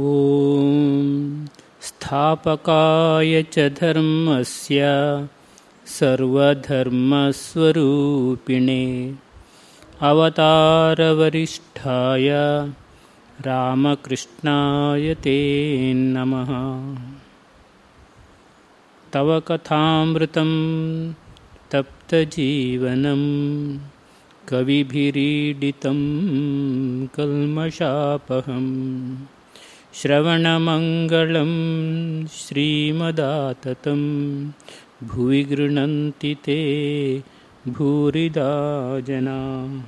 ॐ स्थापकाय च धर्मस्य सर्वधर्मस्वरूपिणे अवतारवरिष्ठाय रामकृष्णाय ते नमः। तव कथामृतं तप्तजीवनं कविभिरीडितं कल्मषापहम् श्रवणमङ्गलं श्रीमदाततं भुवि गृह्णन्ति ते भूरिदा जनाः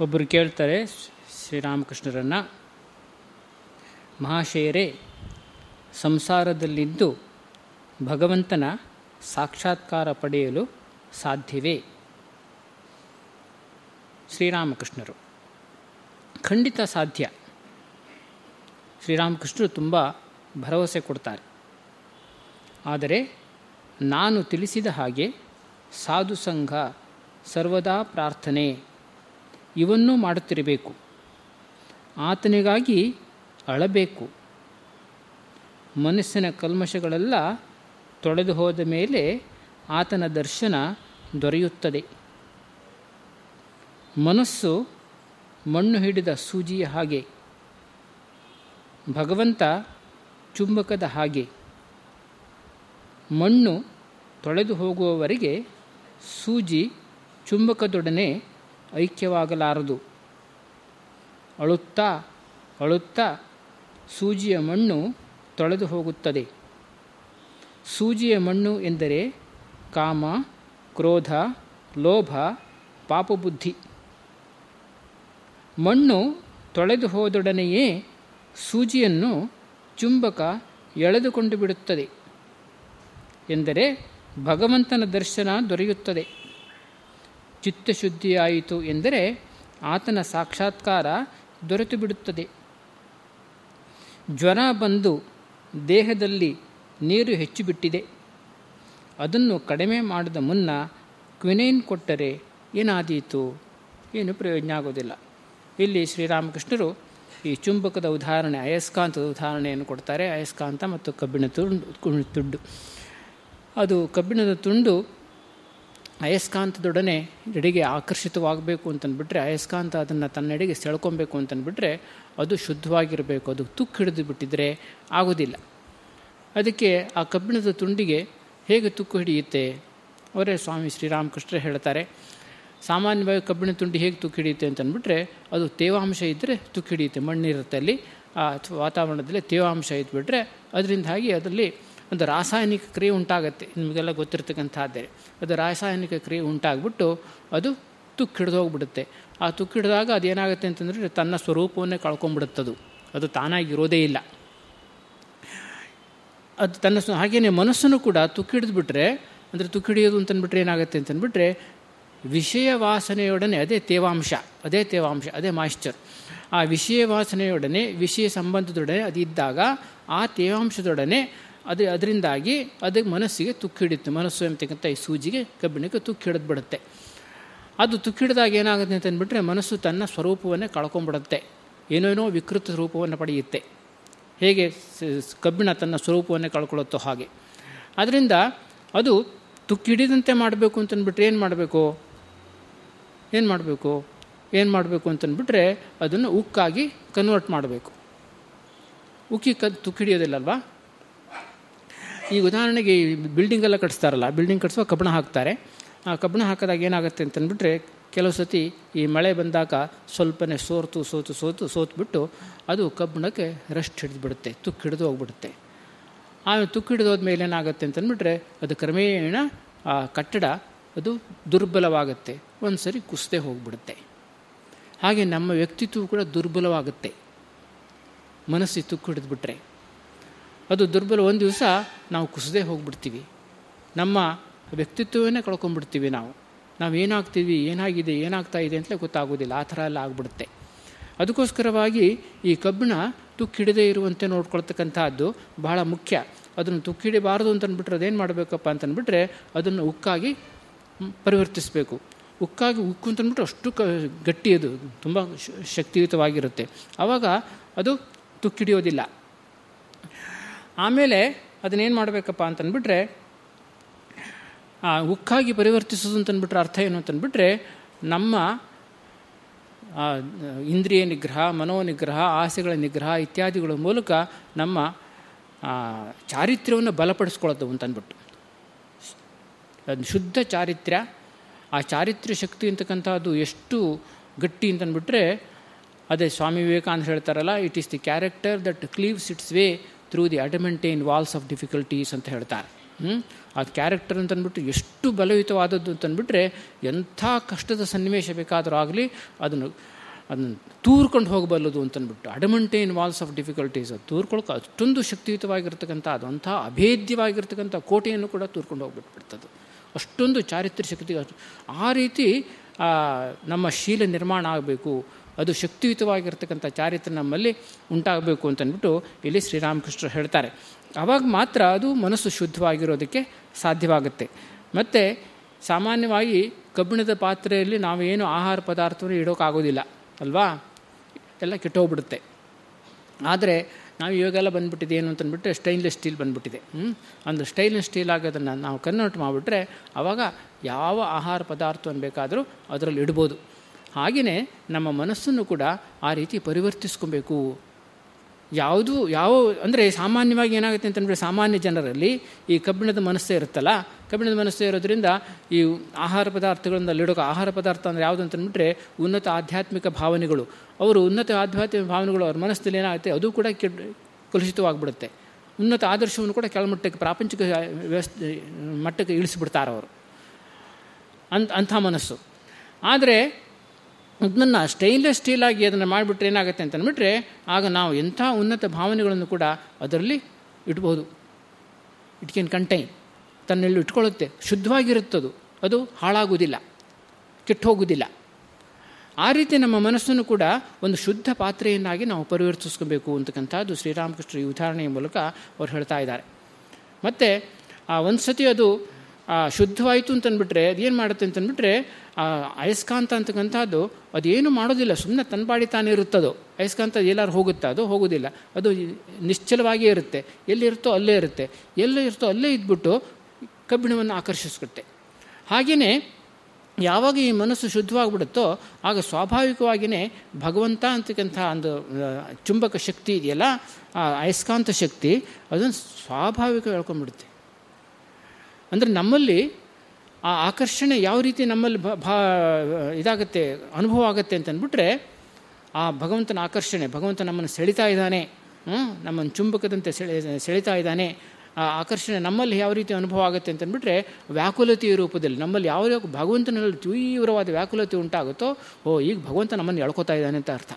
ಒಬ್ಬರು ಕೇಳ್ತಾರೆ ಶ್ರೀರಾಮಕೃಷ್ಣರನ್ನು ಮಹಾಶಯರೇ ಸಂಸಾರದಲ್ಲಿದ್ದು ಭಗವಂತನ ಸಾಕ್ಷಾತ್ಕಾರ ಪಡೆಯಲು ಸಾಧ್ಯವೇ ಶ್ರೀರಾಮಕೃಷ್ಣರು. ಖಂಡಿತ ಸಾಧ್ಯ. ಶ್ರೀರಾಮಕೃಷ್ಣರು ತುಂಬ ಭರವಸೆ ಕೊಡ್ತಾರೆ. ಆದರೆ ನಾನು ತಿಳಿಸಿದ ಹಾಗೆ ಸಾಧು ಸಂಘ ಸರ್ವದಾ ಪ್ರಾರ್ಥನೆ ಇವನ್ನು ಮಾಡುತ್ತಿರಬೇಕು. ಆತನಿಗಾಗಿ ಅಳಬೇಕು. ಮನಸ್ಸಿನ ಕಲ್ಮಶಗಳೆಲ್ಲ ತೊಳೆದು ಹೋದ ಮೇಲೆ ಆತನ ದರ್ಶನ ದೊರೆಯುತ್ತದೆ. ಮನಸ್ಸು ಮಣ್ಣು ಹಿಡಿದ ಸೂಜಿಯ ಹಾಗೆ, ಭಗವಂತ ಚುಂಬಕದ ಹಾಗೆ, ಮಣ್ಣು ತೊಳೆದು ಹೋಗುವವರೆಗೆ ಸೂಜಿ ಚುಂಬಕದೊಡನೆ ಐಕ್ಯವಾಗಲಾರದು. ಅಳುತ್ತಾ ಅಳುತ್ತಾ ಸೂಜಿಯ ಮಣ್ಣು ತೊಳೆದು ಹೋಗುತ್ತದೆ. ಸೂಜಿಯ ಮಣ್ಣು ಎಂದರೆ ಕಾಮ, ಕ್ರೋಧ, ಲೋಭ, ಪಾಪಬುದ್ಧಿ. ಮಣ್ಣು ತೊಳೆದು ಹೋದೊಡನೆಯೇ ಸೂಜಿಯನ್ನು ಚುಂಬಕ ಎಳೆದುಕೊಂಡು ಬಿಡುತ್ತದೆ ಎಂದರೆ ಭಗವಂತನ ದರ್ಶನ ದೊರೆಯುತ್ತದೆ. ಚಿತ್ತಶುದ್ಧಿಯಾಯಿತು ಎಂದರೆ ಆತನ ಸಾಕ್ಷಾತ್ಕಾರ ದೊರೆತು ಬಿಡುತ್ತದೆ. ಜ್ವರ ಬಂದು ದೇಹದಲ್ಲಿ ನೀರು ಹೆಚ್ಚುಬಿಟ್ಟಿದೆ. ಅದನ್ನು ಕಡಿಮೆ ಮಾಡಿದ ಮುನ್ನ ಕ್ವಿನೈನ್ ಕೊಟ್ಟರೆ ಏನಾದೀತು? ಏನು ಪ್ರಯೋಜನ ಆಗೋದಿಲ್ಲ. ಇಲ್ಲಿ ಶ್ರೀರಾಮಕೃಷ್ಣರು ಈ ಚುಂಬಕದ ಉದಾಹರಣೆ, ಅಯಸ್ಕಾಂತದ ಉದಾಹರಣೆಯನ್ನು ಕೊಡ್ತಾರೆ. ಅಯಸ್ಕಾಂತ ಮತ್ತು ಕಬ್ಬಿಣ ತುಂಡು ತುಂಡು. ಅದು ಕಬ್ಬಿಣದ ತುಂಡು ಅಯಸ್ಕಾಂತದೊಡನೆ ಎಡೆಗೆ ಆಕರ್ಷಿತವಾಗಬೇಕು ಅಂತಂದ್ಬಿಟ್ರೆ, ಅಯಸ್ಕಾಂತ ಅದನ್ನು ತನ್ನೆಡೆಗೆ ಸೆಳ್ಕೊಬೇಕು ಅಂತಂದ್ಬಿಟ್ರೆ, ಅದು ಶುದ್ಧವಾಗಿರಬೇಕು. ಅದು ತುಕ್ಕು ಹಿಡಿದು ಬಿಟ್ಟಿದ್ರೆ ಆಗೋದಿಲ್ಲ. ಅದಕ್ಕೆ ಆ ಕಬ್ಬಿಣದ ತುಂಡಿಗೆ ಹೇಗೆ ತುಕ್ಕು ಹಿಡಿಯುತ್ತೆ? ಅವರೇ ಸ್ವಾಮಿ ಶ್ರೀರಾಮಕೃಷ್ಣ ಹೇಳ್ತಾರೆ ಸಾಮಾನ್ಯವಾಗಿ ಕಬ್ಬಿಣ ತುಂಡಿ ಹೇಗೆ ತುಕ್ಕು ಹಿಡಿಯುತ್ತೆ ಅಂತಂದ್ಬಿಟ್ರೆ ಅದು ತೇವಾಂಶ ಇದ್ದರೆ ತುಕ್ಕಿ ಹಿಡಿಯುತ್ತೆ. ಮಣ್ಣಿರುತ್ತೆ ಅಲ್ಲಿ. ಅಥವಾ ವಾತಾವರಣದಲ್ಲಿ ತೇವಾಂಶ ಇದ್ಬಿಟ್ರೆ ಅದರಿಂದಾಗಿ ಅದರಲ್ಲಿ ಒಂದು ರಾಸಾಯನಿಕ ಕ್ರಿಯೆ ಉಂಟಾಗುತ್ತೆ. ನಿಮಗೆಲ್ಲ ಗೊತ್ತಿರ್ತಕ್ಕಂಥದ್ದೇ. ಅದು ರಾಸಾಯನಿಕ ಕ್ರಿಯೆ ಉಂಟಾಗ್ಬಿಟ್ಟು ಅದು ತುಕ್ಕಿ ಹಿಡಿದು ಹೋಗ್ಬಿಡುತ್ತೆ. ಆ ತುಕ್ಕಿ ಹಿಡಿದಾಗ ಅದೇನಾಗುತ್ತೆ ಅಂತಂದರೆ ತನ್ನ ಸ್ವರೂಪವನ್ನೇ ಕಳ್ಕೊಂಡ್ಬಿಡುತ್ತದು ಅದು ತಾನಾಗಿರೋದೇ ಇಲ್ಲ. ಅದು ತನ್ನ ಹಾಗೆಯೇ ಮನಸ್ಸನ್ನು ಕೂಡ ತುಕ್ಕಿ ಹಿಡಿದ್ಬಿಟ್ರೆ ಅಂದರೆ ತುಕ್ಕಿಡಿಯೋದು ಅಂತಂದ್ಬಿಟ್ರೆ ಏನಾಗುತ್ತೆ ಅಂತಂದ್ಬಿಟ್ರೆ ವಿಷಯ ವಾಸನೆಯೊಡನೆ ಅದೇ ತೇವಾಂಶ ಅದೇ ತೇವಾಂಶ, ಅದೇ ಮಾಯಿಶ್ಚರ್ ಆ ವಿಷಯ ವಾಸನೆಯೊಡನೆ, ವಿಷಯ ಸಂಬಂಧದೊಡನೆ ಅದಿದ್ದಾಗ ಆ ತೇವಾಂಶದೊಡನೆ ಅದು ಅದರಿಂದಾಗಿ ಅದಕ್ಕೆ ಮನಸ್ಸಿಗೆ ತುಕ್ಕಿ ಹಿಡಿಯುತ್ತೆ. ಮನಸ್ಸು ಎಂಬತಕ್ಕಂಥ ಈ ಸೂಜಿಗೆ ಕಬ್ಬಿಣಕ್ಕೆ ತುಕ್ಕು ಹಿಡಿದು ಬಿಡುತ್ತೆ ಅದು ತುಕ್ಕು ಹಿಡಿದಾಗ ಏನಾಗುತ್ತೆ ಅಂತಂದ್ಬಿಟ್ರೆ ಮನಸ್ಸು ತನ್ನ ಸ್ವರೂಪವನ್ನೇ ಕಳ್ಕೊಂಡ್ಬಿಡುತ್ತೆ. ಏನೇನೋ ವಿಕೃತ ಸ್ವರೂಪವನ್ನು ಪಡೆಯುತ್ತೆ. ಹೇಗೆ ಕಬ್ಬಿಣ ತನ್ನ ಸ್ವರೂಪವನ್ನೇ ಕಳ್ಕೊಳ್ಳುತ್ತೋ ಹಾಗೆ. ಅದರಿಂದ ಅದು ತುಕ್ಕಿಡಿದಂತೆ ಮಾಡಬೇಕು ಅಂತಂದ್ಬಿಟ್ರೆ ಏನು ಮಾಡಬೇಕು? ಏನು ಮಾಡಬೇಕು? ಏನು ಮಾಡಬೇಕು ಅಂತಂದ್ಬಿಟ್ರೆ ಅದನ್ನು ಉಕ್ಕಾಗಿ ಕನ್ವರ್ಟ್ ಮಾಡಬೇಕು. ಉಕ್ಕಿ ಕ ತುಕ್ಕಿ ಹಿಡಿಯೋದಿಲ್ಲಲ್ವಾ ಈಗ ಉದಾಹರಣೆಗೆ ಬಿಲ್ಡಿಂಗೆಲ್ಲ ಕಟ್ಸ್ತಾರಲ್ಲ ಬಿಲ್ಡಿಂಗ್ ಕಟ್ಸುವಾಗ ಕಬ್ಬಣ ಹಾಕ್ತಾರೆ. ಆ ಕಬ್ಬಣ ಹಾಕಿದಾಗ ಏನಾಗುತ್ತೆ ಅಂತಂದ್ಬಿಟ್ರೆ ಕೆಲವು ಸತಿ ಈ ಮಳೆ ಬಂದಾಗ ಸ್ವಲ್ಪನೇ ಸೋರ್ತು, ಸೋತು ಸೋತು, ಸೋತ್ಬಿಟ್ಟು ಅದು ಕಬ್ಬಣಕ್ಕೆ ರೆಸ್ಟ್ ಹಿಡಿದ್ಬಿಡುತ್ತೆ, ತುಕ್ಕು ಹಿಡಿದು ಹೋಗ್ಬಿಡುತ್ತೆ. ಆಮೇಲೆ ತುಕ್ಕು ಹಿಡಿದೋದ್ಮೇಲೆ ಏನಾಗುತ್ತೆ ಅಂತಂದ್ಬಿಟ್ರೆ ಅದು ಕ್ರಮೇಣ ಆ ಕಟ್ಟಡ ಅದು ದುರ್ಬಲವಾಗುತ್ತೆ. ಒಂದು ಸರಿ ಕುಸ್ದೇ ಹೋಗ್ಬಿಡುತ್ತೆ. ಹಾಗೆ ನಮ್ಮ ವ್ಯಕ್ತಿತ್ವ ಕೂಡ ದುರ್ಬಲವಾಗುತ್ತೆ. ಮನಸ್ಸು ತುಕ್ಕು ಹಿಡಿದ್ಬಿಟ್ರೆ ಅದು ದುರ್ಬಲ ಒಂದು ದಿವಸ ನಾವು ಕುಸದೇ ಹೋಗ್ಬಿಡ್ತೀವಿ. ನಮ್ಮ ವ್ಯಕ್ತಿತ್ವವನ್ನೇ ಕಳ್ಕೊಂಬಿಡ್ತೀವಿ ನಾವು. ನಾವು ಏನಾಗ್ತೀವಿ ಏನಾಗಿದೆ, ಏನಾಗ್ತಾ ಇದೆ ಅಂತಲೇ ಗೊತ್ತಾಗೋದಿಲ್ಲ. ಆ ಥರ ಎಲ್ಲ ಆಗ್ಬಿಡುತ್ತೆ. ಅದಕ್ಕೋಸ್ಕರವಾಗಿ ಈ ಕಬ್ಬಿಣ ತುಕ್ಕಿಡದೇ ಇರುವಂತೆ ನೋಡ್ಕೊಳ್ತಕ್ಕಂಥದ್ದು ಬಹಳ ಮುಖ್ಯ. ಅದನ್ನು ತುಕ್ಕಿಡಿಬಾರದು ಅಂತಂದ್ಬಿಟ್ರೆ ಅದೇನು ಮಾಡಬೇಕಪ್ಪ ಅಂತಂದ್ಬಿಟ್ರೆ ಅದನ್ನು ಉಕ್ಕಾಗಿ ಪರಿವರ್ತಿಸಬೇಕು. ಉಕ್ಕಾಗಿ ಉಕ್ಕು ಅಂತಂದ್ಬಿಟ್ಟು ಅಷ್ಟು ಕ ಗಟ್ಟಿ ಅದು, ತುಂಬ ಶಕ್ತಿಯುತವಾಗಿರುತ್ತೆ. ಆವಾಗ ಅದು ತುಕ್ಕಿಡಿಯೋದಿಲ್ಲ. ಆಮೇಲೆ ಅದನ್ನೇನು ಮಾಡಬೇಕಪ್ಪ ಅಂತಂದ್ಬಿಟ್ರೆ, ಆ ಉಕ್ಕಾಗಿ ಪರಿವರ್ತಿಸೋದು ಅಂತಂದ್ಬಿಟ್ರೆ ಅರ್ಥ ಏನು ಅಂತಂದ್ಬಿಟ್ರೆ, ನಮ್ಮ ಇಂದ್ರಿಯ ನಿಗ್ರಹ ಮನೋ ನಿಗ್ರಹ ಆಸೆಗಳ ನಿಗ್ರಹ ಇತ್ಯಾದಿಗಳ ಮೂಲಕ ನಮ್ಮ ಚಾರಿತ್ರ್ಯವನ್ನು ಬಲಪಡಿಸ್ಕೊಳ್ಳೋದು ಅಂತಂದ್ಬಿಟ್ಟು. ಶುದ್ಧ ಚಾರಿತ್ರ್ಯ ಆ ಚಾರಿತ್ರ್ಯ ಶಕ್ತಿ ಅಂತಕ್ಕಂಥದ್ದು ಎಷ್ಟು ಗಟ್ಟಿ ಅಂತಂದ್ಬಿಟ್ರೆ, ಅದೇ ಸ್ವಾಮಿ ವಿವೇಕಾನಂದ ಹೇಳ್ತಾರಲ್ಲ it is the character that cleaves its way through the adamantine walls of difficulties ಅಂತ ಹೇಳ್ತಾರೆ. ಹ್ಞೂ ಆ ಕ್ಯಾರೆಕ್ಟರ್ ಅಂತಂದ್ಬಿಟ್ಟು ಎಷ್ಟು ಬಲಯುತವಾದದ್ದು ಅಂತಂದ್ಬಿಟ್ರೆ, ಎಂಥ ಕಷ್ಟದ ಸನ್ನಿವೇಶ ಬೇಕಾದರೂ ಆಗಲಿ ಅದನ್ನು ಅದನ್ನು ತೂರ್ಕೊಂಡು ಹೋಗಬಲ್ಲದು ಅಂತಂದ್ಬಿಟ್ಟು ಅಡಮಂಟೇನ್ ವಾಲ್ಸ್ ಆಫ್ ಡಿಫಿಕಲ್ಟೀಸ್ ಅದು ತೂರ್ಕೊಳಕ್ಕೆ ಅಷ್ಟೊಂದು ಶಕ್ತಿಯುತವಾಗಿರ್ತಕ್ಕಂಥ, ಅದು ಅಂಥ ಅಭೇದ್ಯವಾಗಿರ್ತಕ್ಕಂಥ ಕೋಟೆಯನ್ನು ಕೂಡ ತೂರ್ಕೊಂಡು ಹೋಗ್ಬಿಟ್ಬಿಡ್ತದೆ. ಅಷ್ಟೊಂದು ಚಾರಿತ್ರ್ಯ ಶಕ್ತಿ ಆ ರೀತಿ ನಮ್ಮ ಶೀಲ ನಿರ್ಮಾಣ ಆಗಬೇಕು. ಅದು ಶಕ್ತಿಯುತವಾಗಿರ್ತಕ್ಕಂಥ ಚಾರಿತ್ರ್ಯ ನಮ್ಮಲ್ಲಿ ಉಂಟಾಗಬೇಕು ಅಂತಂದ್ಬಿಟ್ಟು ಇಲ್ಲಿ ಶ್ರೀರಾಮಕೃಷ್ಣರು ಹೇಳ್ತಾರೆ. ಆವಾಗ ಮಾತ್ರ ಅದು ಮನಸ್ಸು ಶುದ್ಧವಾಗಿರೋದಕ್ಕೆ ಸಾಧ್ಯವಾಗುತ್ತೆ. ಮತ್ತು ಸಾಮಾನ್ಯವಾಗಿ ಕಬ್ಬಿಣದ ಪಾತ್ರೆಯಲ್ಲಿ ನಾವೇನು ಆಹಾರ ಪದಾರ್ಥವನ್ನು ಇಡೋಕ್ಕಾಗೋದಿಲ್ಲ ಅಲ್ವಾ? ಎಲ್ಲ ಕೆಟ್ಟೋಗ್ಬಿಡುತ್ತೆ. ಆದರೆ ನಾವು ಇವಾಗೆಲ್ಲ ಬಂದುಬಿಟ್ಟಿದೆ ಏನು ಅಂತಂದ್ಬಿಟ್ರೆ ಸ್ಟೈನ್ಲೆಸ್ ಸ್ಟೀಲ್ ಬಂದುಬಿಟ್ಟಿದೆ. ಅಂದರೆ ಸ್ಟೈನ್ಲೆಸ್ ಸ್ಟೀಲ್ ಆಗೋದನ್ನು ನಾವು ಕನ್ವರ್ಟ್ ಮಾಡಿಬಿಟ್ರೆ ಆವಾಗ ಯಾವ ಆಹಾರ ಪದಾರ್ಥವನ್ನು ಬೇಕಾದರೂ ಅದರಲ್ಲಿ ಇಡ್ಬೋದು. ಹಾಗೆಯೇ ನಮ್ಮ ಮನಸ್ಸನ್ನು ಕೂಡ ಆ ರೀತಿ ಪರಿವರ್ತಿಸ್ಕೊಬೇಕು. ಯಾವುದು, ಯಾವ, ಅಂದರೆ ಸಾಮಾನ್ಯವಾಗಿ ಏನಾಗುತ್ತೆ ಅಂತಂದರೆ ಸಾಮಾನ್ಯ ಜನರಲ್ಲಿ ಈ ಕಬ್ಬಿಣದ ಮನಸ್ಸೇ ಇರುತ್ತಲ್ಲ ಕಬ್ಬಿಣದ ಮನಸ್ಸೇ ಇರೋದ್ರಿಂದ ಈ ಆಹಾರ ಪದಾರ್ಥಗಳಿಂದ ಅಲ್ಲಿಡೋಕೆ ಆಹಾರ ಪದಾರ್ಥ ಅಂದರೆ ಯಾವುದು ಅಂತಂದ್ಬಿಟ್ರೆ ಉನ್ನತ ಆಧ್ಯಾತ್ಮಿಕ ಭಾವನೆಗಳು. ಅವರು ಉನ್ನತ ಆಧ್ಯಾತ್ಮಿಕ ಭಾವನೆಗಳು ಅವ್ರ ಮನಸ್ಸಲ್ಲಿ ಏನಾಗುತ್ತೆ, ಅದು ಕೂಡ ಕೆಡ್, ಕಲುಷಿತವಾಗಿಬಿಡುತ್ತೆ. ಉನ್ನತ ಆದರ್ಶವನ್ನು ಕೂಡ ಕೆಳಮಟ್ಟಕ್ಕೆ, ಪ್ರಾಪಂಚಿಕ ವ್ಯವಸ್ಥೆ, ಮಟ್ಟಕ್ಕೆ ಇಳಿಸಿಬಿಡ್ತಾರೆ ಅವರು. ಅಂಥ ಅಂಥ ಮನಸ್ಸು. ಆದರೆ ಅದನ್ನು ಸ್ಟೈನ್ಲೆಸ್ ಸ್ಟೀಲಾಗಿ ಅದನ್ನು ಮಾಡಿಬಿಟ್ರೆ ಏನಾಗುತ್ತೆ ಅಂತಂದ್ಬಿಟ್ರೆ ಆಗ ನಾವು ಎಂಥ ಉನ್ನತ ಭಾವನೆಗಳನ್ನು ಕೂಡ ಅದರಲ್ಲಿ ಇಡ್ಬೋದು. ಇಟ್ ಕ್ಯಾನ್ ಕಂಟೈನ್ ತನ್ನೆಲ್ಲಿ ಇಟ್ಕೊಳ್ಳುತ್ತೆ ಶುದ್ಧವಾಗಿರುತ್ತದು. ಅದು ಹಾಳಾಗುವುದಿಲ್ಲ. ಕೆಟ್ಟು ಹೋಗುವುದಿಲ್ಲ ಆ ರೀತಿ ನಮ್ಮ ಮನಸ್ಸನ್ನು ಕೂಡ ಒಂದು ಶುದ್ಧ ಪಾತ್ರೆಯನ್ನಾಗಿ ನಾವು ಪರಿವರ್ತಿಸ್ಕೋಬೇಕು ಅಂತಕ್ಕಂಥದ್ದು ಶ್ರೀರಾಮಕೃಷ್ಣ ಈ ಉದಾಹರಣೆಯ ಮೂಲಕ ಅವ್ರು ಹೇಳ್ತಾ ಇದ್ದಾರೆ. ಮತ್ತು ಒಂದು ಸತಿ ಅದು ಶುದ್ಧವಾಯಿತು ಅಂತಂದ್ಬಿಟ್ರೆ ಅದೇನು ಮಾಡುತ್ತೆ ಅಂತಂದ್ಬಿಟ್ರೆ ಅಯಸ್ಕಾಂತ ಅಂತಕ್ಕಂಥದ್ದು, ಅದೇನು ಮಾಡೋದಿಲ್ಲ. ಸುಮ್ಮನೆ ತನ್ಪಾಡಿ ತಾನೇ ಇರುತ್ತದು. ಅಯಸ್ಕಾಂತ ಎಲ್ಲರೂ ಹೋಗುತ್ತಾ? ಅದು ಹೋಗೋದಿಲ್ಲ. ಅದು ನಿಶ್ಚಲವಾಗಿಯೇ ಇರುತ್ತೆ. ಎಲ್ಲಿರುತ್ತೋ ಅಲ್ಲೇ ಇರುತ್ತೆ. ಎಲ್ಲೇ ಇರುತ್ತೋ ಅಲ್ಲೇ ಇದ್ಬಿಟ್ಟು ಕಬ್ಬಿಣವನ್ನು ಆಕರ್ಷಿಸುತ್ತೆ. ಹಾಗೆಯೇ ಯಾವಾಗ ಈ ಮನಸ್ಸು ಶುದ್ಧವಾಗಿಬಿಡುತ್ತೋ ಆಗ ಸ್ವಾಭಾವಿಕವಾಗಿಯೇ ಭಗವಂತ ಅಂತಕ್ಕಂಥ ಒಂದು ಚುಂಬಕ ಶಕ್ತಿ ಇದೆಯಲ್ಲ, ಆ ಅಯಸ್ಕಾಂತ ಶಕ್ತಿ ಅದನ್ನು ಸ್ವಾಭಾವಿಕ ಹೇಳ್ಕೊಂಡ್ಬಿಡುತ್ತೆ. ಅಂದರೆ ನಮ್ಮಲ್ಲಿ ಆ ಆಕರ್ಷಣೆ ಯಾವ ರೀತಿ ನಮ್ಮಲ್ಲಿ ಭಾ ಇದಾಗುತ್ತೆ, ಅನುಭವ ಆಗುತ್ತೆ ಅಂತಂದ್ಬಿಟ್ರೆ ಆ ಭಗವಂತನ ಆಕರ್ಷಣೆ, ಭಗವಂತ ನಮ್ಮನ್ನು ಸೆಳಿತಾ ಇದ್ದಾನೆ ನಮ್ಮನ್ನು ಚುಂಬಕದಂತೆ ಸೆಳೆ, ಸೆಳಿತಾ ಇದ್ದಾನೆ ಆ ಆಕರ್ಷಣೆ ನಮ್ಮಲ್ಲಿ ಯಾವ ರೀತಿ ಅನುಭವ ಆಗುತ್ತೆ ಅಂತಂದ್ಬಿಟ್ರೆ ವ್ಯಾಕುಲತೆಯ ರೂಪದಲ್ಲಿ ನಮ್ಮಲ್ಲಿ ಯಾವ ಭಗವಂತನಲ್ಲಿ ತೀವ್ರವಾದ ವ್ಯಾಕುಲತೆ ಉಂಟಾಗುತ್ತೋ, ಓ, ಈಗ ಭಗವಂತ ನಮ್ಮನ್ನು ಎಳ್ಕೊತಾ ಇದ್ದಾನೆ ಅಂತ ಅರ್ಥ.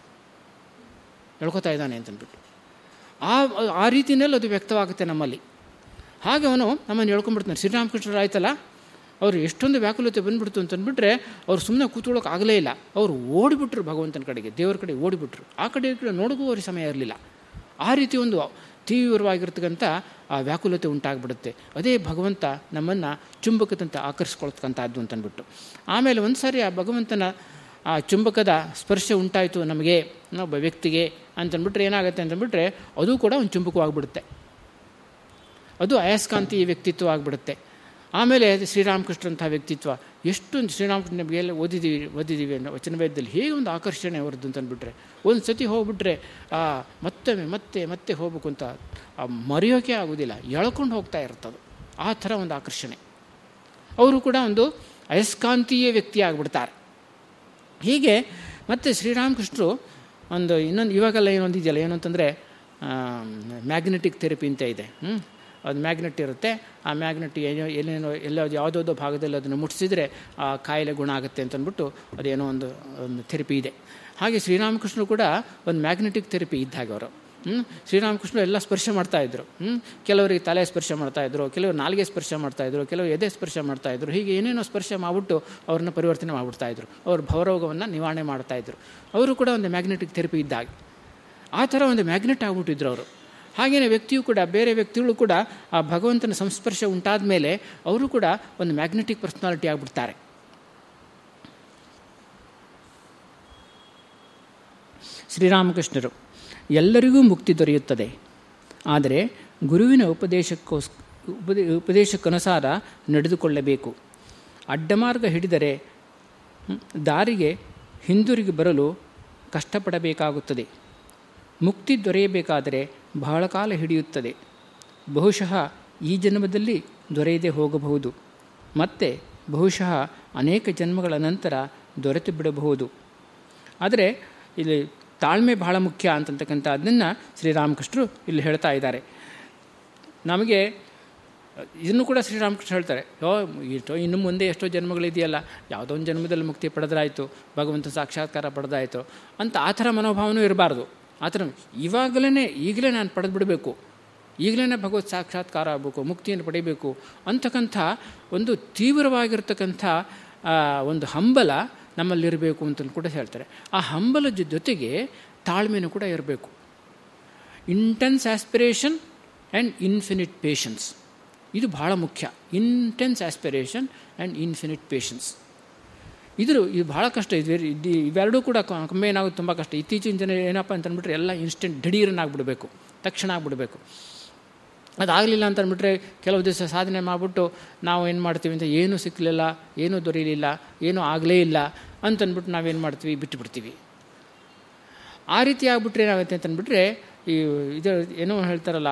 ಎಳ್ಕೊತಾ ಇದ್ದಾನೆ ಅಂತಂದ್ಬಿಟ್ಟು. ಆ ಆ ರೀತಿಯಲ್ಲಿ ಅದು ವ್ಯಕ್ತವಾಗುತ್ತೆ ನಮ್ಮಲ್ಲಿ. ಹಾಗೆ ಅವನು ನಮ್ಮನ್ನು ಹೇಳ್ಕೊಂಡ್ಬಿಡ್ತಾನೆ ಶ್ರೀರಾಮಕೃಷ್ಣರು ಆಯ್ತಲ್ಲ? ಅವರು ಎಷ್ಟೊಂದು ವ್ಯಾಕುಲತೆ ಬಂದುಬಿಡ್ತು ಅಂತಂದ್ಬಿಟ್ರೆ ಅವ್ರು ಸುಮ್ಮನೆ ಕೂತ್ಕೊಳ್ಳೋಕೆ ಆಗಲೇ ಇಲ್ಲ. ಅವರು ಓಡಿಬಿಟ್ರು ಭಗವಂತನ ಕಡೆಗೆ, ದೇವರ ಕಡೆ ಓಡಿಬಿಟ್ರು. ಆ ಕಡೆ ಕಡೆ ನೋಡೋಕ್ಕೂ ಅವ್ರಿಗೆ ಸಮಯ ಇರಲಿಲ್ಲ. ಆ ರೀತಿ ಒಂದು ತೀವ್ರವಾಗಿರ್ತಕ್ಕಂಥ ಆ ವ್ಯಾಕುಲತೆ ಉಂಟಾಗ್ಬಿಡುತ್ತೆ. ಅದೇ ಭಗವಂತ ನಮ್ಮನ್ನು ಚುಂಬಕದಂತ ಆಕರ್ಸ್ಕೊಳ್ತಕ್ಕಂಥದ್ದು ಅಂತಂದ್ಬಿಟ್ಟು. ಆಮೇಲೆ ಒಂದು ಸಾರಿ ಆ ಭಗವಂತನ ಆ ಚುಂಬಕದ ಸ್ಪರ್ಶ ಉಂಟಾಯಿತು ನಮಗೆ, ಒಬ್ಬ ವ್ಯಕ್ತಿಗೆ ಅಂತಂದ್ಬಿಟ್ರೆ ಏನಾಗುತ್ತೆ ಅಂತಂದ್ಬಿಟ್ರೆ ಅದು ಕೂಡ ಒಂದು ಚುಂಬಕವಾಗಿಬಿಡುತ್ತೆ. ಅದು ಅಯಸ್ಕಾಂತಿ ವ್ಯಕ್ತಿತ್ವ ಆಗಿಬಿಡುತ್ತೆ. ಆಮೇಲೆ ಶ್ರೀರಾಮಕೃಷ್ಣಂಥ ವ್ಯಕ್ತಿತ್ವ. ಎಷ್ಟೊಂದು ಶ್ರೀರಾಮಕೃಷ್ಣ ಎಲ್ಲ ಓದಿದ್ದೀವಿ ಓದಿದ್ದೀವಿ ಅನ್ನೋ ವಚನವೇದದಲ್ಲಿ ಹೇಗೆ ಒಂದು ಆಕರ್ಷಣೆ ಅವ್ರದ್ದು ಅಂತಂದ್ಬಿಟ್ರೆ ಒಂದು ಸತಿ ಹೋಗ್ಬಿಟ್ರೆ, ಆ, ಮತ್ತೊಮ್ಮೆ, ಮತ್ತೆ ಮತ್ತೆ ಹೋಗ್ಬೇಕು ಅಂತ ಮರೆಯೋಕೆ ಆಗೋದಿಲ್ಲ. ಎಳ್ಕೊಂಡು ಹೋಗ್ತಾ ಇರ್ತದೆ. ಆ ಥರ ಒಂದು ಆಕರ್ಷಣೆ. ಅವರು ಕೂಡ ಒಂದು ಅಯಸ್ಕಾಂತೀಯ ವ್ಯಕ್ತಿ ಆಗಿಬಿಡ್ತಾರೆ. ಹೀಗೆ ಮತ್ತು ಶ್ರೀರಾಮಕೃಷ್ಣರು ಒಂದು ಇನ್ನೊಂದು, ಇವಾಗೆಲ್ಲ ಏನೊಂದಿದೆಯಲ್ಲ ಏನು ಅಂತಂದರೆ ಮ್ಯಾಗ್ನೆಟಿಕ್ ಥೆರಪಿ ಅಂತ ಇದೆ. ಹ್ಞೂ ಅದು ಮ್ಯಾಗ್ನೆಟ್ ಇರುತ್ತೆ. ಆ ಮ್ಯಾಗ್ನೆಟ್ ಏನೋ, ಏನೇನೋ ಎಲ್ಲ ಯಾವುದೋ ಭಾಗದಲ್ಲಿ ಅದನ್ನು ಮುಟ್ಟಿಸಿದರೆ ಆ ಕಾಯಿಲೆ ಗುಣ ಆಗುತ್ತೆ ಅಂತಂದ್ಬಿಟ್ಟು ಅದೇನೋ ಒಂದು ಒಂದು ಥೆರಪಿ ಇದೆ. ಹಾಗೆ ಶ್ರೀರಾಮಕೃಷ್ಣರು ಕೂಡ ಒಂದು ಮ್ಯಾಗ್ನೆಟಿಕ್ ಥೆರಪಿ ಇದ್ದ ಅವರು. ಹ್ಞೂ ಶ್ರೀರಾಮಕೃಷ್ಣ ಎಲ್ಲ ಸ್ಪರ್ಶ ಮಾಡ್ತಾಯಿದ್ರು ಹ್ಞೂ ಕೆಲವರಿಗೆ ತಲೆ ಸ್ಪರ್ಶ ಮಾಡ್ತಾಯಿದ್ರು ಕೆಲವರು ನಾಲ್ಗೆ ಸ್ಪರ್ಶ ಮಾಡ್ತಾಯಿದ್ರು ಕೆಲವರು ಎದೆ ಸ್ಪರ್ಶ ಮಾಡ್ತಾಯಿದ್ರು ಹೀಗೆ ಏನೇನೋ ಸ್ಪರ್ಶ ಮಾಡಿಬಿಟ್ಟು ಅವ್ರನ್ನ ಪರಿವರ್ತನೆ ಮಾಡಿಬಿಡ್ತಾಯಿದ್ರು ಅವ್ರ ಭವರೋಗವನ್ನು ನಿವಾರಣೆ ಮಾಡ್ತಾಯಿದ್ರು ಅವರು ಕೂಡ ಒಂದು ಮ್ಯಾಗ್ನೆಟಿಕ್ ಥೆರಪಿ ಇದ್ದಾಗ ಆ ಥರ ಒಂದು ಮ್ಯಾಗ್ನೆಟ್ ಆಗಿಬಿಟ್ಟಿದ್ರು ಅವರು. ಹಾಗೆಯೇ ವ್ಯಕ್ತಿಯು ಕೂಡ, ಬೇರೆ ವ್ಯಕ್ತಿಗಳು ಕೂಡ ಆ ಭಗವಂತನ ಸಂಸ್ಪರ್ಶ ಉಂಟಾದ ಮೇಲೆ ಅವರು ಕೂಡ ಒಂದು ಮ್ಯಾಗ್ನೆಟಿಕ್ ಪರ್ಸ್ನಾಲಿಟಿ ಆಗಿಬಿಡ್ತಾರೆ. ಶ್ರೀರಾಮಕೃಷ್ಣರು, ಎಲ್ಲರಿಗೂ ಮುಕ್ತಿ ದೊರೆಯುತ್ತದೆ. ಆದರೆ ಗುರುವಿನ ಉಪದೇಶಕ್ಕೋಸ್, ಉಪದೇ, ಉಪದೇಶಕ್ಕನುಸಾರ ನಡೆದುಕೊಳ್ಳಬೇಕು. ಅಡ್ಡಮಾರ್ಗ ಹಿಡಿದರೆ ದಾರಿಗೆ, ಹಿಂದಿರುಗಿ ಬರಲು ಕಷ್ಟಪಡಬೇಕಾಗುತ್ತದೆ. ಮುಕ್ತಿ ದೊರೆಯಬೇಕಾದರೆ ಬಹಳ ಕಾಲ ಹಿಡಿಯುತ್ತದೆ. ಬಹುಶಃ ಈ ಜನ್ಮದಲ್ಲಿ ದೊರೆಯದೇ ಹೋಗಬಹುದು. ಮತ್ತೆ ಬಹುಶಃ ಅನೇಕ ಜನ್ಮಗಳ ನಂತರ ದೊರೆತು ಬಿಡಬಹುದು. ಆದರೆ ಇಲ್ಲಿ ತಾಳ್ಮೆ ಬಹಳ ಮುಖ್ಯ ಅಂತಕ್ಕಂಥ ಅದನ್ನು ಶ್ರೀರಾಮಕೃಷ್ಣರು ಇಲ್ಲಿ ಹೇಳ್ತಾ ಇದ್ದಾರೆ. ನಮಗೆ ಇದನ್ನು ಕೂಡ ಶ್ರೀರಾಮಕೃಷ್ಣ ಹೇಳ್ತಾರೆ. ಯೋ, ಎಷ್ಟೋ ಇನ್ನು ಮುಂದೆ ಎಷ್ಟೋ ಜನ್ಮಗಳಿದೆಯಲ್ಲ, ಯಾವುದೋ ಒಂದು ಜನ್ಮದಲ್ಲಿ ಮುಕ್ತಿ ಪಡೆದ್ರಾಯಿತು, ಭಗವಂತ ಸಾಕ್ಷಾತ್ಕಾರ ಪಡೆದಾಯಿತು ಅಂತ ಆ ಥರ ಮನೋಭಾವನೂ ಇರಬಾರ್ದು. ಆ ಥರ ಇವಾಗಲೇ, ಈಗಲೇ ನಾನು ಪಡೆದುಬಿಡಬೇಕು ಈಗಲೇ ಭಗವತ್ ಸಾಕ್ಷಾತ್ಕಾರ ಆಗಬೇಕು, ಮುಕ್ತಿಯನ್ನು ಪಡಿಬೇಕು ಅಂತಕ್ಕಂಥ ಒಂದು ತೀವ್ರವಾಗಿರ್ತಕ್ಕಂಥ ಒಂದು ಹಂಬಲ ನಮ್ಮಲ್ಲಿರಬೇಕು ಅಂತ ಕೂಡ ಹೇಳ್ತಾರೆ. ಆ ಹಂಬಲದ ಜೊತೆಗೆ ತಾಳ್ಮೆಯೂ ಕೂಡ ಇರಬೇಕು. Intense aspiration and infinite patience ಇದು ಬಹಳ ಮುಖ್ಯ. Intense aspiration and infinite patience ಇದ್ರ ಇದು ಭಾಳ ಕಷ್ಟ, ಇದು ಇವೆರಡೂ ಕೂಡ ಕಮ್ಮಿ ಏನಾಗೋದು ತುಂಬ ಕಷ್ಟ. ಇತ್ತೀಚಿನ ಜನ ಏನಪ್ಪ ಅಂತಂದ್ಬಿಟ್ರೆ ಎಲ್ಲ ಇನ್ಸ್ಟೆಂಟ್ ಬಿಡಬೇಕು ತಕ್ಷಣ ಆಗ್ಬಿಡಬೇಕು. ಅದಾಗಲಿಲ್ಲ ಅಂತಂದ್ಬಿಟ್ರೆ ಕೆಲವು ದಿವಸ ಸಾಧನೆ ಮಾಡಿಬಿಟ್ಟು ನಾವು ಏನು ಮಾಡ್ತೀವಿ ಅಂತ ಏನೂ ಸಿಕ್ಕಲಿಲ್ಲ ಏನೂ ದೊರೆಯಲಿಲ್ಲ ಏನೂ ಆಗಲೇ ಇಲ್ಲ ಅಂತಂದ್ಬಿಟ್ಟು ನಾವೇನು ಮಾಡ್ತೀವಿ ಬಿಟ್ಟುಬಿಡ್ತೀವಿ ಆ ರೀತಿ ಆಗ್ಬಿಟ್ರೆ ಏನಾಗುತ್ತೆ ಅಂತಂದ್ಬಿಟ್ರೆ ಈ, ಇದು ಏನೋ ಹೇಳ್ತಾರಲ್ಲ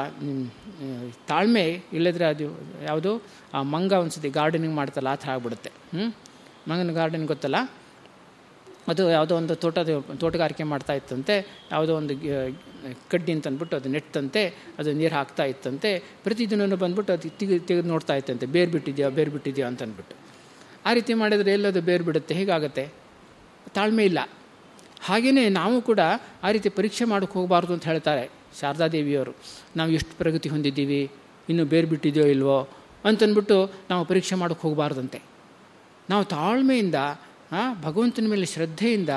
ತಾಳ್ಮೆ ಇಲ್ಲದ್ರೆ ಅದು ಯಾವುದು, ಆ ಮಂಗ ಒಂದ್ಸತಿ ಗಾರ್ಡನಿಂಗ್ ಮಾಡ್ತಲ್ಲ, ಆ ಥರ ಆಗ್ಬಿಡುತ್ತೆ. ಹ್ಞೂ ಮಂಗನ ಗಾರ್ಡನ್ ಗೊತ್ತಲ್ಲ? ಅದು ಯಾವುದೋ ಒಂದು ತೋಟದ ತೋಟಗಾರಿಕೆ ಮಾಡ್ತಾ ಇತ್ತಂತೆ. ಯಾವುದೋ ಒಂದು ಕಡ್ಡಿ ಅಂತ ಅಂದ್ಬಿಟ್ಟು ಅದು ನೆಟ್ಟಂತೆ. ಅದು ನೀರು ಹಾಕ್ತಾ ಇತ್ತಂತೆ. ಪ್ರತಿದಿನ ಬಂದ್ಬಿಟ್ಟು ಅದು ತೆಗೆದು ತೆಗೆದು ನೋಡ್ತಾ ಇತ್ತಂತೆ. ಬೇರು ಬಿಟ್ಟಿದೆಯಾ ಬೇರು ಬಿಟ್ಟಿದೆಯಾ ಅಂತ ಅಂದ್ಬಿಟ್ಟು ಆ ರೀತಿ ಮಾಡಿದರೆ ಎಲ್ಲದು ಬೇರು ಬಿಡುತ್ತೆ. ಹೇಗಾಗುತ್ತೆ? ತಾಳ್ಮೆ ಇಲ್ಲ. ಹಾಗೆಯೇ ನಾವು ಕೂಡ ಆ ರೀತಿ ಪರೀಕ್ಷೆ ಮಾಡೋಕ್ಕೆ ಹೋಗಬಾರ್ದು ಅಂತ ಹೇಳ್ತಾರೆ ಶಾರದಾದೇವಿಯವರು ನಾವು ಎಷ್ಟು ಪ್ರಗತಿ ಹೊಂದಿದ್ದೀವಿ? ಇನ್ನು ಬೇರು ಬಿಟ್ಟಿದೆಯೋ ಇಲ್ವೋ ಅಂತಂದ್ಬಿಟ್ಟು ನಾವು ಪರೀಕ್ಷೆ ಮಾಡೋಕ್ಕೆ ಹೋಗಬಾರ್ದಂತೆ. ನಾವು ತಾಳ್ಮೆಯಿಂದ ಭಗವಂತನ ಮೇಲೆ ಶ್ರದ್ಧೆಯಿಂದ,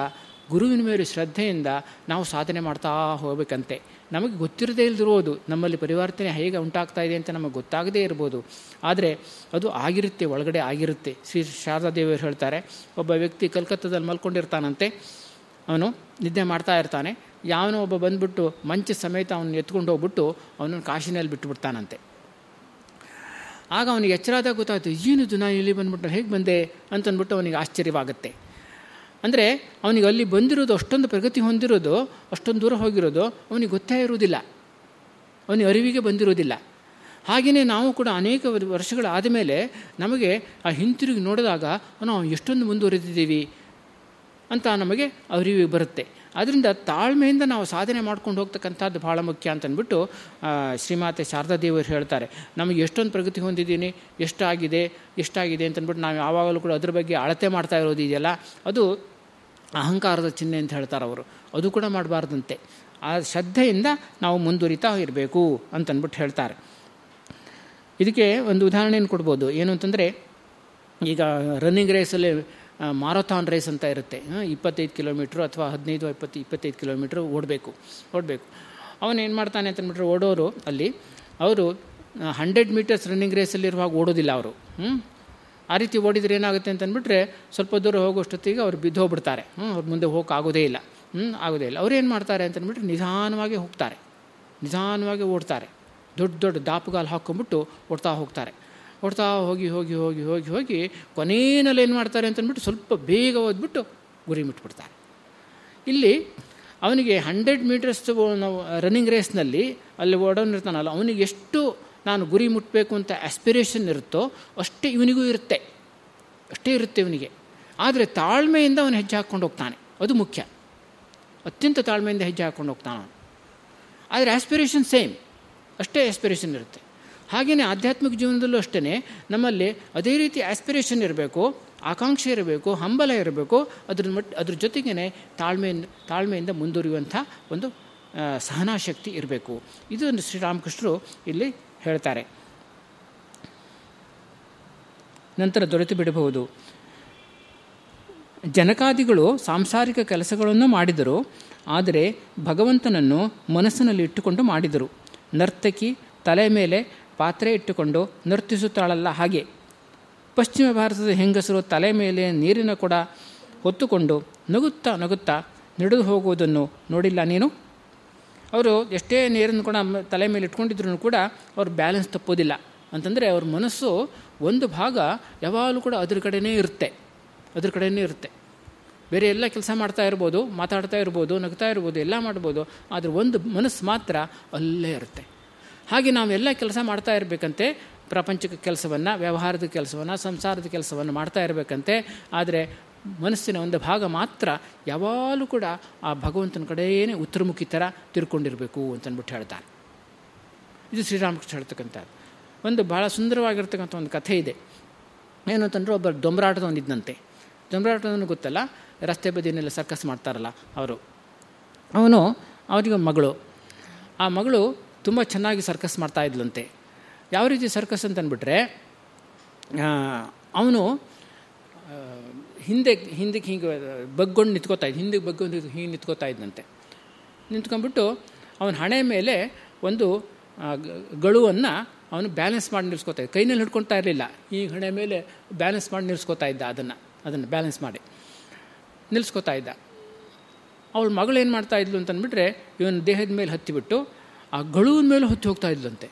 ಗುರುವಿನ ಮೇಲೆ ಶ್ರದ್ಧೆಯಿಂದ ನಾವು ಸಾಧನೆ ಮಾಡ್ತಾ ಹೋಗಬೇಕಂತೆ. ನಮಗೆ ಗೊತ್ತಿರದೇ ಇಲ್ದಿರೋದು, ನಮ್ಮಲ್ಲಿ ಪರಿವರ್ತನೆ ಹೇಗೆ ಉಂಟಾಗ್ತಾ ಇದೆ ಅಂತ ನಮಗೆ ಗೊತ್ತಾಗದೇ ಇರ್ಬೋದು. ಆದರೆ ಅದು ಆಗಿರುತ್ತೆ, ಒಳಗಡೆ ಆಗಿರುತ್ತೆ. ಶ್ರೀ ಶಾರದಾದೇವಿಯವರು ಹೇಳ್ತಾರೆ, ಒಬ್ಬ ವ್ಯಕ್ತಿ ಕಲ್ಕತ್ತಾದಲ್ಲಿ ಮಲ್ಕೊಂಡಿರ್ತಾನಂತೆ, ಅವನು ನಿದ್ದೆ ಮಾಡ್ತಾ ಇರ್ತಾನೆ. ಯಾವನೋ ಒಬ್ಬ ಬಂದುಬಿಟ್ಟು ಮಂಚ ಸಮೇತ ಅವನು ಎತ್ಕೊಂಡು ಹೋಗ್ಬಿಟ್ಟು ಅವನನ್ನು ಕಾಶಿನಲ್ಲಿ ಬಿಟ್ಟುಬಿಡ್ತಾನಂತೆ ಆಗ ಅವನಿಗೆ ಎಚ್ಚರಾದಾಗ ಗೊತ್ತಾಯ್ತು, ಏನಿದು ನಾನು ಇಲ್ಲಿ ಬಂದ್ಬಿಟ್ಟು ಹೇಗೆ ಬಂದೆ? ಅಂತಂದ್ಬಿಟ್ಟು ಅವನಿಗೆ ಆಶ್ಚರ್ಯವಾಗುತ್ತೆ. ಅಂದರೆ ಅವನಿಗೆ ಅಲ್ಲಿ ಬಂದಿರೋದು, ಅಷ್ಟೊಂದು ಪ್ರಗತಿ ಹೊಂದಿರೋದು, ಅಷ್ಟೊಂದು ದೂರ ಹೋಗಿರೋದು ಅವನಿಗೆ ಗೊತ್ತೇ ಇರುವುದಿಲ್ಲ. ಅವನಿಗೆ ಅರಿವಿಗೆ ಬಂದಿರೋದಿಲ್ಲ ಹಾಗೆಯೇ ನಾವು ಕೂಡ ಅನೇಕ ವರ್ಷಗಳಾದ ಮೇಲೆ ನಮಗೆ ಆ ಹಿಂತಿರುಗಿ ನೋಡಿದಾಗ, ನಾವು ಎಷ್ಟೊಂದು ಮುಂದುವರೆದಿದ್ದೀವಿ ಅಂತ ನಮಗೆ ಅರಿವಿಗೆ ಬರುತ್ತೆ. ಅದರಿಂದ ತಾಳ್ಮೆಯಿಂದ ನಾವು ಸಾಧನೆ ಮಾಡ್ಕೊಂಡು ಹೋಗ್ತಕ್ಕಂಥದ್ದು ಭಾಳ ಮುಖ್ಯ ಅಂತಂದ್ಬಿಟ್ಟು ಶ್ರೀಮಾತೆ ಶಾರದಾ ದೇವರು ಹೇಳ್ತಾರೆ. ನಮಗೆ ಎಷ್ಟೊಂದು ಪ್ರಗತಿ ಹೊಂದಿದ್ದೀನಿ, ಎಷ್ಟಾಗಿದೆ ಎಷ್ಟಾಗಿದೆ ಅಂತಂದ್ಬಿಟ್ಟು ನಾವು ಯಾವಾಗಲೂ ಕೂಡ ಅದ್ರ ಬಗ್ಗೆ ಅಳತೆ ಮಾಡ್ತಾ ಇರೋದು ಇದೆಯಲ್ಲ, ಅದು ಅಹಂಕಾರದ ಚಿಹ್ನೆ ಅಂತ ಹೇಳ್ತಾರೆ ಅವರು. ಅದು ಕೂಡ ಮಾಡಬಾರ್ದಂತೆ. ಆ ಶ್ರದ್ಧೆಯಿಂದ ನಾವು ಮುಂದುವರಿತಾ ಇರಬೇಕು ಅಂತನ್ಬಿಟ್ಟು ಹೇಳ್ತಾರೆ. ಇದಕ್ಕೆ ಒಂದು ಉದಾಹರಣೆಯನ್ನು ಕೊಡ್ಬೋದು. ಏನು ಅಂತಂದರೆ, ಈಗ ರನ್ನಿಂಗ್ ರೇಸಲ್ಲಿ ಮಾರಥಾನ್ ರೇಸ್ ಅಂತ ಇರುತ್ತೆ. ಇಪ್ಪತ್ತೈದು ಕಿಲೋಮೀಟ್ರ್ ಅಥವಾ ಹದಿನೈದು ಇಪ್ಪತ್ತು, ಇಪ್ಪತ್ತೈದು ಕಿಲೋಮೀಟ್ರ್ ಓಡಬೇಕು ಓಡಬೇಕು. ಅವನು ಏನು ಮಾಡ್ತಾನೆ ಅಂತಂದ್ಬಿಟ್ರೆ ಓಡೋರು ಅಲ್ಲಿ, ಅವರು ಹಂಡ್ರೆಡ್ ಮೀಟರ್ಸ್ ರನ್ನಿಂಗ್ ರೇಸಲ್ಲಿರುವಾಗ ಓಡೋದಿಲ್ಲ ಅವರು. ಆ ರೀತಿ ಓಡಿದ್ರೆ ಏನಾಗುತ್ತೆ ಅಂತಂದ್ಬಿಟ್ರೆ ಸ್ವಲ್ಪ ದೂರ ಹೋಗೋಷ್ಟೊತ್ತಿಗೆ ಅವ್ರು ಬಿದ್ದು ಹೋಗ್ಬಿಡ್ತಾರೆ. ಹ್ಞೂ ಅವ್ರ ಮುಂದೆ ಹೋಗೋಕೆ ಆಗೋದೇ ಇಲ್ಲ. ಹ್ಞೂ ಆಗೋದೇ ಇಲ್ಲ. ಅವ್ರು ಏನು ಮಾಡ್ತಾರೆ ಅಂತಂದ್ಬಿಟ್ರೆ ನಿಧಾನವಾಗಿ ಹೋಗ್ತಾರೆ. ನಿಧಾನವಾಗಿ ಓಡ್ತಾರೆ. ದೊಡ್ಡ ದೊಡ್ಡ ದಾಪುಗಾಲು ಹಾಕ್ಕೊಂಬಿಟ್ಟು ಓಡ್ತಾ ಹೋಗ್ತಾರೆ. ಓಡ್ತಾ ಹೋಗಿ ಹೋಗಿ ಹೋಗಿ ಹೋಗಿ ಹೋಗಿ ಕೊನೆಯಲ್ಲಿ ಏನು ಮಾಡ್ತಾರೆ ಅಂತಂದ್ಬಿಟ್ಟು ಸ್ವಲ್ಪ ಬೇಗ ಓದ್ಬಿಟ್ಟು ಗುರಿ ಮುಟ್ಬಿಡ್ತಾರೆ. ಇಲ್ಲಿ ಅವನಿಗೆ ಹಂಡ್ರೆಡ್ ಮೀಟರ್ಸ್ ನಾವು ರನ್ನಿಂಗ್ ರೇಸ್ನಲ್ಲಿ ಅಲ್ಲಿ ಓಡೋನಿರ್ತಾನಲ್ಲ ಅವನಿಗೆ ಎಷ್ಟು ನಾನು ಗುರಿ ಮುಟ್ಟಬೇಕು ಅಂತ ಆಸ್ಪಿರೇಷನ್ ಇರುತ್ತೋ ಅಷ್ಟೇ ಇವನಿಗೂ ಇರುತ್ತೆ. ಅಷ್ಟೇ ಇರುತ್ತೆ ಇವನಿಗೆ. ಆದರೆ ತಾಳ್ಮೆಯಿಂದ ಅವನು ಹೆಜ್ಜೆ ಹಾಕ್ಕೊಂಡು ಹೋಗ್ತಾನೆ. ಅದು ಮುಖ್ಯ. ಅತ್ಯಂತ ತಾಳ್ಮೆಯಿಂದ ಹೆಜ್ಜೆ ಹಾಕ್ಕೊಂಡು ಹೋಗ್ತಾನೆ ಆದರೆ ಆಸ್ಪಿರೇಷನ್ ಸೇಮ್ ಅಷ್ಟೇ ಆಸ್ಪಿರೇಷನ್ ಇರುತ್ತೆ. ಹಾಗೆಯೇ ಆಧ್ಯಾತ್ಮಿಕ ಜೀವನದಲ್ಲೂ ಅಷ್ಟೇ ನಮ್ಮಲ್ಲಿ ಅದೇ ರೀತಿ ಆಸ್ಪಿರೇಷನ್ ಇರಬೇಕು, ಆಕಾಂಕ್ಷೆ ಇರಬೇಕು, ಹಂಬಲ ಇರಬೇಕು, ಅದ್ರ ಮಟ್, ಅದ್ರ ಜೊತೆಗೇ ತಾಳ್ಮೆಯಿಂದ ತಾಳ್ಮೆಯಿಂದ ಮುಂದುವರಿಯುವಂಥ ಒಂದು ಸಹನಾಶಕ್ತಿ ಇರಬೇಕು. ಇದನ್ನು ಶ್ರೀರಾಮಕೃಷ್ಣರು ಇಲ್ಲಿ ಹೇಳ್ತಾರೆ. ನಂತರ ದೊರೆತು ಬಿಡಬಹುದು. ಜನಕಾದಿಗಳು ಸಾಂಸಾರಿಕ ಕೆಲಸಗಳನ್ನು ಮಾಡಿದರು, ಆದರೆ ಭಗವಂತನನ್ನು ಮನಸ್ಸಿನಲ್ಲಿ ಇಟ್ಟುಕೊಂಡು ಮಾಡಿದರು. ನರ್ತಕಿ ತಲೆ ಮೇಲೆ ಪಾತ್ರೆ ಇಟ್ಟುಕೊಂಡು ನರ್ತಿಸುತ್ತಾಳಲ್ಲ ಹಾಗೆ. ಪಶ್ಚಿಮ ಭಾರತದ ಹೆಂಗಸರು ತಲೆ ಮೇಲೆ ನೀರಿನ ಕೊಡ ಹೊತ್ತುಕೊಂಡು ನಗುತ್ತಾ ನಗುತ್ತಾ ನಡೆದು ಹೋಗುವುದನ್ನು ನೋಡಿಲ್ಲ ನೀನು? ಅವರು ಎಷ್ಟೇ ನೀರನ್ನು ಕೂಡ ತಲೆ ಮೇಲೆ ಇಟ್ಕೊಂಡಿದ್ರು ಕೂಡ ಅವ್ರ ಬ್ಯಾಲೆನ್ಸ್ ತಪ್ಪೋದಿಲ್ಲ ಅಂತಂದರೆ ಅವ್ರ ಮನಸ್ಸು ಒಂದು ಭಾಗ ಯಾವಾಗಲೂ ಕೂಡ ಅದ್ರ ಕಡೆಯೇ ಇರುತ್ತೆ. ಅದ್ರ ಕಡೆಯೇ ಇರುತ್ತೆ. ಬೇರೆ ಎಲ್ಲ ಕೆಲಸ ಮಾಡ್ತಾ ಇರ್ಬೋದು, ಮಾತಾಡ್ತಾ ಇರ್ಬೋದು, ನಗ್ತಾ ಇರ್ಬೋದು, ಎಲ್ಲ ಮಾಡ್ಬೋದು, ಆದರೆ ಒಂದು ಮನಸ್ಸು ಮಾತ್ರ ಅಲ್ಲೇ ಇರುತ್ತೆ. ಹಾಗೆ ನಾವೆಲ್ಲ ಕೆಲಸ ಮಾಡ್ತಾ ಇರಬೇಕಂತೆ. ಪ್ರಾಪಂಚಿಕ ಕೆಲಸವನ್ನು, ವ್ಯವಹಾರದ ಕೆಲಸವನ್ನು, ಸಂಸಾರದ ಕೆಲಸವನ್ನು ಮಾಡ್ತಾ ಇರಬೇಕಂತೆ. ಆದರೆ ಮನಸ್ಸಿನ ಒಂದು ಭಾಗ ಮಾತ್ರ ಯಾವಾಗಲೂ ಕೂಡ ಆ ಭಗವಂತನ ಕಡೆಯೇ ಉತ್ತರಮುಖಿ ಥರ ತಿರ್ಕೊಂಡಿರಬೇಕು ಅಂತಂದ್ಬಿಟ್ಟು ಹೇಳ್ತಾರೆ ಇದು ಶ್ರೀರಾಮಕೃಷ್ಣ ಹೇಳ್ತಕ್ಕಂಥದ್ದು. ಒಂದು ಭಾಳ ಸುಂದರವಾಗಿರ್ತಕ್ಕಂಥ ಒಂದು ಕಥೆ ಇದೆ. ಏನು ಅಂತಂದ್ರೆ ಒಬ್ಬ ದೊಂಬರಾಟದವನಿದ್ದಂತೆ ದೊಂಬರಾಟದವನು ಗೊತ್ತಲ್ಲ, ರಸ್ತೆ ಬದಿಯನ್ನೆಲ್ಲ ಸರ್ಕಸ್ ಮಾಡ್ತಾರಲ್ಲ ಅವರು. ಅವನು ಅವನಿಗೆ ಮಗಳು. ಆ ಮಗಳು ತುಂಬ ಚೆನ್ನಾಗಿ ಸರ್ಕಸ್ ಮಾಡ್ತಾ ಇದ್ಲಂತೆ. ಯಾವ ರೀತಿ ಸರ್ಕಸ್ ಅಂತಂದ್ಬಿಟ್ರೆ ಅವನು ಹಿಂದೆ, ಹಿಂದಕ್ಕೆ ಹಿಂಗೆ, ಬಗ್ಗೊಂಡು ನಿಂತ್ಕೋತಾ ಇದ್ದ, ಹಿಂದಕ್ಕೆ ಬಗ್ಗೊಂಡು ಹಿಂಗೆ ನಿಂತ್ಕೋತಾ ಇದ್ದಂತೆ ನಿಂತ್ಕೊಂಡ್ಬಿಟ್ಟು ಅವನ ಹಣೆ ಮೇಲೆ ಒಂದು ಗಳುವನ್ನು ಅವನು ಬ್ಯಾಲೆನ್ಸ್ ಮಾಡಿ ನಿಲ್ಸ್ಕೊತಾ ಇದ್ದ. ಕೈನಲ್ಲಿ ಹಿಡ್ಕೊಳ್ತಾ ಇರಲಿಲ್ಲ. ಈ ಹಣೆ ಮೇಲೆ ಬ್ಯಾಲೆನ್ಸ್ ಮಾಡಿ ನಿಲ್ಸ್ಕೊತಾ ಇದ್ದ ಅದನ್ನು ಅದನ್ನು ಬ್ಯಾಲೆನ್ಸ್ ಮಾಡಿ ನಿಲ್ಸ್ಕೊತಾ ಇದ್ದ. ಅವಳ ಮಗಳು ಏನು ಮಾಡ್ತಾ ಇದ್ಲು ಅಂತಂದ್ಬಿಟ್ರೆ, ಇವನು ದೇಹದ ಮೇಲೆ ಹತ್ತಿಬಿಟ್ಟು ಆ ಗಳುವಿನ ಮೇಲೆ ಹೊತ್ತಿ ಹೋಗ್ತಾ ಇದ್ಲಂತೆ.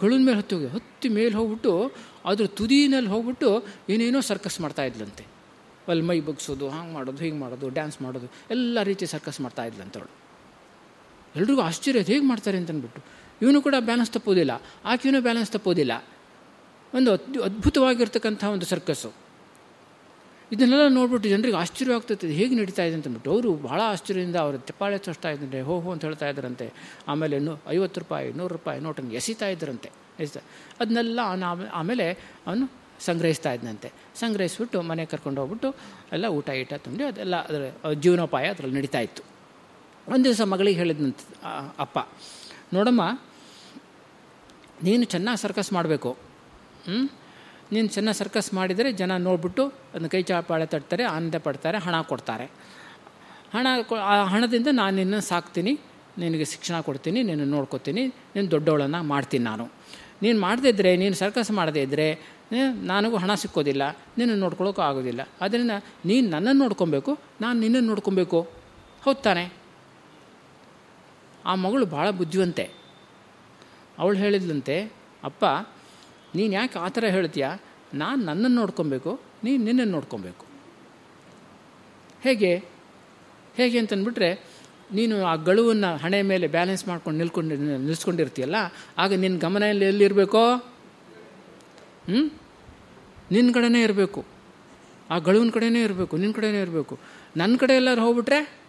ಗಳುವಿನ ಮೇಲೆ ಹೊತ್ತಿ ಹೋಗಿ, ಹೊತ್ತಿ ಮೇಲೆ ಹೋಗ್ಬಿಟ್ಟು, ಅದ್ರ ತುದಿನಲ್ಲಿ ಹೋಗ್ಬಿಟ್ಟು ಏನೇನೋ ಸರ್ಕಸ್ ಮಾಡ್ತಾ ಇದ್ಲಂತೆ. ಅಲ್ಲಿ ಮೈ ಬಗ್ಸೋದು, ಹಾಂಗೆ ಮಾಡೋದು, ಹೀಗೆ ಮಾಡೋದು ಡ್ಯಾನ್ಸ್ ಮಾಡೋದು, ಎಲ್ಲ ರೀತಿ ಸರ್ಕಸ್ ಮಾಡ್ತಾ ಇದ್ಲಂತವಳು ಎಲ್ರಿಗೂ ಆಶ್ಚರ್ಯ ಹೇಗೆ ಮಾಡ್ತಾರೆ ಅಂತಂದ್ಬಿಟ್ಟು ಇವನು ಕೂಡ ಬ್ಯಾಲೆನ್ಸ್ ತಪ್ಪೋದಿಲ್ಲ. ಆಕೆಯೂ ಬ್ಯಾಲೆನ್ಸ್ ತಪ್ಪೋದಿಲ್ಲ. ಒಂದು ಅದ್ಭು, ಅದ್ಭುತವಾಗಿರ್ತಕ್ಕಂಥ ಒಂದು ಸರ್ಕಸ್ಸು ಇದನ್ನೆಲ್ಲ ನೋಡ್ಬಿಟ್ಟು ಜನರಿಗೆ ಆಶ್ಚರ್ಯ ಆಗ್ತದೆ ಹೇಗೆ ನಡೀತಾ ಇದೆ ಅಂತಂದ್ಬಿಟ್ಟು ಅವರು ಭಾಳ ಆಶ್ಚರ್ಯದಿಂದ ಅವರು ತೆಪ್ಪಾಳೆ ತೋರಿಸ್ತಾ ಇದ್ದಂತೆ ಹೋ ಹೋ ಅಂತ ಹೇಳ್ತಾ ಇದ್ರಂತೆ. ಆಮೇಲೆ ನೂ ಐವತ್ತು ರೂಪಾಯಿ ನೂರು ರೂಪಾಯಿ ನೋಟನ್ನು ಎಸಿತಾ ಇದ್ದರಂತೆ ಎಸಿತಾ ಅದನ್ನೆಲ್ಲ ಅವನು ಆಮೇಲೆ ಅವನು ಸಂಗ್ರಹಿಸ್ತಾ ಇದ್ದಂತೆ ಸಂಗ್ರಹಿಸ್ಬಿಟ್ಟು ಮನೆ ಕರ್ಕೊಂಡು ಹೋಗ್ಬಿಟ್ಟು ಎಲ್ಲ ಊಟ ಈಟ ತುಂಬಿ ಅದೆಲ್ಲ ಅದರ ಜೀವನೋಪಾಯ ಅದರಲ್ಲಿ ನಡೀತಾ ಇತ್ತು. ಒಂದು ದಿವಸ ಮಗಳಿಗೆ ಹೇಳಿದಂತ ಅಪ್ಪ, ನೋಡಮ್ಮ, ನೀನು ಚೆನ್ನಾಗಿ ಸರ್ಕಸ್ ಮಾಡಬೇಕು. ಹ್ಞೂ ನೀನು ಚೆನ್ನಾಗಿ ಸರ್ಕಸ್ ಮಾಡಿದರೆ ಜನ ನೋಡ್ಬಿಟ್ಟು ಅದನ್ನ ಕೈ ಚಾಪಾಳೆ ತಟ್ತಾರೆ, ಆನಂದ ಪಡ್ತಾರೆ, ಹಣ ಕೊಡ್ತಾರೆ. ಹಣ ಆ ಹಣದಿಂದ ನಾನು ನಿನ್ನ ಸಾಕ್ತೀನಿ, ನಿನಗೆ ಶಿಕ್ಷಣ ಕೊಡ್ತೀನಿ ನಿನ್ನ ನೋಡ್ಕೊತೀನಿ, ನೀನು ದೊಡ್ಡವಳನ್ನು ಮಾಡ್ತೀನಿ ನಾನು. ನೀನು ಮಾಡದೇ ಇದ್ದರೆ ನೀನು ಸರ್ಕಸ್ ಮಾಡದೇ ಇದ್ದರೆ ನನಗೂ ಹಣ ಸಿಕ್ಕೋದಿಲ್ಲ ನಿನ್ನ ನೋಡ್ಕೊಳ್ಳೋಕ್ಕೂ ಆಗೋದಿಲ್ಲ. ಅದರಿಂದ ನೀನು ನನ್ನನ್ನು ನೋಡ್ಕೊಬೇಕು, ನಾನು ನಿನ್ನನ್ನು ನೋಡ್ಕೊಬೇಕು. ಹೌದು ತಾನೆ ಆ ಮಗಳು ಭಾಳ ಬುದ್ಧಿವಂತೆ. ಅವಳು ಹೇಳಿದ್ಲಂತೆ, ಅಪ್ಪ ನೀನು ಯಾಕೆ ಆ ಥರ ಹೇಳ್ತೀಯಾ? ನಾನು ನನ್ನನ್ನು ನೋಡ್ಕೊಬೇಕು, ನೀನು ನಿನ್ನನ್ನು ನೋಡ್ಕೊಬೇಕು. ಹೇಗೆ? ಹೇಗೆ ಅಂತಂದ್ಬಿಟ್ರೆ, ನೀನು ಆ ಗಳುವನ್ನು ಹಣೆ ಮೇಲೆ ಬ್ಯಾಲೆನ್ಸ್ ಮಾಡ್ಕೊಂಡು ನಿಲ್ಕೊಂಡು ನಿಲ್ಸ್ಕೊಂಡಿರ್ತೀಯಲ್ಲ, ಆಗ ನಿನ್ನ ಗಮನ ಎಲ್ಲಿ, ಎಲ್ಲಿರಬೇಕೋ? ಹ್ಞೂ ನಿನ್ನ ಕಡೆನೇ ಇರಬೇಕು. ಆ ಗಳುವಿನ ಕಡೆನೇ ಇರಬೇಕು ನಿನ್ನ ಕಡೆನೇ ಇರಬೇಕು. ನನ್ನ ಕಡೆ ಎಲ್ಲರೂ ಹೋಗ್ಬಿಟ್ರೆ?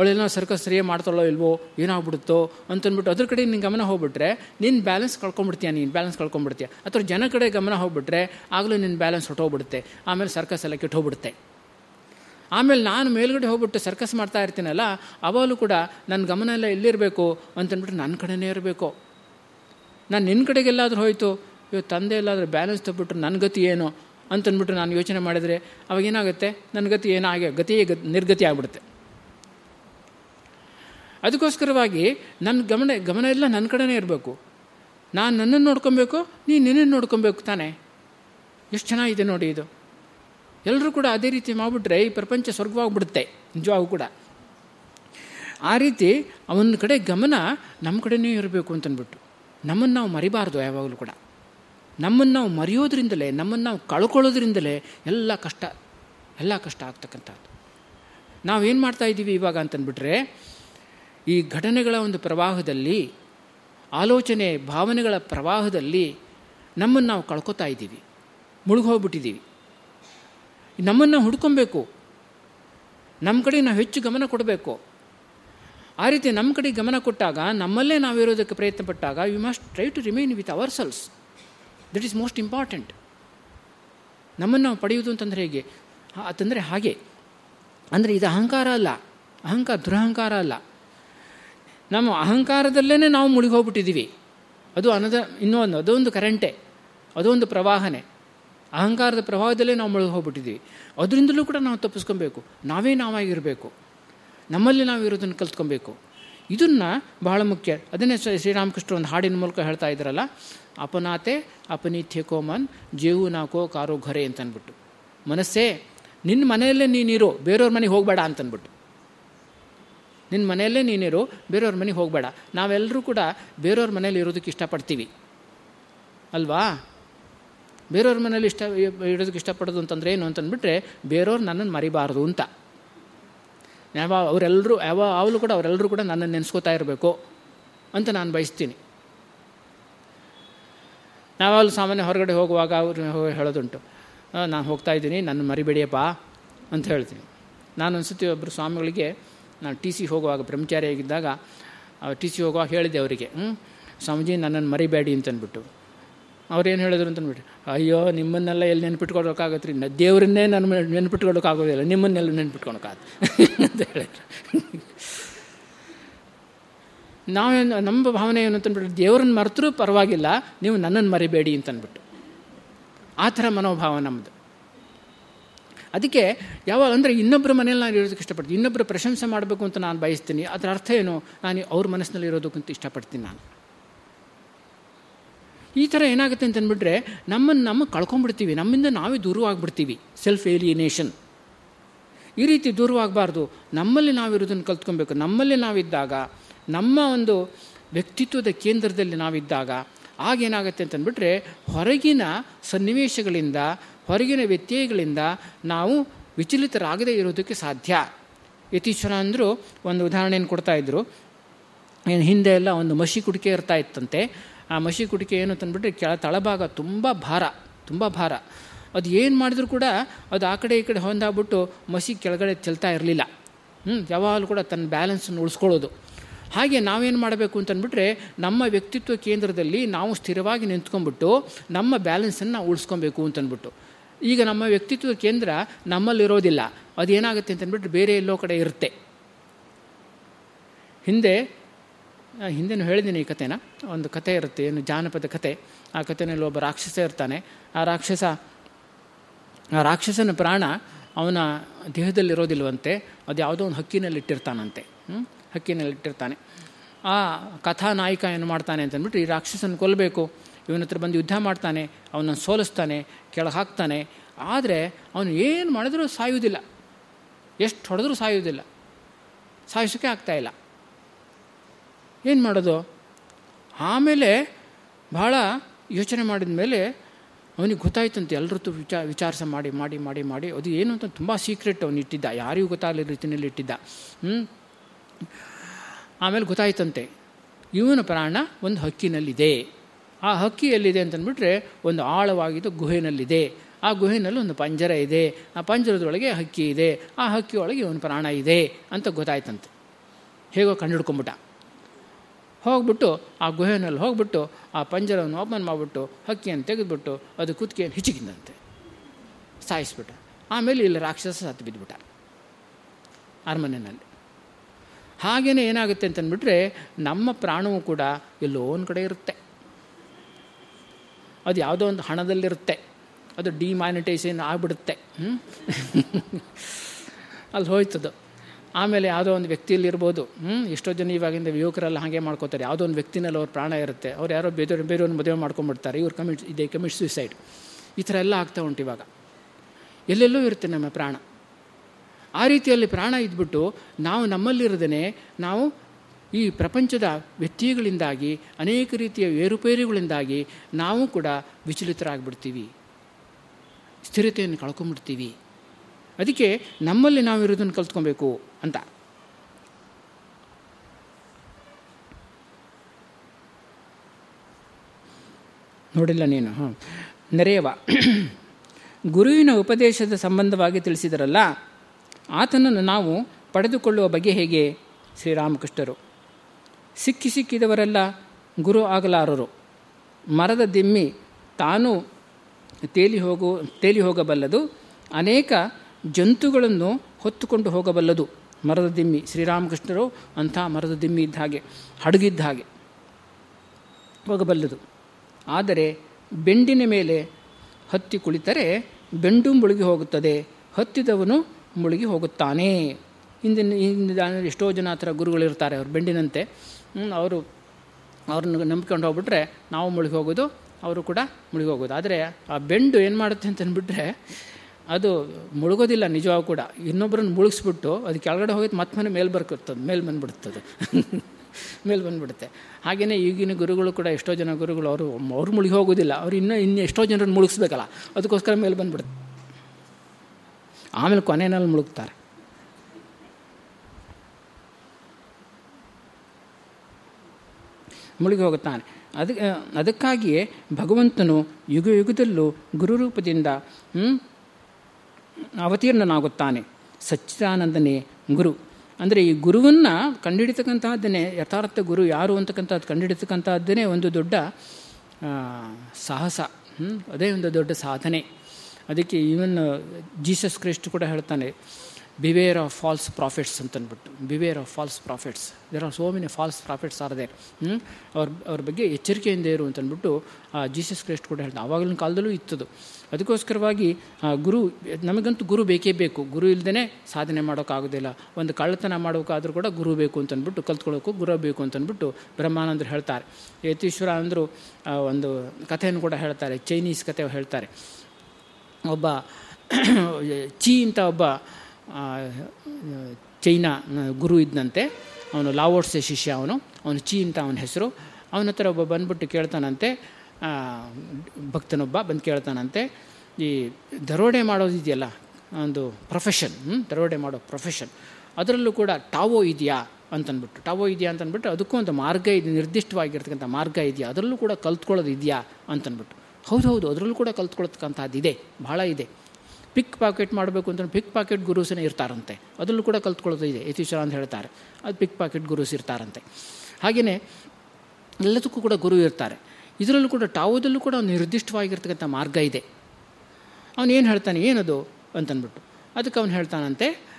ಅವಳೆಲ್ಲ ಸರ್ಕಸ್ ಸರಿಯೇ ಮಾಡ್ತಾಳೋ ಇಲ್ವೋ, ಏನಾಗ್ಬಿಡುತ್ತೋ ಅಂತಂದ್ಬಿಟ್ಟು ಅದ್ರ ಕಡೆ ನಿನ್ನ ಗಮನ ಹೋಗ್ಬಿಟ್ರೆ ನಿನ್ನ ಬ್ಯಾಲೆನ್ಸ್ ಕಳ್ಕೊಂಡ್ಬಿಡ್ತೀಯ ನೀನು? ಬ್ಯಾಲೆನ್ಸ್ ಕಳ್ಕೊಂಡ್ಬಿಡ್ತೀಯ? ಅಥವಾ ಜನ ಕಡೆ ಗಮನ ಹೋಗ್ಬಿಟ್ರೆ, ಆಗಲೂ ನಿನ್ನ ಬ್ಯಾಲೆನ್ಸ್ ಹೊಟ್ಟೋಗ್ಬಿಡುತ್ತೆ ಆಮೇಲೆ ಸರ್ಕಸ್ ಎಲ್ಲ ಕೆಟ್ಟೋಗ್ಬಿಡುತ್ತೆ. ಆಮೇಲೆ ನಾನು ಮೇಲ್ಗಡೆ ಹೋಗ್ಬಿಟ್ಟು ಸರ್ಕಸ್ ಮಾಡ್ತಾ ಇರ್ತೀನಲ್ಲ, ಅವಾಗಲೂ ಕೂಡ ನನ್ನ ಗಮನ ಎಲ್ಲ ಎಲ್ಲಿರಬೇಕು ಅಂತಂದ್ಬಿಟ್ಟು ನನ್ನ ಕಡೆನೇ ಇರಬೇಕು. ನಾನು ನಿನ್ನ ಕಡೆಗೆಲ್ಲಾದರೂ ಹೋಯಿತು ಇವಾಗ ತಂದೆ ಎಲ್ಲಾದರೂ ಬ್ಯಾಲೆನ್ಸ್ ತಗ್ಬಿಟ್ರೆ ನನ್ನ ಗತಿ ಏನು ಅಂತಂದ್ಬಿಟ್ಟು ನಾನು ಯೋಚನೆ ಮಾಡಿದರೆ ಅವಾಗ ಏನಾಗುತ್ತೆ? ನನ್ನ ಗತಿ ಏನಾಗಿ ಗತಿಯೇ ಗತಿ ನಿರ್ಗತಿ ಆಗಿಬಿಡುತ್ತೆ. ಅದಕ್ಕೋಸ್ಕರವಾಗಿ ನನ್ನ ಗಮನ ಗಮನ ಎಲ್ಲ ನನ್ನ ಕಡೆನೇ ಇರಬೇಕು. ನಾನು ನನ್ನನ್ನು ನೋಡ್ಕೊಬೇಕು, ನೀನು ನಿನ್ನನ್ನು ನೋಡ್ಕೊಬೇಕು ತಾನೇ. ಎಷ್ಟು ಚೆನ್ನಾಗಿದೆ ನೋಡಿ ಇದು. ಎಲ್ಲರೂ ಕೂಡ ಅದೇ ರೀತಿ ಮಾಡಿಬಿಟ್ರೆ ಈ ಪ್ರಪಂಚ ಸ್ವರ್ಗವಾಗ್ಬಿಡುತ್ತೆ, ನಿಜವಾಗೂ ಕೂಡ. ಆ ರೀತಿ ಅವನ ಕಡೆ ಗಮನ ನಮ್ಮ ಕಡೆನೇ ಇರಬೇಕು ಅಂತನ್ಬಿಟ್ಟು. ನಮ್ಮನ್ನು ನಾವು ಮರಿಬಾರ್ದು ಯಾವಾಗಲೂ ಕೂಡ. ನಮ್ಮನ್ನು ನಾವು ಮರೆಯೋದ್ರಿಂದಲೇ, ನಮ್ಮನ್ನು ನಾವು ಕಳ್ಕೊಳ್ಳೋದ್ರಿಂದಲೇ ಎಲ್ಲ ಕಷ್ಟ ಎಲ್ಲ ಕಷ್ಟ ಆಗ್ತಕ್ಕಂಥದ್ದು. ನಾವೇನು ಮಾಡ್ತಾ ಇದ್ದೀವಿ ಇವಾಗ ಅಂತಂದ್ಬಿಟ್ರೆ ಈ ಘಟನೆಗಳ ಒಂದು ಪ್ರವಾಹದಲ್ಲಿ, ಆಲೋಚನೆ, ಭಾವನೆಗಳ ಪ್ರವಾಹದಲ್ಲಿ ನಮ್ಮನ್ನು ನಾವು ಕಳ್ಕೊತಾ ಇದ್ದೀವಿ. ಮುಳುಗೋಗ್ಬಿಟ್ಟಿದ್ದೀವಿ ನಮ್ಮನ್ನು ಹುಡ್ಕೊಬೇಕು. ನಮ್ಮ ಕಡೆ ನಾವು ಹೆಚ್ಚು ಗಮನ ಕೊಡಬೇಕು. ಆ ರೀತಿ ನಮ್ಮ ಕಡೆ ಗಮನ ಕೊಟ್ಟಾಗ, ನಮ್ಮಲ್ಲೇ ನಾವಿರೋದಕ್ಕೆ ಪ್ರಯತ್ನ ಪಟ್ಟಾಗ you must try to remain with ourselves that is most important ನಮ್ಮನ್ನು ನಾವು ಪಡೆಯುವುದು ಅಂತಂದರೆ ಹೇಗೆ? ಅಂತಂದರೆ ಹಾಗೆ. ಅಂದರೆ ಇದು ಅಹಂಕಾರ ಅಲ್ಲ. ಅಹಂಕಾರ, ದುರಹಂಕಾರ ಅಲ್ಲ. ನಮ್ಮ ಅಹಂಕಾರದಲ್ಲೇ ನಾವು ಮುಳುಗಿ ಹೋಗ್ಬಿಟ್ಟಿದ್ದೀವಿ ಅದು ಅನದ, ಇನ್ನೊಂದು, ಅದೊಂದು ಕರೆಂಟೆ, ಅದೊಂದು ಪ್ರವಾಹನೆ. ಅಹಂಕಾರದ ಪ್ರವಾಹದಲ್ಲೇ ನಾವು ಮುಳುಗಿ ಹೋಗ್ಬಿಟ್ಟಿದ್ದೀವಿ ಅದರಿಂದಲೂ ಕೂಡ ನಾವು ತಪ್ಪಿಸ್ಕೊಬೇಕು. ನಾವೇ ನಾವಾಗಿರಬೇಕು. ನಮ್ಮಲ್ಲಿ ನಾವು ಇರೋದನ್ನು ಕಲ್ತ್ಕೊಬೇಕು. ಇದನ್ನು ಬಹಳ ಮುಖ್ಯ. ಅದನ್ನೇ ಶ್ರೀರಾಮಕೃಷ್ಣ ಒಂದು ಹಾಡಿನ ಮೂಲಕ ಹೇಳ್ತಾ ಇದ್ರಲ್ಲ, ಅಪನಾತೆ ಅಪನೀಥ್ಯ ಕೋಮನ್, ಜೇವು ನಾಕೋ ಕಾರೋ ಘರೆ ಅಂತನ್ಬಿಟ್ಟು. ಮನಸ್ಸೇ ನಿನ್ನ ಮನೆಯಲ್ಲೇ ನೀನಿರೋ ಬೇರೆಯವ್ರ ಮನೆಗೆ ಹೋಗಬೇಡ ಅಂತನ್ಬಿಟ್ಟು. ನಿನ್ನ ಮನೆಯಲ್ಲೇ ನೀನಿರು, ಬೇರೆಯವ್ರ ಮನೆಗೆ ಹೋಗಬೇಡ. ನಾವೆಲ್ಲರೂ ಕೂಡ ಬೇರೆಯವ್ರ ಮನೇಲಿ ಇರೋದಕ್ಕೆ ಇಷ್ಟಪಡ್ತೀವಿ. ಅಲ್ವಾ? ಬೇರೆಯವ್ರ ಮನೇಲಿ ಇಷ್ಟ ಇಡೋದಕ್ಕೆ ಇಷ್ಟಪಡೋದು ಅಂತಂದ್ರೆ ಏನು ಅಂತಂದ್ಬಿಟ್ರೆ, ಬೇರೆಯವ್ರು ನನ್ನನ್ನು ಮರಿಬಾರ್ದು ಅಂತ. ಯಾವ ಅವರೆಲ್ಲರೂ ಯಾವ ಅವಳು ಕೂಡ ಅವರೆಲ್ಲರೂ ಕೂಡ ನನ್ನನ್ನು ನೆನೆಸ್ಕೋತಾ ಇರಬೇಕು ಅಂತ ನಾನು ಬಯಸ್ತೀನಿ. ನಾವಲ್ಲಿ ಸಾಮಾನ್ಯ ಹೊರಗಡೆ ಹೋಗುವಾಗ ಅವ್ರು ಹೇಳೋದುಂಟು. ನಾನು ಹೋಗ್ತಾ ಇದ್ದೀನಿ ನನ್ನ ಮರಿಬೇಡಿಯಪ್ಪ ಅಂತ ಹೇಳ್ತೀನಿ. ನಾನು ಅನ್ಸುತ್ತೆ ಒಬ್ಬರು ಸ್ವಾಮಿಗಳಿಗೆ ನಾನು ಟಿ ಸಿ ಹೋಗುವಾಗ ಬ್ರಹ್ಮಚಾರಿಯಾಗಿದ್ದಾಗ ಟಿ ಸಿ ಹೋಗುವಾಗ ಹೇಳಿದೆ ಅವರಿಗೆ ಹ್ಞೂ ಸ್ವಾಮೀಜಿ, ನನ್ನನ್ನು ಮರಿಬೇಡಿ ಅಂತಂದ್ಬಿಟ್ಟು. ಅವ್ರೇನು ಹೇಳಿದ್ರು ಅಂತಂದ್ಬಿಟ್ಟು, ಅಯ್ಯೋ, ನಿಮ್ಮನ್ನೆಲ್ಲ ಎಲ್ಲಿ ನೆನ್ಪಿಟ್ಕೊಳಕ್ಕಾಗತ್ತೆ ರೀ ದೇವರನ್ನೇ ನನ್ನ ನೆನ್ಪಿಟ್ಕೊಳಕ್ಕಾಗೋದಿಲ್ಲ ನಿಮ್ಮನ್ನೆಲ್ಲ ನೆನ್ಪಿಟ್ಕೊಳಕ್ಕಾಗತ್ತೆ ಅಂತ ಹೇಳಿದ್ರು. ನಾವೇನು, ನಮ್ಮ ಭಾವನೆ ಏನು ಅಂತಂದ್ಬಿಟ್ಟು, ದೇವರನ್ನು ಮರೆತರೂ ಪರವಾಗಿಲ್ಲ, ನೀವು ನನ್ನನ್ನು ಮರಿಬೇಡಿ ಅಂತಂದ್ಬಿಟ್ಟು. ಆ ಥರ ಮನೋಭಾವ ನಮ್ಮದು ಅದಕ್ಕೆ ಯಾವಾಗ ಅಂದರೆ ಇನ್ನೊಬ್ಬರ ಮನೇಲಿ ನಾನು ಇರೋದಕ್ಕೆ ಇಷ್ಟಪಡ್ತೀನಿ. ಇನ್ನೊಬ್ಬರ ಪ್ರಶಂಸೆ ಮಾಡಬೇಕು ಅಂತ ನಾನು ಬಯಸ್ತೀನಿ. ಅದರ ಅರ್ಥ ಏನು? ನಾನು ಅವ್ರ ಮನಸ್ಸಿನಲ್ಲಿ ಇರೋದಕ್ಕಂತ ಇಷ್ಟಪಡ್ತೀನಿ ನಾನು. ಈ ಥರ ಏನಾಗುತ್ತೆ ಅಂತಂದ್ಬಿಟ್ರೆ ನಮ್ಮನ್ನು ನಮ್ಮ ಕಳ್ಕೊಂಡ್ಬಿಡ್ತೀವಿ. ನಮ್ಮಿಂದ ನಾವೇ ದೂರವಾಗ್ಬಿಡ್ತೀವಿ ಸೆಲ್ಫ್ ಏಲಿಯನೇಷನ್ ಈ ರೀತಿ ದೂರವಾಗಬಾರ್ದು ನಮ್ಮಲ್ಲಿ ನಾವಿರೋದನ್ನು ಕಲ್ತ್ಕೊಬೇಕು. ನಮ್ಮಲ್ಲಿ ನಾವಿದ್ದಾಗ ನಮ್ಮ ಒಂದು ವ್ಯಕ್ತಿತ್ವದ ಕೇಂದ್ರದಲ್ಲಿ ನಾವಿದ್ದಾಗ ಆಗೇನಾಗುತ್ತೆ ಅಂತಂದ್ಬಿಟ್ರೆ ಹೊರಗಿನ ಸನ್ನಿವೇಶಗಳಿಂದ ಹೊರಗಿನ ವ್ಯತ್ಯಯಗಳಿಂದ ನಾವು ವಿಚಲಿತರಾಗದೇ ಇರೋದಕ್ಕೆ ಸಾಧ್ಯ. ಯತೀಶ್ವರ ಅಂದರು ಒಂದು ಉದಾಹರಣೆಯನ್ನು ಕೊಡ್ತಾಯಿದ್ರು ಹಿಂದೆ ಎಲ್ಲ ಒಂದು ಮಸಿ ಕುಡಿಕೆ ಇರ್ತಾ ಇತ್ತಂತೆ. ಆ ಮಸಿ ಕುಡಿಕೆ ಏನು ಅಂತಂದ್ಬಿಟ್ರೆ ಕೆಳ ತಳಭಾಗ ತುಂಬ ಭಾರ ತುಂಬ ಭಾರ. ಅದು ಏನು ಮಾಡಿದ್ರೂ ಕೂಡ ಅದು ಆ ಕಡೆ ಈ ಕಡೆ ಹೊಂದಾಗ್ಬಿಟ್ಟು ಮಸಿ ಕೆಳಗಡೆ ಚೆಲ್ತಾ ಇರಲಿಲ್ಲ. ಹ್ಞೂ ಯಾವಾಗಲೂ ಕೂಡ ತನ್ನ ಬ್ಯಾಲೆನ್ಸನ್ನು ಉಳಿಸ್ಕೊಳ್ಳೋದು. ಹಾಗೆ ನಾವೇನು ಮಾಡಬೇಕು ಅಂತಂದ್ಬಿಟ್ರೆ ನಮ್ಮ ವ್ಯಕ್ತಿತ್ವ ಕೇಂದ್ರದಲ್ಲಿ ನಾವು ಸ್ಥಿರವಾಗಿ ನಿಂತ್ಕೊಂಡ್ಬಿಟ್ಟು ನಮ್ಮ ಬ್ಯಾಲೆನ್ಸನ್ನು ಉಳಿಸ್ಕೊಬೇಕು ಅಂತಂದ್ಬಿಟ್ಟು ಈಗ ನಮ್ಮ ವ್ಯಕ್ತಿತ್ವ ಕೇಂದ್ರ ನಮ್ಮಲ್ಲಿರೋದಿಲ್ಲ. ಅದೇನಾಗುತ್ತೆ ಅಂತಂದ್ಬಿಟ್ಟು ಬೇರೆ ಎಲ್ಲೋ ಕಡೆ ಇರುತ್ತೆ. ಹಿಂದೆ ಹಿಂದೆನೂ ಹೇಳಿದ್ದೀನಿ ಈ ಕಥೆನ. ಒಂದು ಕತೆ ಇರುತ್ತೆ, ಏನು ಜಾನಪದ ಕತೆ ಆ ಕಥೆನಲ್ಲಿ ಒಬ್ಬ ರಾಕ್ಷಸ ಇರ್ತಾನೆ. ಆ ರಾಕ್ಷಸ, ಆ ರಾಕ್ಷಸನ ಪ್ರಾಣ ಅವನ ದೇಹದಲ್ಲಿರೋದಿಲ್ವಂತೆ. ಅದು ಯಾವುದೋ ಒಂದು ಹಕ್ಕಿನಲ್ಲಿಟ್ಟಿರ್ತಾನಂತೆ. ಹ್ಞೂ ಹಕ್ಕಿನಲ್ಲಿಟ್ಟಿರ್ತಾನೆ. ಆ ಕಥಾನಾಯಕ ಏನು ಮಾಡ್ತಾನೆ ಅಂತಂದ್ಬಿಟ್ಟು ಈ ರಾಕ್ಷಸನ ಕೊಲ್ಲಬೇಕು ಇವನ ಹತ್ರ ಬಂದು ಯುದ್ಧ ಮಾಡ್ತಾನೆ. ಅವನನ್ನು ಸೋಲಿಸ್ತಾನೆ. ಕೆಳಗೆ ಹಾಕ್ತಾನೆ. ಆದರೆ ಅವನು ಏನು ಮಾಡಿದ್ರೂ ಸಾಯುವುದಿಲ್ಲ. ಎಷ್ಟು ಹೊಡೆದ್ರೂ ಸಾಯುವುದಿಲ್ಲ. ಸಾಯಿಸೋಕ್ಕೆ ಆಗ್ತಾಯಿಲ್ಲ ಏನು ಮಾಡೋದು? ಆಮೇಲೆ ಭಾಳ ಯೋಚನೆ ಮಾಡಿದ ಮೇಲೆ ಅವನಿಗೆ ಗೊತ್ತಾಯ್ತಂತೆ ಎಲ್ಲರದ್ದು ವಿಚಾರ ವಿಚಾರಿಸ ಮಾಡಿ ಮಾಡಿ ಮಾಡಿ ಮಾಡಿ. ಅದು ಏನು ಅಂತ ತುಂಬ ಸೀಕ್ರೆಟ್ ಅವನು ಇಟ್ಟಿದ್ದ. ಯಾರಿಗೂ ಗೊತ್ತಾಗಲಿ ರೀತಿಯಲ್ಲಿ ಇಟ್ಟಿದ್ದ. ಆಮೇಲೆ ಗೊತ್ತಾಯ್ತಂತೆ. ಇವನ ಪ್ರಾಣ ಒಂದು ಹಕ್ಕಿನಲ್ಲಿದೆ. ಆ ಹಕ್ಕಿ ಎಲ್ಲಿದೆ ಅಂತಂದ್ಬಿಟ್ರೆ ಒಂದು ಆಳವಾಗಿದ್ದು ಗುಹೆನಲ್ಲಿದೆ. ಆ ಗುಹೆನಲ್ಲಿ ಒಂದು ಪಂಜರ ಇದೆ. ಆ ಪಂಜರದೊಳಗೆ ಹಕ್ಕಿ ಇದೆ. ಆ ಹಕ್ಕಿಯೊಳಗೆ ಒಂದು ಪ್ರಾಣ ಇದೆ ಅಂತ ಗೊತ್ತಾಯ್ತಂತೆ. ಹೇಗೋ ಕಂಡುಹಿಡ್ಕೊಂಬಿಟ್ಟ ಹೋಗ್ಬಿಟ್ಟು ಆ ಗುಹೆನಲ್ಲಿ ಹೋಗ್ಬಿಟ್ಟು ಆ ಪಂಜರವನ್ನು ಓಪನ್ ಮಾಡಿಬಿಟ್ಟು ಹಕ್ಕಿಯನ್ನು ತೆಗೆದುಬಿಟ್ಟು ಅದು ಕುತ್ತಿಗೆಯನ್ನು ಹಿಚಕಿದಂತೆ ಸಾಯಿಸ್ಬಿಟ್ಟ. ಆಮೇಲೆ ಇಲ್ಲಿ ರಾಕ್ಷಸ ಸತ್ತು ಬಿದ್ದುಬಿಟ್ಟ ಅರಮನೆಯಲ್ಲಿ. ಹಾಗೆಯೇ ಏನಾಗುತ್ತೆ ಅಂತಂದ್ಬಿಟ್ರೆ ನಮ್ಮ ಪ್ರಾಣವೂ ಕೂಡ ಎಲ್ಲೋ ಒಂದು ಕಡೆ ಇರುತ್ತೆ. ಅದು ಯಾವುದೋ ಒಂದು ಹಣದಲ್ಲಿರುತ್ತೆ. ಅದು ಡಿಮಾನಿಟೈಸೇಷನ್ ಆಗಿಬಿಡುತ್ತೆ. ಅಲ್ಲಿ ಹೋಯ್ತದು. ಆಮೇಲೆ ಯಾವುದೋ ಒಂದು ವ್ಯಕ್ತಿಯಲ್ಲಿರ್ಬೋದು ಹ್ಞೂ ಎಷ್ಟೋ ಜನ ಇವಾಗಿಂದ ಯುವಕರೆಲ್ಲ ಹಾಗೆ ಮಾಡ್ಕೋತಾರೆ. ಯಾವುದೋ ಒಂದು ವ್ಯಕ್ತಿನಲ್ಲಿ ಅವ್ರ ಪ್ರಾಣ ಇರುತ್ತೆ. ಅವ್ರು ಯಾರೋ ಬೇರೆ ಬೇರೆಯವ್ರನ್ನ ಮದುವೆ ಮಾಡ್ಕೊಂಬಿಡ್ತಾರೆ ಇವ್ರು ಕಮಿಟ್ ಇದೆ ಕಮಿಟ್ ಸೂಸೈಡ್ ಈ ಥರ ಎಲ್ಲ ಆಗ್ತಾ ಉಂಟು ಇವಾಗ. ಎಲ್ಲೆಲ್ಲೂ ಇರುತ್ತೆ ನಮ್ಮ ಪ್ರಾಣ. ಆ ರೀತಿಯಲ್ಲಿ ಪ್ರಾಣ ಇದ್ಬಿಟ್ಟು ನಾವು ನಮ್ಮಲ್ಲಿರದೇ ನಾವು ಈ ಪ್ರಪಂಚದ ವ್ಯತ್ಯಯಗಳಿಂದಾಗಿ ಅನೇಕ ರೀತಿಯ ಏರುಪೇರುಗಳಿಂದಾಗಿ ನಾವು ಕೂಡ ವಿಚಲಿತರಾಗ್ಬಿಡ್ತೀವಿ. ಸ್ಥಿರತೆಯನ್ನು ಕಳ್ಕೊಂಡ್ಬಿಡ್ತೀವಿ ಅದಕ್ಕೆ ನಮ್ಮಲ್ಲಿ ನಾವು ಇರೋದನ್ನು ಕಲ್ತ್ಕೊಬೇಕು ಅಂತ. ನೋಡಿಲ್ಲ ನೀನು ಹಾಂ ನೆರೆಯವ, ಗುರುವಿನ ಉಪದೇಶದ ಸಂಬಂಧವಾಗಿ ತಿಳಿಸಿದರಲ್ಲ, ಆತನನ್ನು ನಾವು ಪಡೆದುಕೊಳ್ಳುವ ಬಗ್ಗೆ ಹೇಗೆ? ಶ್ರೀರಾಮಕೃಷ್ಣರು. ಸಿಕ್ಕಿ ಸಿಕ್ಕಿದವರೆಲ್ಲ ಗುರು ಆಗಲಾರರು. ಮರದ ದಿಮ್ಮಿ ತಾನು ತೇಲಿ ಹೋಗು, ತೇಲಿ ಹೋಗಬಲ್ಲದು. ಅನೇಕ ಜಂತುಗಳನ್ನು ಹೊತ್ತುಕೊಂಡು ಹೋಗಬಲ್ಲದು ಮರದ ದಿಮ್ಮಿ. ಶ್ರೀರಾಮಕೃಷ್ಣರು ಅಂಥ ಮರದ ದಿಮ್ಮಿ ಇದ್ದ ಹಾಗೆ, ಹಡಗಿದ್ದ ಹಾಗೆ ಹೋಗಬಲ್ಲದು. ಆದರೆ ಬೆಂಡಿನ ಮೇಲೆ ಹತ್ತಿ ಕುಳಿತರೆ ಬೆಂಡು ಮುಳುಗಿ ಹೋಗುತ್ತದೆ. ಹತ್ತಿದವನು ಮುಳುಗಿ ಹೋಗುತ್ತಾನೆ. ಹಿಂದಿನ ಹಿಂದಿನ ಎಷ್ಟೋ ಜನ ಆ ಥರ ಗುರುಗಳಿರ್ತಾರೆ ಅವರು ಬೆಂಡಿನಂತೆ. ಅವರು ಅವ್ರನ್ನ ನಂಬ್ಕೊಂಡು ಹೋಗ್ಬಿಟ್ರೆ ನಾವು ಮುಳುಗಿ ಹೋಗೋದು, ಅವರು ಕೂಡ ಮುಳುಗಿ ಹೋಗೋದು. ಆದರೆ ಆ ಬೆಂಡು ಏನು ಮಾಡುತ್ತೆ ಅಂತ ಅಂದ್ಬಿಟ್ರೆ ಅದು ಮುಳುಗೋದಿಲ್ಲ ನಿಜವಾಗೂ ಕೂಡ. ಇನ್ನೊಬ್ಬರನ್ನು ಮುಳುಗಿಸ್ಬಿಟ್ಟು ಅದು ಕೆಳಗಡೆ ಹೋಗಿದ್ದು ಮತ್ತೆ ಮನೆ ಮೇಲೆ ಬರ್ಕಿರ್ತದೆ ಮೇಲೆ ಬಂದುಬಿಡ್ತದೆ. ಮೇಲೆ ಬಂದುಬಿಡುತ್ತೆ. ಹಾಗೆಯೇ ಈಗಿನ ಗುರುಗಳು ಕೂಡ ಎಷ್ಟೋ ಜನ ಗುರುಗಳು ಅವರು, ಅವ್ರು ಮುಳುಗಿ ಹೋಗೋದಿಲ್ಲ. ಅವ್ರು ಇನ್ನೂ ಇನ್ನು ಎಷ್ಟೋ ಜನರನ್ನು ಮುಳುಗಿಸ್ಬೇಕಲ್ಲ. ಅದಕ್ಕೋಸ್ಕರ ಮೇಲೆ ಬಂದುಬಿಡುತ್ತೆ. ಆಮೇಲೆ ಕೊನೆಯಲ್ಲಿ ಮುಳುಗ್ತಾರೆ. ಮುಳುಗಿ ಹೋಗುತ್ತಾನೆ ಅದು ಅದಕ್ಕಾಗಿಯೇ ಭಗವಂತನು ಯುಗ ಯುಗದಲ್ಲೂ ಗುರುರೂಪದಿಂದ ಅವತೀರ್ಣನಾಗುತ್ತಾನೆ. ಸಚ್ಚಿದಾನಂದನೇ ಗುರು. ಅಂದರೆ ಈ ಗುರುವನ್ನು ಕಂಡುಹಿಡಿತಕ್ಕಂತಹದ್ದನ್ನೇ, ಯಥಾರ್ಥ ಗುರು ಯಾರು ಅಂತಕ್ಕಂಥದ್ದು ಕಂಡುಹಿಡಿತಕ್ಕಂಥದ್ದನ್ನೇ ಒಂದು ದೊಡ್ಡ ಸಾಹಸ. ಅದೇ ಒಂದು ದೊಡ್ಡ ಸಾಧನೆ. ಅದಕ್ಕೆ ಈವನ್ ಜೀಸಸ್ ಕ್ರಿಸ್ಟ್ ಕೂಡ ಹೇಳ್ತಾನೆ ಬಿವೇರ್ ಆಫ್ ಫಾಲ್ಸ್ ಪ್ರಾಫಿಟ್ಸ್ ಅಂತಂದ್ಬಿಟ್ಟು beware of false prophets there are so many false prophets are there ಅವ್ರ ಅವ್ರ ಬಗ್ಗೆ ಎಚ್ಚರಿಕೆಯಿಂದ ಇರು ಅಂತಂದ್ಬಿಟ್ಟು ಜೀಸಸ್ ಕ್ರೈಸ್ಟ್ ಕೂಡ ಹೇಳ್ತಾನೆ ಆವಾಗಲಿನ ಕಾಲದಲ್ಲೂ ಇತ್ತದು. ಅದಕ್ಕೋಸ್ಕರವಾಗಿ ಗುರು, ನಮಗಂತೂ ಗುರು ಬೇಕೇ ಬೇಕು. ಗುರು ಇಲ್ಲದೇ ಸಾಧನೆ ಮಾಡೋಕ್ಕಾಗೋದಿಲ್ಲ. ಒಂದು ಕಳ್ಳತನ ಮಾಡೋಕ್ಕಾದರೂ ಕೂಡ ಗುರು ಬೇಕು ಅಂತಂದ್ಬಿಟ್ಟು ಕಲ್ತ್ಕೊಳ್ಳೋಕ್ಕೂ ಗುರು ಬೇಕು ಅಂತಂದ್ಬಿಟ್ಟು ಬ್ರಹ್ಮಾನಂದರು ಹೇಳ್ತಾರೆ. ಯತೀಶ್ವರ ಅಂದರು ಒಂದು ಕಥೆಯನ್ನು ಕೂಡ ಹೇಳ್ತಾರೆ. ಚೈನೀಸ್ ಕಥೆ ಹೇಳ್ತಾರೆ. ಒಬ್ಬ, ಚೀ ಅಂತ ಒಬ್ಬ ಚೈನಾ ಗುರು ಇದ್ದಂತೆ ಅವನು ಲಾವೋಟ್ಸೆ ಶಿಷ್ಯ ಅವನು. ಅವನು ಚೀ ಅಂತ ಅವನ ಹೆಸರು. ಅವನ ಹತ್ರ ಒಬ್ಬ ಬಂದ್ಬಿಟ್ಟು ಕೇಳ್ತಾನಂತೆ. ಭಕ್ತನೊಬ್ಬ ಬಂದು ಕೇಳ್ತಾನಂತೆ. ಈ ದರೋಡೆ ಮಾಡೋದಿದೆಯಲ್ಲ ಒಂದು ಪ್ರೊಫೆಷನ್ ದರೋಡೆ ಮಾಡೋ ಪ್ರೊಫೆಷನ್ ಅದರಲ್ಲೂ ಕೂಡ ಟಾವೋ ಇದೆಯಾ ಅಂತಂದ್ಬಿಟ್ಟು, ಟಾವೋ ಇದೆಯಾ ಅಂತಂದ್ಬಿಟ್ಟು ಅದಕ್ಕೂ ಒಂದು ಮಾರ್ಗ ಇದೆ, ನಿರ್ದಿಷ್ಟವಾಗಿರ್ತಕ್ಕಂಥ ಮಾರ್ಗ ಇದೆಯಾ, ಅದರಲ್ಲೂ ಕೂಡ ಕಲ್ತ್ಕೊಳ್ಳೋದು ಇದೆಯಾ ಅಂತಂದ್ಬಿಟ್ಟು. ಹೌದು ಹೌದು, ಅದರಲ್ಲೂ ಕೂಡ ಕಲ್ತ್ಕೊಳ್ತಕ್ಕಂಥದ್ದು ಇದೆ ಭಾಳ ಇದೆ. ಪಿಕ್ ಪಾಕೆಟ್ ಮಾಡಬೇಕು ಅಂತ ಪಿಕ್ ಪಾಕೆಟ್ ಗುರುಸನೇ ಇರ್ತಾರಂತೆ. ಅದರಲ್ಲೂ ಕೂಡ ಕಲ್ತ್ಕೊಳ್ಳೋದು ಇದೆ, ಯತೀಶ್ವರ ಅಂತ ಹೇಳ್ತಾರೆ. ಅದು ಪಿಕ್ ಪಾಕೆಟ್ ಗುರುಸ್ ಇರ್ತಾರಂತೆ. ಹಾಗೆಯೇ ಎಲ್ಲದಕ್ಕೂ ಕೂಡ ಗುರು ಇರ್ತಾರೆ. ಇದರಲ್ಲೂ ಕೂಡ ಟಾವೋದಲ್ಲೂ ಕೂಡ ನಿರ್ದಿಷ್ಟವಾಗಿರ್ತಕ್ಕಂಥ ಮಾರ್ಗ ಇದೆ. ಅವನು ಏನು ಹೇಳ್ತಾನೆ, ಏನದು ಅಂತಂದ್ಬಿಟ್ಟು. ಅದಕ್ಕೆ ಅವನು ಹೇಳ್ತಾನಂತೆ,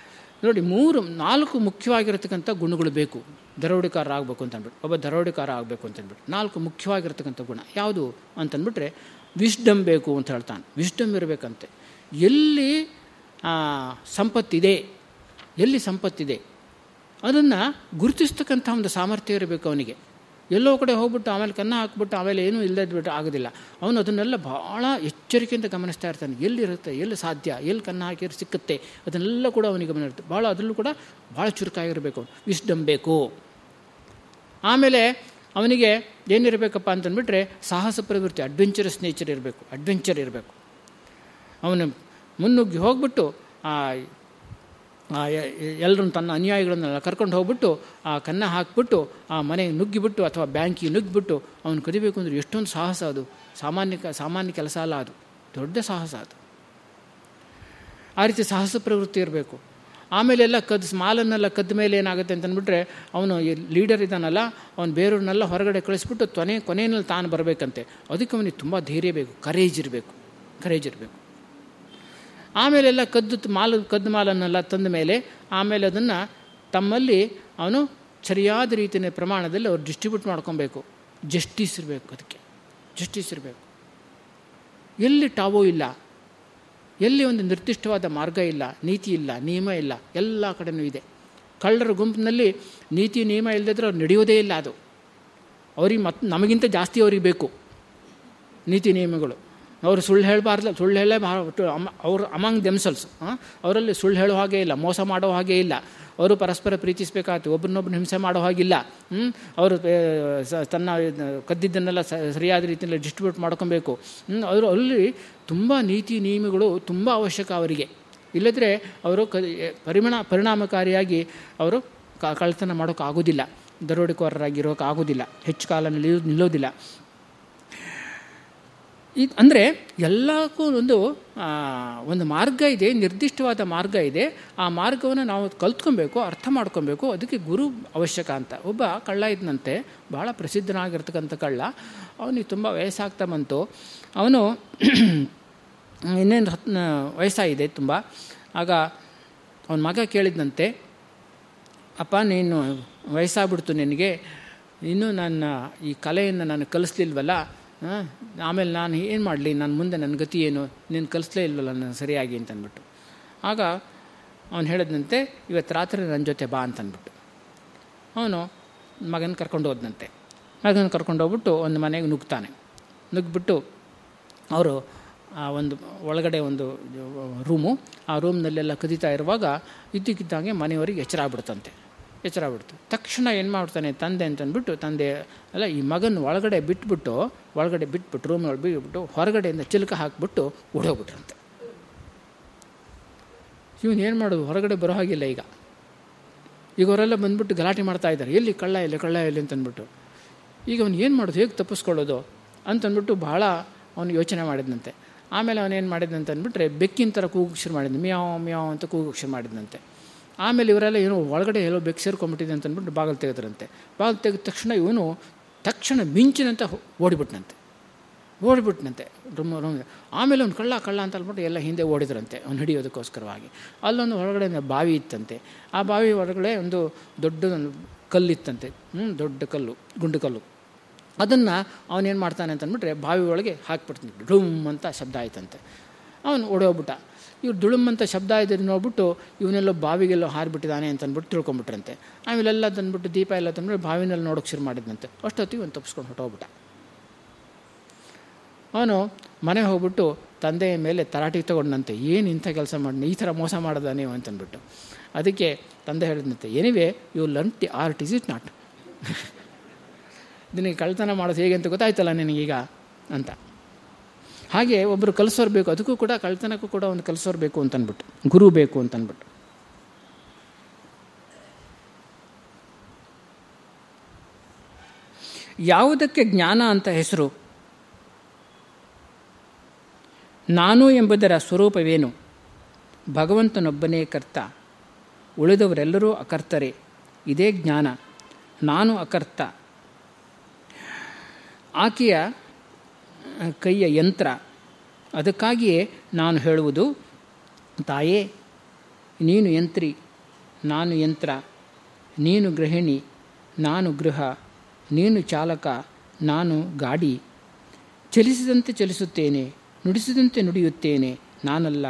ನೋಡಿ, ಮೂರು, ನಾಲ್ಕು ಮುಖ್ಯವಾಗಿರತಕ್ಕಂಥ ಗುಣಗಳು ಬೇಕು. ದರೋಡಿಕಾರ ಆಗಬೇಕು ಅಂತಂದ್ಬಿಟ್ಟು. ಒಬ್ಬ ದರೋಡಿಕಾರ ಆಗಬೇಕು ಅಂತಂದ್ಬಿಟ್ಟು. ನಾಲ್ಕು ಮುಖ್ಯವಾಗಿರತಕ್ಕಂಥ ಗುಣ. ಯಾವುದು ಅಂತಂದ್ಬಿಟ್ರೆ ವಿಸ್ಡಮ್ ಬೇಕು ಅಂತ ಹೇಳ್ತಾನೆ. ವಿಸ್ಡಮ್ ಇರಬೇಕಂತೆ. ಎಲ್ಲಿ ಸಂಪತ್ತಿದೆ ಎಲ್ಲಿ ಸಂಪತ್ತಿದೆ? ಅದನ್ನು ಗುರುತಿಸ್ತಕ್ಕಂಥ ಒಂದು ಸಾಮರ್ಥ್ಯ ಇರಬೇಕು ಅವನಿಗೆ. ಎಲ್ಲೋ ಕಡೆ ಹೋಗ್ಬಿಟ್ಟು ಆಮೇಲೆ ಕನ್ನ ಹಾಕ್ಬಿಟ್ಟು ಆಮೇಲೆ ಏನೂ ಇಲ್ಲದ್ಬಿಟ್ಟು ಆಗೋದಿಲ್ಲ. ಅವನು ಅದನ್ನೆಲ್ಲ ಭಾಳ ಎಚ್ಚರಿಕೆಯಿಂದ ಗಮನಿಸ್ತಾ ಇರ್ತಾನೆ. ಎಲ್ಲಿರುತ್ತೆ, ಎಲ್ಲಿ ಸಾಧ್ಯ, ಎಲ್ಲಿ ಕನ್ನ ಹಾಕಿದ್ರೆ ಸಿಕ್ಕುತ್ತೆ? ಅದನ್ನೆಲ್ಲ ಕೂಡ ಅವನಿಗೆ ಗಮನ ಇರುತ್ತೆ. ಭಾಳ ಅದರಲ್ಲೂ ಕೂಡ ಭಾಳ ಚುರುಕಾಗಿರಬೇಕು ವಿಸ್ಡಮ್ ಬೇಕು. ಆಮೇಲೆ ಅವನಿಗೆ ಏನಿರಬೇಕಪ್ಪ ಅಂತಂದ್ಬಿಟ್ರೆ ಸಾಹಸ ಪ್ರವೃತ್ತಿ ಅಡ್ವೆಂಚರಸ್ ನೇಚರ್ ಇರಬೇಕು ಅಡ್ವೆಂಚರ್ ಇರಬೇಕು. ಅವನು ಮುನ್ನುಗ್ಗಿ ಹೋಗ್ಬಿಟ್ಟು ಎಲ್ಲರೂ ತನ್ನ ಅನುಯಾಯಿಗಳನ್ನೆಲ್ಲ ಕರ್ಕೊಂಡು ಹೋಗ್ಬಿಟ್ಟು, ಆ ಕನ್ನ ಹಾಕ್ಬಿಟ್ಟು, ಆ ಮನೆಗೆ ನುಗ್ಗಿಬಿಟ್ಟು ಅಥವಾ ಬ್ಯಾಂಕಿಗೆ ನುಗ್ಗಿಬಿಟ್ಟು ಅವನು ಕದಿಬೇಕು ಅಂದರೆ ಎಷ್ಟೊಂದು ಸಾಹಸ ಅದು. ಸಾಮಾನ್ಯ ಸಾಮಾನ್ಯ ಕೆಲಸ ಅಲ್ಲ ಅದು. ದೊಡ್ಡ ಸಾಹಸ ಅದು. ಆ ರೀತಿ ಸಾಹಸ ಪ್ರವೃತ್ತಿ ಇರಬೇಕು. ಆಮೇಲೆ ಎಲ್ಲ ಕದ್ದು ಮಾಲನ್ನೆಲ್ಲ ಕದ್ದ ಮೇಲೆ ಏನಾಗುತ್ತೆ ಅಂತಂದ್ಬಿಟ್ರೆ, ಅವನು ಲೀಡರ್ ಇದ್ದಾನಲ್ಲ, ಅವನು ಬೇರೆಯವ್ರನ್ನೆಲ್ಲ ಹೊರಗಡೆ ಕಳಿಸ್ಬಿಟ್ಟು, ತೊನೆ, ಕೊನೆಯಲ್ಲಿ ತಾನು ಬರಬೇಕಂತೆ. ಅದಕ್ಕೆ ಅವನಿಗೆ ತುಂಬ ಧೈರ್ಯ ಬೇಕು ಕರೇಜ್ ಇರಬೇಕು. ಕರೇಜ್ ಇರಬೇಕು. ಆಮೇಲೆಲ್ಲ ಕದ್ದು ಮಾಲು, ಕದ್ದು ಮಾಲನ್ನೆಲ್ಲ ತಂದ ಮೇಲೆ ಆಮೇಲೆ ಅದನ್ನು ತಮ್ಮಲ್ಲಿ ಅವನು ಸರಿಯಾದ ರೀತಿಯ ಪ್ರಮಾಣದಲ್ಲಿ ಅವ್ರು ಡಿಸ್ಟ್ರಿಬ್ಯೂಟ್ ಮಾಡ್ಕೊಬೇಕು. ಜಸ್ಟಿಸ್ ಇರಬೇಕು ಅದಕ್ಕೆ. ಜಸ್ಟಿಸ್ ಇರಬೇಕು. ಎಲ್ಲಿ ಟಾವೋ ಇಲ್ಲ. ಎಲ್ಲಿ ಒಂದು ನಿರ್ದಿಷ್ಟವಾದ ಮಾರ್ಗ ಇಲ್ಲ, ನೀತಿ ಇಲ್ಲ, ನಿಯಮ ಇಲ್ಲ, ಎಲ್ಲ ಕಡೆಯೂ ಇದೆ. ಕಳ್ಳರ ಗುಂಪಿನಲ್ಲಿ ನೀತಿ, ನಿಯಮ ಇಲ್ಲದಿದ್ರೆ ಅವ್ರು ನಡೆಯೋದೇ ಇಲ್ಲ ಅದು. ಅವ್ರಿಗೆ ಮತ್ತು ನಮಗಿಂತ ಜಾಸ್ತಿ ಅವ್ರಿಗೆ ಬೇಕು. ನೀತಿ, ನಿಯಮಗಳು. ಅವರು ಸುಳ್ಳು ಹೇಳಬಾರ್ದು, ಸುಳ್ಳು ಹೇಳೇ ಅವರು ಅಮಂಗ್ ದೆಮ್ಸಲ್ಸ್ ಅವರಲ್ಲಿ ಸುಳ್ಳು ಹೇಳೋ ಹಾಗೆ ಇಲ್ಲ, ಮೋಸ ಮಾಡೋ ಹಾಗೆ ಇಲ್ಲ. ಅವರು ಪರಸ್ಪರ ಪ್ರೀತಿಸಬೇಕಾಯ್ತು, ಒಬ್ರನ್ನೊಬ್ರು ಹಿಂಸೆ ಮಾಡೋ ಹಾಗಿಲ್ಲ. ಅವರು ತನ್ನ ಕದ್ದಿದ್ದನ್ನೆಲ್ಲ ಸರಿಯಾದ ರೀತಿಯಲ್ಲಿ ಡಿಸ್ಟ್ರಿಬ್ಯೂಟ್ ಮಾಡ್ಕೊಬೇಕು. ಅವರು ಅಲ್ಲಿ ತುಂಬ ನೀತಿ ನಿಯಮಗಳು ತುಂಬ ಅವಶ್ಯಕ ಅವರಿಗೆ. ಇಲ್ಲದ್ರೆ ಅವರು ಕ ಪರಿಮಾಣ, ಪರಿಣಾಮಕಾರಿಯಾಗಿ ಅವರು ಕಳ್ತನ ಮಾಡೋಕ್ಕಾಗೋದಿಲ್ಲ. ದರೋಡೆಕೋರರಾಗಿರೋಕ್ಕಾಗೋದಿಲ್ಲ. ಹೆಚ್ಚು ಕಾಲ ನಿಲ್ಲೋ ನಿಲ್ಲೋದಿಲ್ಲ. ಇದು ಅಂದರೆ ಎಲ್ಲಕ್ಕೂ ಒಂದು ಒಂದು ಮಾರ್ಗ ಇದೆ, ನಿರ್ದಿಷ್ಟವಾದ ಮಾರ್ಗ ಇದೆ. ಆ ಮಾರ್ಗವನ್ನು ನಾವು ಕಲ್ತ್ಕೊಬೇಕು, ಅರ್ಥ ಮಾಡ್ಕೊಬೇಕು. ಅದಕ್ಕೆ ಗುರು ಅವಶ್ಯಕ ಅಂತ. ಒಬ್ಬ ಕಳ್ಳ ಇದ್ದಂತೆ ಭಾಳ ಪ್ರಸಿದ್ಧನಾಗಿರ್ತಕ್ಕಂಥ ಕಳ್ಳ. ಅವನಿಗೆ ತುಂಬ ವಯಸ್ಸಾಗ್ತಾ ಬಂತು. ಅವನು ಇನ್ನೇನು ಹತ್ ವಯಸ್ಸಾಗಿದೆ ತುಂಬ. ಆಗ ಅವನ ಮಗ ಕೇಳಿದಂತೆ ಅಪ್ಪ, ನೀನು ವಯಸ್ಸಾಗ್ಬಿಡ್ತು ನಿನಗೆ. ಇನ್ನೂ ನನ್ನ ಈ ಕಲೆಯನ್ನು ನಾನು ಕಲಿಸ್ಲಿಲ್ವಲ್ಲ? ಆಮೇಲೆ ನಾನು ಏನು ಮಾಡಲಿ? ನಾನು ಮುಂದೆ ನನ್ನ ಗತಿ ಏನು? ನೀನು ಕಲಿಸ್ಲೇ ಇಲ್ವಲ್ಲ ನಾನು ಸರಿಯಾಗಿ ಅಂತಂದ್ಬಿಟ್ಟು ಆಗ ಅವನು ಹೇಳಿದಂತೆ ಇವತ್ತು ರಾತ್ರಿ ನನ್ನ ಜೊತೆ ಬಾ ಅಂತಂದ್ಬಿಟ್ಟು ಅವನು ಮಗನ ಕರ್ಕೊಂಡು ಹೋದಂತೆ ಮಗನ ಕರ್ಕೊಂಡು ಹೋಗ್ಬಿಟ್ಟು ಒಂದು ಮನೆಗೆ ನುಗ್ತಾನೆ ನುಗ್ಗಿಬಿಟ್ಟು ಅವರು ಆ ಒಂದು ಒಳಗಡೆ ಒಂದು ರೂಮು, ಆ ರೂಮ್ನಲ್ಲೆಲ್ಲ ಕದೀತಾ ಇರುವಾಗ ಇದ್ದಕ್ಕಿದ್ದಂಗೆ ಮನೆಯವರಿಗೆ ಎಚ್ಚರ ಆಗ್ಬಿಡ್ತಂತೆ ಎಚ್ಚರ ಆಗ್ಬಿಡ್ತು. ತಕ್ಷಣ ಏನು ಮಾಡ್ತಾನೆ, ತಂದೆ ಅಂತಂದ್ಬಿಟ್ಟು ತಂದೆ, ಅಲ್ಲ, ಈ ಮಗನ ಒಳಗಡೆ ಬಿಟ್ಬಿಟ್ಟು ಒಳಗಡೆ ಬಿಟ್ಬಿಟ್ಟು ರೂಮ್ ಒಳಗೆ ಬಿಟ್ಬಿಟ್ಟು ಹೊರಗಡೆಯಿಂದ ಚಿಲ್ಕ ಹಾಕ್ಬಿಟ್ಟು ಓಡೋಗ್ಬಿಟ್ರಂತೆ. ಇವನು ಏನು ಮಾಡೋದು? ಹೊರಗಡೆ ಬರೋ ಹಾಗಿಲ್ಲ ಈಗ. ಈಗ ಅವರೆಲ್ಲ ಬಂದ್ಬಿಟ್ಟು ಗಲಾಟೆ ಮಾಡ್ತಾ ಇದ್ದಾರೆ. ಎಲ್ಲಿ ಕಳ್ಳ ಇಲ್ಲ ಕಳ್ಳ ಇಲ್ಲ ಅಂತಂದ್ಬಿಟ್ಟು ಈಗ ಅವನು ಏನು ಮಾಡೋದು? ಹೇಗೆ ತಪ್ಪಿಸ್ಕೊಳ್ಳೋದು? ಅಂತಂದ್ಬಿಟ್ಟು ಬಹಳ ಅವನು ಯೋಚನೆ ಮಾಡಿದಂತೆ ಆಮೇಲೆ ಅವನೇನು ಮಾಡಿದ್ನಂತ ಅಂದ್ಬಿಟ್ರೆ ಬೆಕ್ಕಿನ ಥರ ಕೂಗು ಶುರು ಮಾಡಿದ್ನು. ಮ್ಯಾವ್ ಮ್ಯಾವ್ ಅಂತ ಕೂಗು ಶುರು ಮಾಡಿದಂತೆ ಆಮೇಲೆ ಇವರೆಲ್ಲ ಏನೋ ಒಳಗಡೆ ಎಲ್ಲೋ ಬೆಕ್ ಸೇರ್ಕೊಂಬಿಟ್ಟಿದೆ ಅಂತ ಅಂದ್ಬಿಟ್ಟು ಬಾಗಿಲು ತೆಗೆದ್ರಂತೆ. ಬಾಗಿಲು ತೆಗೆದ ತಕ್ಷಣ ಇವನು ತಕ್ಷಣ ಮಿಂಚಿನಂತ ಓಡಿಬಿಟ್ನಂತೆ. ಓಡಿಬಿಟ್ನಂತೆ. ರೂಮ್ ರೂಮ್, ಆಮೇಲೆ ಅವ್ನು ಕಳ್ಳ ಕಳ್ಳ ಅಂತ ಅಂದ್ಬಿಟ್ಟು ಎಲ್ಲ ಹಿಂದೆ ಓಡಿದ್ರಂತೆ ಅವ್ನು ಹಿಡಿಯೋದಕ್ಕೋಸ್ಕರವಾಗಿ. ಅಲ್ಲೊಂದು ಹೊರಗಡೆ ಬಾವಿ ಇತ್ತಂತೆ. ಆ ಬಾವಿ ಹೊರಗಡೆ ಒಂದು ದೊಡ್ಡದೊಂದು ಕಲ್ಲಿತ್ತಂತೆ. ಹ್ಞೂ ದೊಡ್ಡ ಕಲ್ಲು, ಗುಂಡು ಕಲ್ಲು. ಅದನ್ನು ಅವನೇನು ಮಾಡ್ತಾನೆ ಅಂತಂದ್ಬಿಟ್ರೆ ಬಾವಿ ಒಳಗೆ ಹಾಕಿಬಿಡ್ತಾನೆ ಡುಮ್ ಅಂತ ಶಬ್ದ ಆಯ್ತಂತೆ. ಅವನು ಓಡೋಗ್ಬಿಟ್ಟ. ಇವ್ರು ಅಂತ ಶಬ್ದ ಇದ್ರೆ ನೋಡ್ಬಿಟ್ಟು ಇವನೆಲ್ಲೋ ಬಾವಿಗೆಲ್ಲೋ ಹಾರಿಬಿಟ್ಟಿದ್ದಾನೆ ಅಂತ ಅಂದ್ಬಿಟ್ಟು ತಿಳ್ಕೊಂಬಿಟ್ರಂತೆ. ಆಮೇಲೆಲ್ಲ ತಂದ್ಬಿಟ್ಟು ದೀಪ ಎಲ್ಲ ತಂದ್ಬಿಟ್ಟು ಬಾವಿನಲ್ಲಿ ನೋಡೋಕೆ ಶುರು ಮಾಡಿದಂತೆ ಅಷ್ಟೊತ್ತಿಗೆ ಇವನು ತಪ್ಪಿಸ್ಕೊಂಡು ಹೊಟ್ಟೋಗ್ಬಿಟ್ಟ ಅವನು ಮನೆ ಹೋಗ್ಬಿಟ್ಟು ತಂದೆಯ ಮೇಲೆ ತರಾಟಿಗೆ ತಗೊಂಡಂತೆ ಏನು ಇಂಥ ಕೆಲಸ ಮಾಡಿ ಈ ಥರ ಮೋಸ ಮಾಡಿದಾನೆ ನೀವು ಅಂತಂದ್ಬಿಟ್ಟು ಅದಕ್ಕೆ ತಂದೆ ಹೇಳಿದಂತೆ anyway you learn the art is it not ನಿನಗೆ ಕಳ್ತನ ಮಾಡೋದು ಹೇಗೆ ಅಂತ ಗೊತ್ತಾಯ್ತಲ್ಲ ನಿನಗೀಗ ಅಂತ. ಹಾಗೆ ಒಬ್ಬರು ಕಲಿಸೋರು ಬೇಕು, ಅದಕ್ಕೂ ಕೂಡ ಕಳ್ತನಕ್ಕೂ ಕೂಡ ಒಂದು ಕಲಿಸೋರು ಬೇಕು ಅಂತನ್ಬಿಟ್ಟು, ಗುರು ಬೇಕು ಅಂತನ್ಬಿಟ್ಟು. ಯಾವುದಕ್ಕೆ ಜ್ಞಾನ ಅಂತ ಹೆಸರು? ನಾನು ಎಂಬುದರ ಸ್ವರೂಪವೇನು? ಭಗವಂತನೊಬ್ಬನೇ ಕರ್ತ, ಉಳಿದವರೆಲ್ಲರೂ ಅಕರ್ತರೆ, ಇದೇ ಜ್ಞಾನ, ನಾನು ಅಕರ್ತ. ಆಕೆಯ ಕೈಯ ಯಂತ್ರ. ಅದಕ್ಕಾಗಿಯೇ ನಾನು ಹೇಳುವುದು, ತಾಯೇ, ನೀನು ಯಂತ್ರಿ, ನಾನು ಯಂತ್ರ, ನೀನು ಗೃಹಿಣಿ, ನಾನು ಗೃಹ, ನೀನು ಚಾಲಕ, ನಾನು ಗಾಡಿ. ಚಲಿಸಿದಂತೆ ಚಲಿಸುತ್ತೇನೆ, ನುಡಿಸಿದಂತೆ ನುಡಿಯುತ್ತೇನೆ, ನಾನಲ್ಲ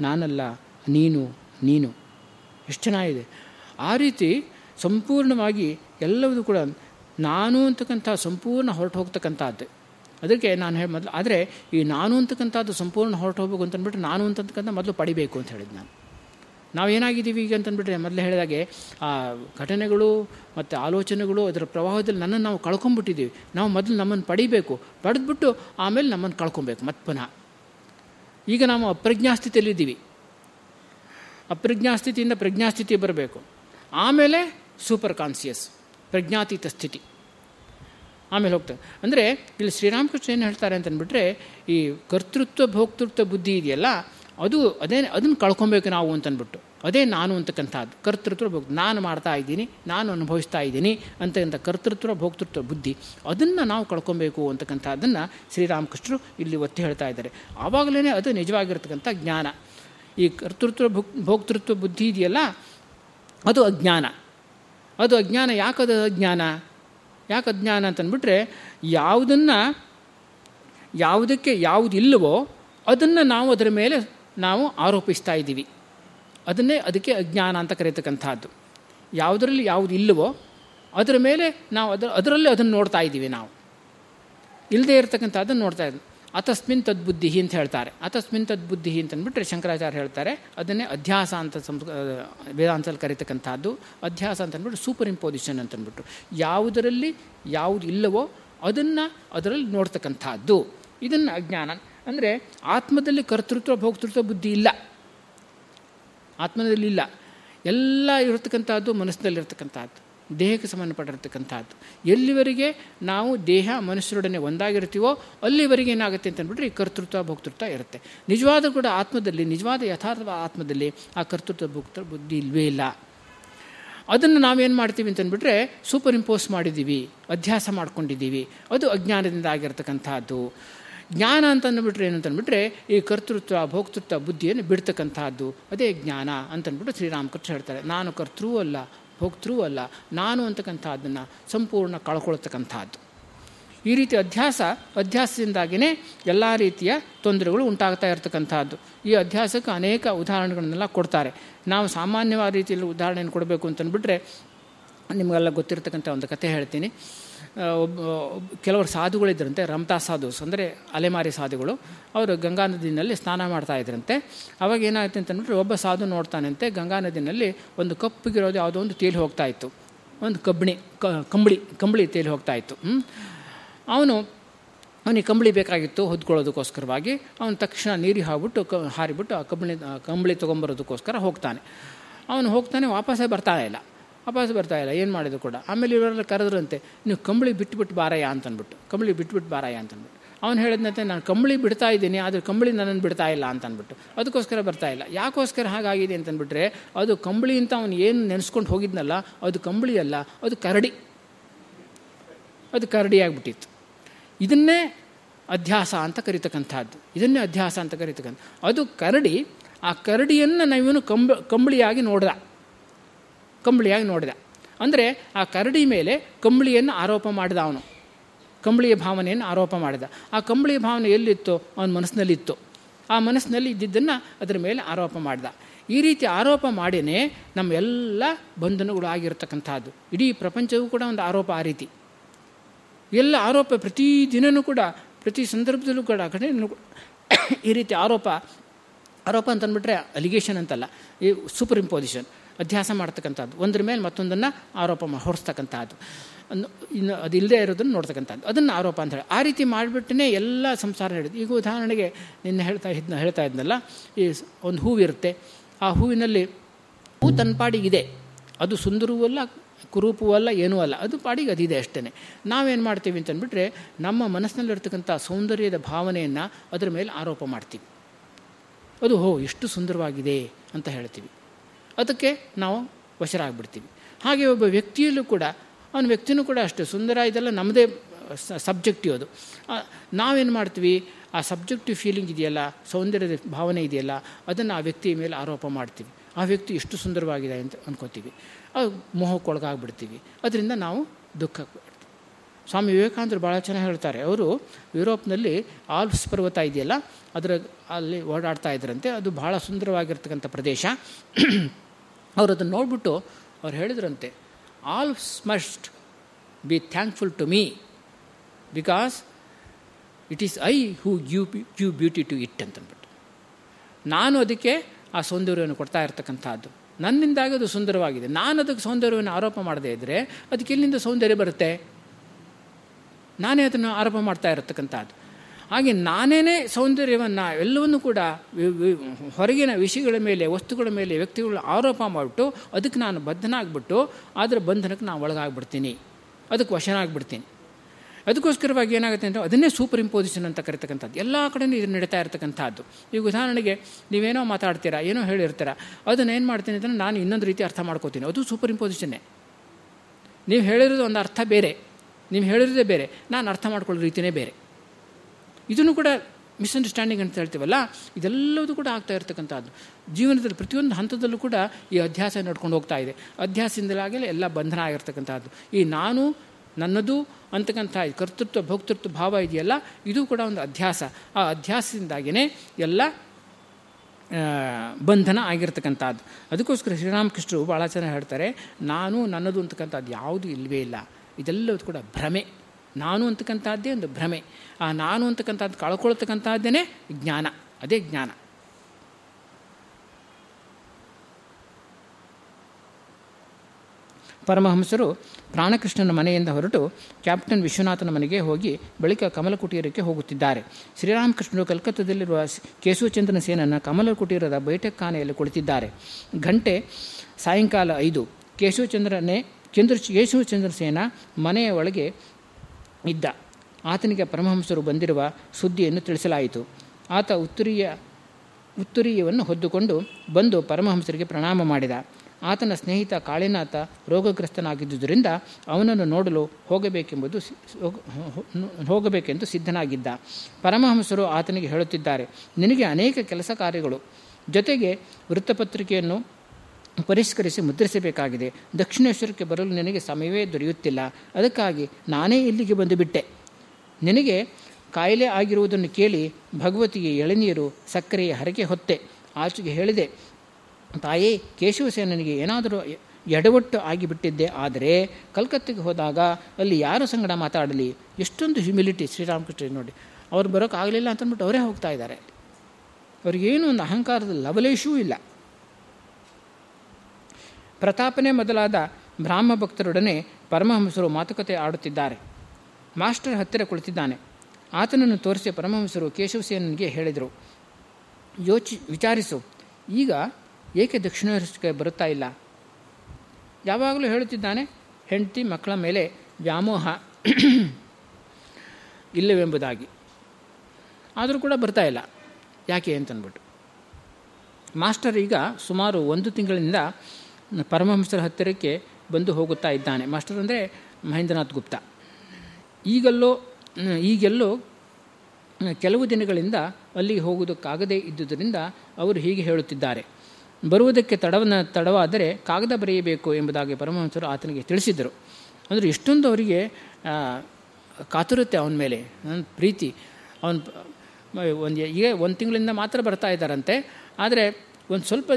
ನಾನಲ್ಲ, ನೀನು ನೀನು. ಎಷ್ಟು ಚೆನ್ನಾಗಿದೆ. ಆ ರೀತಿ ಸಂಪೂರ್ಣವಾಗಿ ಎಲ್ಲವೂ ಕೂಡ ನಾನು ಅಂತಕ್ಕಂಥ ಸಂಪೂರ್ಣ ಹೊರಟು ಹೋಗ್ತಕ್ಕಂಥದ್ದು. ಅದಕ್ಕೆ ನಾನು ಹೇಳಿ ಮೊದಲು, ಆದರೆ ಈ ನಾನು ಅಂತಕ್ಕಂಥದ್ದು ಸಂಪೂರ್ಣ ಹೊರಟು ಹೋಗ್ಬೇಕು ಅಂತಂದ್ಬಿಟ್ಟು ನಾನು ಅಂತಕ್ಕಂಥ ಮೊದಲು ಪಡಿಬೇಕು ಅಂತ ಹೇಳಿದ್ದು ನಾನು. ನಾವೇನಾಗಿದ್ದೀವಿ ಈಗ ಅಂತಂದ್ಬಿಟ್ರೆ ಮೊದಲು ಹೇಳಿದಾಗೆ ಆ ಘಟನೆಗಳು ಮತ್ತು ಆಲೋಚನೆಗಳು ಅದರ ಪ್ರವಾಹದಲ್ಲಿ ನನ್ನನ್ನು ನಾವು ಕಳ್ಕೊಂಬಿಟ್ಟಿದ್ದೀವಿ ನಾವು ಮೊದಲು ನಮ್ಮನ್ನು ಪಡಿಬೇಕು. ಪಡೆದ್ಬಿಟ್ಟು ಆಮೇಲೆ ನಮ್ಮನ್ನು ಕಳ್ಕೊಬೇಕು ಮತ್ತೆ ಪುನಃ. ಈಗ ನಾವು ಅಪ್ರಜ್ಞಾಸ್ಥಿತಿಯಲ್ಲಿದ್ದೀವಿ. ಅಪ್ರಜ್ಞಾಸ್ಥಿತಿಯಿಂದ ಪ್ರಜ್ಞಾಸ್ಥಿತಿ ಬರಬೇಕು. ಆಮೇಲೆ ಸೂಪರ್ ಕಾನ್ಸಿಯಸ್, ಪ್ರಜ್ಞಾತೀತ ಸ್ಥಿತಿ. ಆಮೇಲೆ ಹೋಗ್ತಾರೆ ಅಂದರೆ ಇಲ್ಲಿ ಶ್ರೀರಾಮಕೃಷ್ಣ ಏನು ಹೇಳ್ತಾರೆ ಅಂತಂದ್ಬಿಟ್ರೆ, ಈ ಕರ್ತೃತ್ವ, ಭೋಕ್ತೃತ್ವ ಬುದ್ಧಿ ಇದೆಯಲ್ಲ, ಅದು ಅದೇ ಅದನ್ನು ಕಳ್ಕೊಬೇಕು ನಾವು ಅಂತಂದ್ಬಿಟ್ಟು. ಅದೇ ನಾನು ಅಂತಕ್ಕಂಥದ್ದು. ಕರ್ತೃತ್ವ ಭೋಗ್ ನಾನು ಮಾಡ್ತಾ ಇದ್ದೀನಿ, ನಾನು ಅನುಭವಿಸ್ತಾ ಇದ್ದೀನಿ ಅಂತಕ್ಕಂಥ ಕರ್ತೃತ್ವ, ಭೋಕ್ತೃತ್ವ ಬುದ್ಧಿ, ಅದನ್ನು ನಾವು ಕಳ್ಕೊಬೇಕು ಅಂತಕ್ಕಂಥದ್ದನ್ನು ಶ್ರೀರಾಮಕೃಷ್ಣರು ಇಲ್ಲಿ ಒತ್ತಿ ಹೇಳ್ತಾ ಇದ್ದಾರೆ. ಆವಾಗಲೇ ಅದು ನಿಜವಾಗಿರ್ತಕ್ಕಂಥ ಜ್ಞಾನ. ಈ ಕರ್ತೃತ್ವ, ಭೋಕ್, ಭೋಕ್ತೃತ್ವ ಬುದ್ಧಿ ಇದೆಯಲ್ಲ, ಅದು ಅಜ್ಞಾನ. ಅದು ಅಜ್ಞಾನ, ಯಾಕದು ಅಜ್ಞಾನ? ಯಾಕೆ ಅಜ್ಞಾನ ಅಂತಂದ್ಬಿಟ್ರೆ ಯಾವುದನ್ನು, ಯಾವುದಕ್ಕೆ ಯಾವುದಿಲ್ಲವೋ ಅದನ್ನು ನಾವು ಅದರ ಮೇಲೆ ನಾವು ಆರೋಪಿಸ್ತಾ ಇದ್ದೀವಿ. ಅದನ್ನೇ ಅದಕ್ಕೆ ಅಜ್ಞಾನ ಅಂತ ಕರೀತಕ್ಕಂಥದ್ದು ಯಾವುದರಲ್ಲಿ ಯಾವುದು ಇಲ್ಲವೋ ಅದರ ಮೇಲೆ ನಾವು ಅದರ ಅದರಲ್ಲಿ ಅದನ್ನು ನೋಡ್ತಾ ಇದ್ದೀವಿ ನಾವು. ಇಲ್ಲದೇ ಇರತಕ್ಕಂಥದ್ದನ್ನು ನೋಡ್ತಾ ಇದ್ದೀವಿ ಅತಸ್ಮಿನ್ ತದ್ಬುದ್ಧಿ ಅಂತ ಹೇಳ್ತಾರೆ. ಅತಸ್ಮಿನ್ ತದ್ಬುದ್ಧಿ ಅಂತಂದ್ಬಿಟ್ರೆ ಶಂಕರಾಚಾರ್ಯ ಹೇಳ್ತಾರೆ, ಅದನ್ನೇ ಅಧ್ಯಾಸ ಅಂತ ಸಂಸ್ ವೇದಾಂತಲ್ಲಿ ಕರೀತಕ್ಕಂಥದ್ದು. ಅಧ್ಯಾಸ ಅಂತಂದ್ಬಿಟ್ಟು ಸೂಪರ್ ಇಂಪೋಸಿಷನ್ ಅಂತಂದ್ಬಿಟ್ಟು ಯಾವುದರಲ್ಲಿ ಯಾವುದು ಇಲ್ಲವೋ ಅದನ್ನು ಅದರಲ್ಲಿ ನೋಡ್ತಕ್ಕಂಥದ್ದು. ಇದನ್ನು ಅಜ್ಞಾನ. ಅಂದರೆ ಆತ್ಮದಲ್ಲಿ ಕರ್ತೃತ್ವ, ಭೋಕ್ತೃತ್ವ ಬುದ್ಧಿ ಇಲ್ಲ. ಆತ್ಮದಲ್ಲಿ ಇಲ್ಲ. ಎಲ್ಲ ಇರತಕ್ಕಂಥದ್ದು ಮನಸ್ಸಿನಲ್ಲಿರ್ತಕ್ಕಂಥದ್ದು. ದೇಹಕ್ಕೆ ಸಂಬಂಧಪಟ್ಟಿರ್ತಕ್ಕಂಥದ್ದು. ಎಲ್ಲಿವರೆಗೆ ನಾವು ದೇಹ ಮನುಷ್ಯರೊಡನೆ ಒಂದಾಗಿರ್ತೀವೋ ಅಲ್ಲಿವರೆಗೆ ಏನಾಗುತ್ತೆ ಅಂತಂದ್ಬಿಟ್ರೆ ಈ ಕರ್ತೃತ್ವ, ಭೋಕ್ತೃತ್ವ ಇರುತ್ತೆ. ನಿಜವಾದ ಕೂಡ ಆತ್ಮದಲ್ಲಿ, ನಿಜವಾದ ಯಥಾರ್ಥ ಆತ್ಮದಲ್ಲಿ ಆ ಕರ್ತೃತ್ವ ಭೋಕ್ತೃ ಬುದ್ಧಿ ಇಲ್ಲವೇ ಇಲ್ಲ. ಅದನ್ನು ನಾವೇನು ಮಾಡ್ತೀವಿ ಅಂತಂದ್ಬಿಟ್ರೆ ಸೂಪರ್ ಇಂಪೋಸ್ ಮಾಡಿದ್ದೀವಿ, ಅಧ್ಯಾಸ ಮಾಡ್ಕೊಂಡಿದ್ದೀವಿ. ಅದು ಅಜ್ಞಾನದಿಂದ ಆಗಿರ್ತಕ್ಕಂಥದ್ದು. ಜ್ಞಾನ ಅಂತಂದ್ಬಿಟ್ರೆ ಏನು ಅಂತಂದ್ಬಿಟ್ರೆ ಈ ಕರ್ತೃತ್ವ, ಭೋಕ್ತೃತ್ವ ಬುದ್ಧಿಯನ್ನು ಬಿಡ್ತಕ್ಕಂಥದ್ದು. ಅದೇ ಜ್ಞಾನ ಅಂತಂದ್ಬಿಟ್ಟು ಶ್ರೀರಾಮಕೃಷ್ಣ ಹೇಳ್ತಾರೆ, ನಾನು ಕರ್ತೃ ಅಲ್ಲ ಭೋಕ್ತೃ ಅಲ್ಲ, ನಾನು ಅಂತಕ್ಕಂಥದ್ದನ್ನು ಸಂಪೂರ್ಣ ಕಳ್ಕೊಳ್ತಕ್ಕಂಥದ್ದು. ಈ ರೀತಿ ಅಧ್ಯಾಸ ಅಧ್ಯಾಸದಿಂದಾಗಿಯೇ ಎಲ್ಲ ರೀತಿಯ ತೊಂದರೆಗಳು ಉಂಟಾಗ್ತಾ ಇರತಕ್ಕಂಥದ್ದು. ಈ ಅಧ್ಯಾಸಕ್ಕೆ ಅನೇಕ ಉದಾಹರಣೆಗಳನ್ನೆಲ್ಲ ಕೊಡ್ತಾರೆ. ನಾವು ಸಾಮಾನ್ಯವಾದ ರೀತಿಯಲ್ಲಿ ಉದಾಹರಣೆಯನ್ನು ಕೊಡಬೇಕು ಅಂತಂದ್ಬಿಟ್ರೆ, ನಿಮಗೆಲ್ಲ ಗೊತ್ತಿರತಕ್ಕಂಥ ಒಂದು ಕಥೆ ಹೇಳ್ತೀನಿ. ಒಬ್ಬ, ಕೆಲವರು ಸಾಧುಗಳಿದ್ದರಂತೆ ರಮತಾ ಸಾಧುಸ್, ಅಂದರೆ ಅಲೆಮಾರಿ ಸಾಧುಗಳು, ಅವರು ಗಂಗಾ ನದಿನಲ್ಲಿ ಸ್ನಾನ ಮಾಡ್ತಾ ಇದ್ರಂತೆ. ಅವಾಗ ಏನಾಯ್ತು ಅಂತಂದ್ಬಿಟ್ರೆ ಒಬ್ಬ ಸಾಧು ನೋಡ್ತಾನಂತೆ, ಗಂಗಾ ನದಿನಲ್ಲಿ ಒಂದು ಕಪ್ಪಿಗಿರೋದು ಯಾವುದೋ ಒಂದು ತೇಲಿ ಹೋಗ್ತಾ ಇತ್ತು. ಒಂದು ಕಬ್ಬಿಣಿ ಕಂಬಳಿ ಕಂಬಳಿ ತೇಲಿ ಹೋಗ್ತಾ ಇತ್ತು. ಅವನು, ಅವನಿಗೆ ಕಂಬಳಿ ಬೇಕಾಗಿತ್ತು ಹೊದ್ಕೊಳ್ಳೋದಕ್ಕೋಸ್ಕರವಾಗಿ. ಅವನು ತಕ್ಷಣ ನೀರಿಗೆ ಹಾಕ್ಬಿಟ್ಟು ಕ, ಹಾರಿಬಿಟ್ಟು ಆ ಕಂಬಳಿ ಕಂಬಳಿ ತೊಗೊಂಬರೋದಕ್ಕೋಸ್ಕರ ಹೋಗ್ತಾನೆ. ಅವನು ಹೋಗ್ತಾನೆ, ವಾಪಸ್ಸೇ ಬರ್ತಾನೆ ಇಲ್ಲ. ವಾಪಸ್ ಬರ್ತಾ ಇಲ್ಲ, ಏನು ಮಾಡಿದ್ರು ಕೂಡ. ಆಮೇಲೆ ಇವರೆಲ್ಲ ಕರೆದ್ರಂತೆ, ನೀವು ಕಂಬಳಿ ಬಿಟ್ಬಿಟ್ಟು ಬಾರಯ್ಯ ಅಂತನ್ಬಿಟ್ಟು. ಕಂಬಳಿ ಬಿಟ್ಬಿಟ್ಟು ಬಾರಯ್ಯ ಅಂತನ್ಬಿಟ್ಟು. ಅವನು ಹೇಳಿದಂತೆ ನಾನು ಕಂಬಳಿ ಬಿಡ್ತಾ ಇದ್ದೀನಿ, ಆದರೆ ಕಂಬಳಿ ನನ್ನನ್ನು ಬಿಡ್ತಾ ಇಲ್ಲ ಅಂತನ್ಬಿಟ್ಟು. ಅದಕ್ಕೋಸ್ಕರ ಬರ್ತಾ ಇಲ್ಲ. ಯಾಕೋಸ್ಕರ ಹಾಗಾಗಿದೆ ಅಂತಂದ್ಬಿಟ್ರೆ ಅದು ಕಂಬಳಿ ಅಂತ ಅವನು ಏನು ನೆನೆಸ್ಕೊಂಡು ಹೋಗಿದ್ನಲ್ಲ, ಅದು ಕಂಬಳಿ ಅಲ್ಲ, ಅದು ಕರಡಿ. ಅದು ಕರಡಿ ಆಗಿಬಿಟ್ಟಿತ್ತು. ಇದನ್ನೇ ಅಧ್ಯಾಸ ಅಂತ ಕರಿತಕ್ಕಂಥದ್ದು. ಇದನ್ನೇ ಅಧ್ಯಾಸ ಅಂತ ಕರಿತಕ್ಕಂಥ ಅದು ಕರಡಿ, ಆ ಕರಡಿಯನ್ನು ನಾವಿವನು ಕಂಬ, ಕಂಬಳಿಯಾಗಿ ನೋಡ್ದ. ಕಂಬಳಿಯಾಗಿ ನೋಡಿದ. ಅಂದರೆ ಆ ಕರಡಿ ಮೇಲೆ ಕಂಬಳಿಯನ್ನು ಆರೋಪ ಮಾಡಿದ ಅವನು. ಕಂಬಳಿಯ ಭಾವನೆಯನ್ನು ಆರೋಪ ಮಾಡಿದ. ಆ ಕಂಬಳಿಯ ಭಾವನೆ ಎಲ್ಲಿತ್ತು? ಅವನ ಮನಸ್ಸಿನಲ್ಲಿತ್ತು. ಆ ಮನಸ್ಸಿನಲ್ಲಿ ಇದ್ದಿದ್ದನ್ನು ಅದರ ಮೇಲೆ ಆರೋಪ ಮಾಡಿದ. ಈ ರೀತಿ ಆರೋಪ ಮಾಡಿನೇ ನಮ್ಮ ಎಲ್ಲ ಬಂಧನಗಳು ಆಗಿರತಕ್ಕಂಥದ್ದು. ಇಡೀ ಪ್ರಪಂಚವೂ ಕೂಡ ಒಂದು ಆರೋಪ ಆ ರೀತಿ. ಎಲ್ಲ ಆರೋಪ ಪ್ರತಿ ದಿನವೂ ಕೂಡ, ಪ್ರತಿ ಸಂದರ್ಭದಲ್ಲೂ ಕೂಡ ಕಡೆ ಈ ರೀತಿ ಆರೋಪ ಆರೋಪ ಅಂತಂದ್ಬಿಟ್ರೆ ಅಲಿಗೇಷನ್ ಅಂತಲ್ಲ. ಈ ಸೂಪರ್ ಇಂಪೋಸಿಷನ್ ಅಧ್ಯಾಸ ಮಾಡ್ತಕ್ಕಂಥದ್ದು. ಒಂದ್ರ ಮೇಲೆ ಮತ್ತೊಂದನ್ನು ಆರೋಪ ಹೊರಿಸ್ತಕ್ಕಂಥದ್ದು. ಇನ್ನು ಅದು ಇಲ್ಲದೆ ಇರೋದನ್ನು ನೋಡ್ತಕ್ಕಂಥದ್ದು. ಅದನ್ನು ಆರೋಪ ಅಂತ ಹೇಳಿ. ಆ ರೀತಿ ಮಾಡಿಬಿಟ್ಟೇ ಎಲ್ಲ ಸಂಸಾರ ನಡೆಯುತ್ತೆ ಈಗ ಉದಾಹರಣೆಗೆ ನಿನ್ನೆ ಹೇಳ್ತಾ ಇದ್ನ, ಹೇಳ್ತಾ ಇದ್ನಲ್ಲ, ಈ ಒಂದು ಹೂವಿರುತ್ತೆ. ಆ ಹೂವಿನಲ್ಲಿ ಹೂ ತನ್ನ ಪಾಡಿಗಿದೆ. ಅದು ಸುಂದರವೂ ಅಲ್ಲ, ಕುರೂಪವೂ ಅಲ್ಲ, ಏನೂ ಅಲ್ಲ. ಅದು ಪಾಡಿಗೆ ಅದಿದೆ ಅಷ್ಟೇ ನಾವೇನು ಮಾಡ್ತೀವಿ ಅಂತಂದ್ಬಿಟ್ರೆ, ನಮ್ಮ ಮನಸ್ಸಿನಲ್ಲಿರ್ತಕ್ಕಂಥ ಸೌಂದರ್ಯದ ಭಾವನೆಯನ್ನು ಅದರ ಮೇಲೆ ಆರೋಪ ಮಾಡ್ತೀವಿ. ಅದು ಹೋ ಎಷ್ಟು ಸುಂದರವಾಗಿದೆ ಅಂತ ಹೇಳ್ತೀವಿ. ಅದಕ್ಕೆ ನಾವು ವಶರಾಗ್ಬಿಡ್ತೀವಿ. ಹಾಗೆ ಒಬ್ಬ ವ್ಯಕ್ತಿಯಲ್ಲೂ ಕೂಡ, ಅವನ ವ್ಯಕ್ತಿನೂ ಕೂಡ ಅಷ್ಟು ಸುಂದರ, ಇದೆಲ್ಲ ನಮ್ಮದೇ ಸಬ್ಜೆಕ್ಟಿವ್ ಅದು. ನಾವೇನು ಮಾಡ್ತೀವಿ? ಆ ಸಬ್ಜೆಕ್ಟಿವ್ ಫೀಲಿಂಗ್ ಇದೆಯಲ್ಲ, ಸೌಂದರ್ಯದ ಭಾವನೆ ಇದೆಯಲ್ಲ, ಅದನ್ನು ಆ ವ್ಯಕ್ತಿಯ ಮೇಲೆ ಆರೋಪ ಮಾಡ್ತೀವಿ. ಆ ವ್ಯಕ್ತಿ ಎಷ್ಟು ಸುಂದರವಾಗಿದೆ ಅಂತ ಅಂದ್ಕೋತೀವಿ ಅದು ಮೋಹಕ್ಕೊಳಗಾಗ್ಬಿಡ್ತೀವಿ ಅದರಿಂದ ನಾವು ದುಃಖ ಸ್ವಾಮಿ ವಿವೇಕಾನಂದರು ಭಾಳ ಚೆನ್ನಾಗಿ ಹೇಳ್ತಾರೆ. ಅವರು ಯುರೋಪ್ನಲ್ಲಿ ಆಲ್ಪ್ಸ್ ಪರ್ವತ ಇದೆಯಲ್ಲ, ಅದರ ಅಲ್ಲಿ ಓಡಾಡ್ತಾ ಇದ್ರಂತೆ. ಅದು ಭಾಳ ಸುಂದರವಾಗಿರ್ತಕ್ಕಂಥ ಪ್ರದೇಶ. ಅವರು ಅದನ್ನು ನೋಡಿಬಿಟ್ಟು ಅವ್ರು ಹೇಳಿದ್ರಂತೆ all must be thankful to me because it is I who give give beauty to it ಅಂತಂದ್ಬಿಟ್ಟು. ನಾನು ಅದಕ್ಕೆ ಆ ಸೌಂದರ್ಯವನ್ನು ಕೊಡ್ತಾ ಇರ್ತಕ್ಕಂಥದ್ದು. ನನ್ನಿಂದಾಗಿ ಅದು ಸುಂದರವಾಗಿದೆ. ನಾನು ಅದಕ್ಕೆ ಸೌಂದರ್ಯವನ್ನು ಆರೋಪ ಮಾಡದೇ ಇದ್ದರೆ ಅದಕ್ಕೆ ಎಲ್ಲಿಂದ ಸೌಂದರ್ಯ ಬರುತ್ತೆ? ನಾನೇ ಅದನ್ನು ಆರೋಪ ಮಾಡ್ತಾ ಇರತಕ್ಕಂಥದ್ದು. ಹಾಗೆ ನಾನೇ ಸೌಂದರ್ಯವನ್ನು ಎಲ್ಲವನ್ನು ಕೂಡ ಹೊರಗಿನ ವಿಷಯಗಳ ಮೇಲೆ, ವಸ್ತುಗಳ ಮೇಲೆ, ವ್ಯಕ್ತಿಗಳ ಆರೋಪ ಮಾಡಿಬಿಟ್ಟು ಅದಕ್ಕೆ ನಾನು ಬದ್ಧನಾಗ್ಬಿಟ್ಟು ಅದರ ಬಂಧನಕ್ಕೆ ನಾನು ಒಳಗಾಗ್ಬಿಡ್ತೀನಿ. ಅದಕ್ಕೆ ವಶನಾಗ್ಬಿಡ್ತೀನಿ. ಅದಕ್ಕೋಸ್ಕರವಾಗಿ ಏನಾಗುತ್ತೆ ಅಂದರೆ ಅದನ್ನೇ ಸೂಪರ್ ಇಂಪೋಸಿಷನ್ ಅಂತ ಕರಿತಕ್ಕಂಥದ್ದು. ಎಲ್ಲ ಕಡೆಯೂ ಇದು ನಡೀತಾ ಇರತಕ್ಕಂಥದ್ದು. ಈಗ ಉದಾಹರಣೆಗೆ ನೀವೇನೋ ಮಾತಾಡ್ತೀರಾ, ಏನೋ ಹೇಳಿರ್ತೀರ, ಅದನ್ನು ಏನು ಮಾಡ್ತೀನಿ ಅಂದರೆ ನಾನು ಇನ್ನೊಂದು ರೀತಿ ಅರ್ಥ ಮಾಡ್ಕೋತೀನಿ. ಅದು ಸೂಪರ್ ಇಂಪೋಸಿಷನ್ನೇ ನೀವು ಹೇಳಿರೋದು ಒಂದು ಅರ್ಥ ಬೇರೆ. ನೀವು ಹೇಳಿರೋದೇ ಬೇರೆ. ನಾನು ಅರ್ಥ ಮಾಡ್ಕೊಳ್ಳೋ ರೀತಿಯೇ ಬೇರೆ. ಇದನ್ನು ಕೂಡ ಮಿಸ್ಅಂಡರ್ಸ್ಟ್ಯಾಂಡಿಂಗ್ ಅಂತ ಹೇಳ್ತೀವಲ್ಲ ಇದೆಲ್ಲದೂ ಕೂಡ ಆಗ್ತಾ ಇರ್ತಕ್ಕಂಥದ್ದು. ಜೀವನದಲ್ಲಿ ಪ್ರತಿಯೊಂದು ಹಂತದಲ್ಲೂ ಕೂಡ ಈ ಅಧ್ಯಾಸ ನಡ್ಕೊಂಡು ಹೋಗ್ತಾ ಇದೆ. ಅಧ್ಯಾಸದಿಂದಲಾಗಲೇ ಎಲ್ಲ ಬಂಧನ ಆಗಿರ್ತಕ್ಕಂಥದ್ದು. ಈ ನಾನು, ನನ್ನದು ಅಂತಕ್ಕಂಥ ಕರ್ತೃತ್ವ, ಭೋಕ್ತೃತ್ವ, ಭಾವ ಇದೆಯಲ್ಲ, ಇದು ಕೂಡ ಒಂದು ಅಧ್ಯಾಸ ಆ ಅಧ್ಯಾಸದಿಂದಾಗಿಯೇ ಎಲ್ಲ ಬಂಧನ ಆಗಿರ್ತಕ್ಕಂಥದ್ದು. ಅದಕ್ಕೋಸ್ಕರ ಶ್ರೀರಾಮಕೃಷ್ಣರು ಭಾಳ ಚೆನ್ನಾಗಿ ಹೇಳ್ತಾರೆ, ನಾನು, ನನ್ನದು ಅಂತಕ್ಕಂಥದ್ದು ಯಾವುದೂ ಇಲ್ಲವೇ ಇಲ್ಲ. ಇದೆಲ್ಲವೂ ಕೂಡ ಭ್ರಮೆ. ನಾನು ಅಂತಕ್ಕಂಥದ್ದೇ ಒಂದು ಭ್ರಮೆ. ಆ ನಾನು ಅಂತಕ್ಕಂಥದ್ದು ಕಳ್ಕೊಳ್ತಕ್ಕಂಥದ್ದೇ ಜ್ಞಾನ. ಅದೇ ಜ್ಞಾನ. ಪರಮಹಂಸರು ಪ್ರಾಣಕೃಷ್ಣನ ಮನೆಯಿಂದ ಹೊರಟು ಕ್ಯಾಪ್ಟನ್ ವಿಶ್ವನಾಥನ ಮನೆಗೆ ಹೋಗಿ ಬಳಿಕ ಕಮಲ ಕುಟೀರಕ್ಕೆ ಹೋಗುತ್ತಿದ್ದಾರೆ. ಶ್ರೀರಾಮಕೃಷ್ಣರು ಕಲ್ಕತ್ತಾದಲ್ಲಿರುವ ಕೇಶವಚಂದ್ರನ ಸೇನನ ಕಮಲ ಕುಟೀರದ ಬೈಠಕ್ ಖಾನೆಯಲ್ಲಿ ಕುಳಿತಿದ್ದಾರೆ. ಗಂಟೆ ಸಾಯಂಕಾಲ ಐದು. ಕೇಶವಚಂದ್ರನೇ ಚಂದ್ರ ಕೇಶವಚಂದ್ರ ಸೇನ ಮನೆಯ ಒಳಗೆ ಇದ್ದ. ಆತನಿಗೆ ಪರಮಹಂಸರು ಬಂದಿರುವ ಸುದ್ದಿಯನ್ನು ತಿಳಿಸಲಾಯಿತು. ಆತ ಉತ್ತುರಿಯ, ಉತ್ತುರಿಯವನ್ನು ಹೊದ್ದುಕೊಂಡು ಬಂದು ಪರಮಹಂಸರಿಗೆ ಪ್ರಣಾಮ ಮಾಡಿದ. ಆತನ ಸ್ನೇಹಿತ ಕಾಳಿನಾಥ ರೋಗಗ್ರಸ್ತನಾಗಿದ್ದುದರಿಂದ ಅವನನ್ನು ನೋಡಲು ಹೋಗಬೇಕೆಂಬುದು ಹೋಗಬೇಕೆಂದು ಸಿದ್ಧನಾಗಿದ್ದ. ಪರಮಹಂಸರು ಆತನಿಗೆ ಹೇಳುತ್ತಿದ್ದಾರೆ, ನಿನಗೆ ಅನೇಕ ಕೆಲಸ ಕಾರ್ಯಗಳು. ಜೊತೆಗೆ ವೃತ್ತಪತ್ರಿಕೆಯನ್ನು ಪರಿಷ್ಕರಿಸಿ ಮುದ್ರಿಸಬೇಕಾಗಿದೆ. ದಕ್ಷಿಣೇಶ್ವರಕ್ಕೆ ಬರಲು ನಿನಗೆ ಸಮಯವೇ ದೊರೆಯುತ್ತಿಲ್ಲ. ಅದಕ್ಕಾಗಿ ನಾನೇ ಇಲ್ಲಿಗೆ ಬಂದುಬಿಟ್ಟೆ ನಿನಗೆ ಕಾಯಿಲೆ ಆಗಿರುವುದನ್ನು ಕೇಳಿ ಭಗವತಿಗೆ ಎಳನೀರು ಸಕ್ಕರೆಯ ಹರಕೆ ಹೊತ್ತೆ. ಆಚೆಗೆ ಹೇಳಿದೆ, ತಾಯೇ, ಕೇಶವಸೇನನಿಗೆ ಏನಾದರೂ ಎಡವಟ್ಟು ಆಗಿಬಿಟ್ಟಿದ್ದೆ. ಆದರೆ ಕಲ್ಕತ್ತೆಗೆ ಹೋದಾಗ ಅಲ್ಲಿ ಯಾರ ಸಂಗಡ ಮಾತಾಡಲಿ? ಎಷ್ಟೊಂದು ಹ್ಯುಮಿಲಿಟಿ ಶ್ರೀರಾಮಕೃಷ್ಣ ನೋಡಿ. ಅವ್ರು ಬರೋಕ್ಕಾಗಲಿಲ್ಲ ಅಂತಂದ್ಬಿಟ್ಟು ಅವರೇ ಹೋಗ್ತಾ ಇದ್ದಾರೆ. ಅವ್ರಿಗೇನು ಒಂದು ಅಹಂಕಾರದ ಲವಲೇಶೂ ಇಲ್ಲ. ಪ್ರತಾಪನೇ ಮೊದಲಾದ ಬ್ರಾಹ್ಮ ಭಕ್ತರೊಡನೆ ಪರಮಹಂಸರು ಮಾತುಕತೆ ಆಡುತ್ತಿದ್ದಾರೆ. ಮಾಸ್ಟರ್ ಹತ್ತಿರ ಕುಳಿತಿದ್ದಾನೆ. ಆತನನ್ನು ತೋರಿಸಿ ಪರಮಹಂಸರು ಕೇಶವಸೇನಿಗೆ ಹೇಳಿದರು. ಯೋಚಿ, ವಿಚಾರಿಸು. ಈಗ ಏಕೆ ದಕ್ಷಿಣಕ್ಕೆ ಬರುತ್ತಾ ಇಲ್ಲ? ಯಾವಾಗಲೂ ಹೇಳುತ್ತಿದ್ದಾನೆ, ಹೆಂಡತಿ ಮಕ್ಕಳ ಮೇಲೆ ವ್ಯಾಮೋಹ ಇಲ್ಲವೆಂಬುದಾಗಿ. ಆದರೂ ಕೂಡ ಬರ್ತಾ ಇಲ್ಲ. ಯಾಕೆ ಅಂತನ್ಬಿಟ್ಟು. ಮಾಸ್ಟರ್ ಈಗ ಸುಮಾರು ಒಂದು ತಿಂಗಳಿಂದ ಪರಮಹಂಸರ ಹತ್ತಿರಕ್ಕೆ ಬಂದು ಹೋಗುತ್ತಾ ಇದ್ದಾನೆ. ಮಾಸ್ಟರ್ ಅಂದರೆ ಮಹೇಂದ್ರನಾಥ್ ಗುಪ್ತಾ. ಈಗಲ್ಲೋ ಈಗೆಲ್ಲೋ ಕೆಲವು ದಿನಗಳಿಂದ ಅಲ್ಲಿಗೆ ಹೋಗುವುದಕ್ಕಾಗದೇ ಇದ್ದುದರಿಂದ ಅವರು ಹೀಗೆ ಹೇಳುತ್ತಿದ್ದಾರೆ. ಬರುವುದಕ್ಕೆ ತಡವನ, ತಡವಾದರೆ ಕಾಗದ ಬರೆಯಬೇಕು ಎಂಬುದಾಗಿ ಪರಮಹಂಸರು ಆತನಿಗೆ ತಿಳಿಸಿದರು. ಅಂದರೆ ಇಷ್ಟೊಂದು ಅವರಿಗೆ ಕಾತುರತೆ ಅವನ ಮೇಲೆ ಪ್ರೀತಿ. ಅವನು ಒಂದು, ಈಗ ಒಂದು ತಿಂಗಳಿಂದ ಮಾತ್ರ ಬರ್ತಾ ಇದ್ದಾರಂತೆ. ಆದರೆ ಒಂದು ಸ್ವಲ್ಪ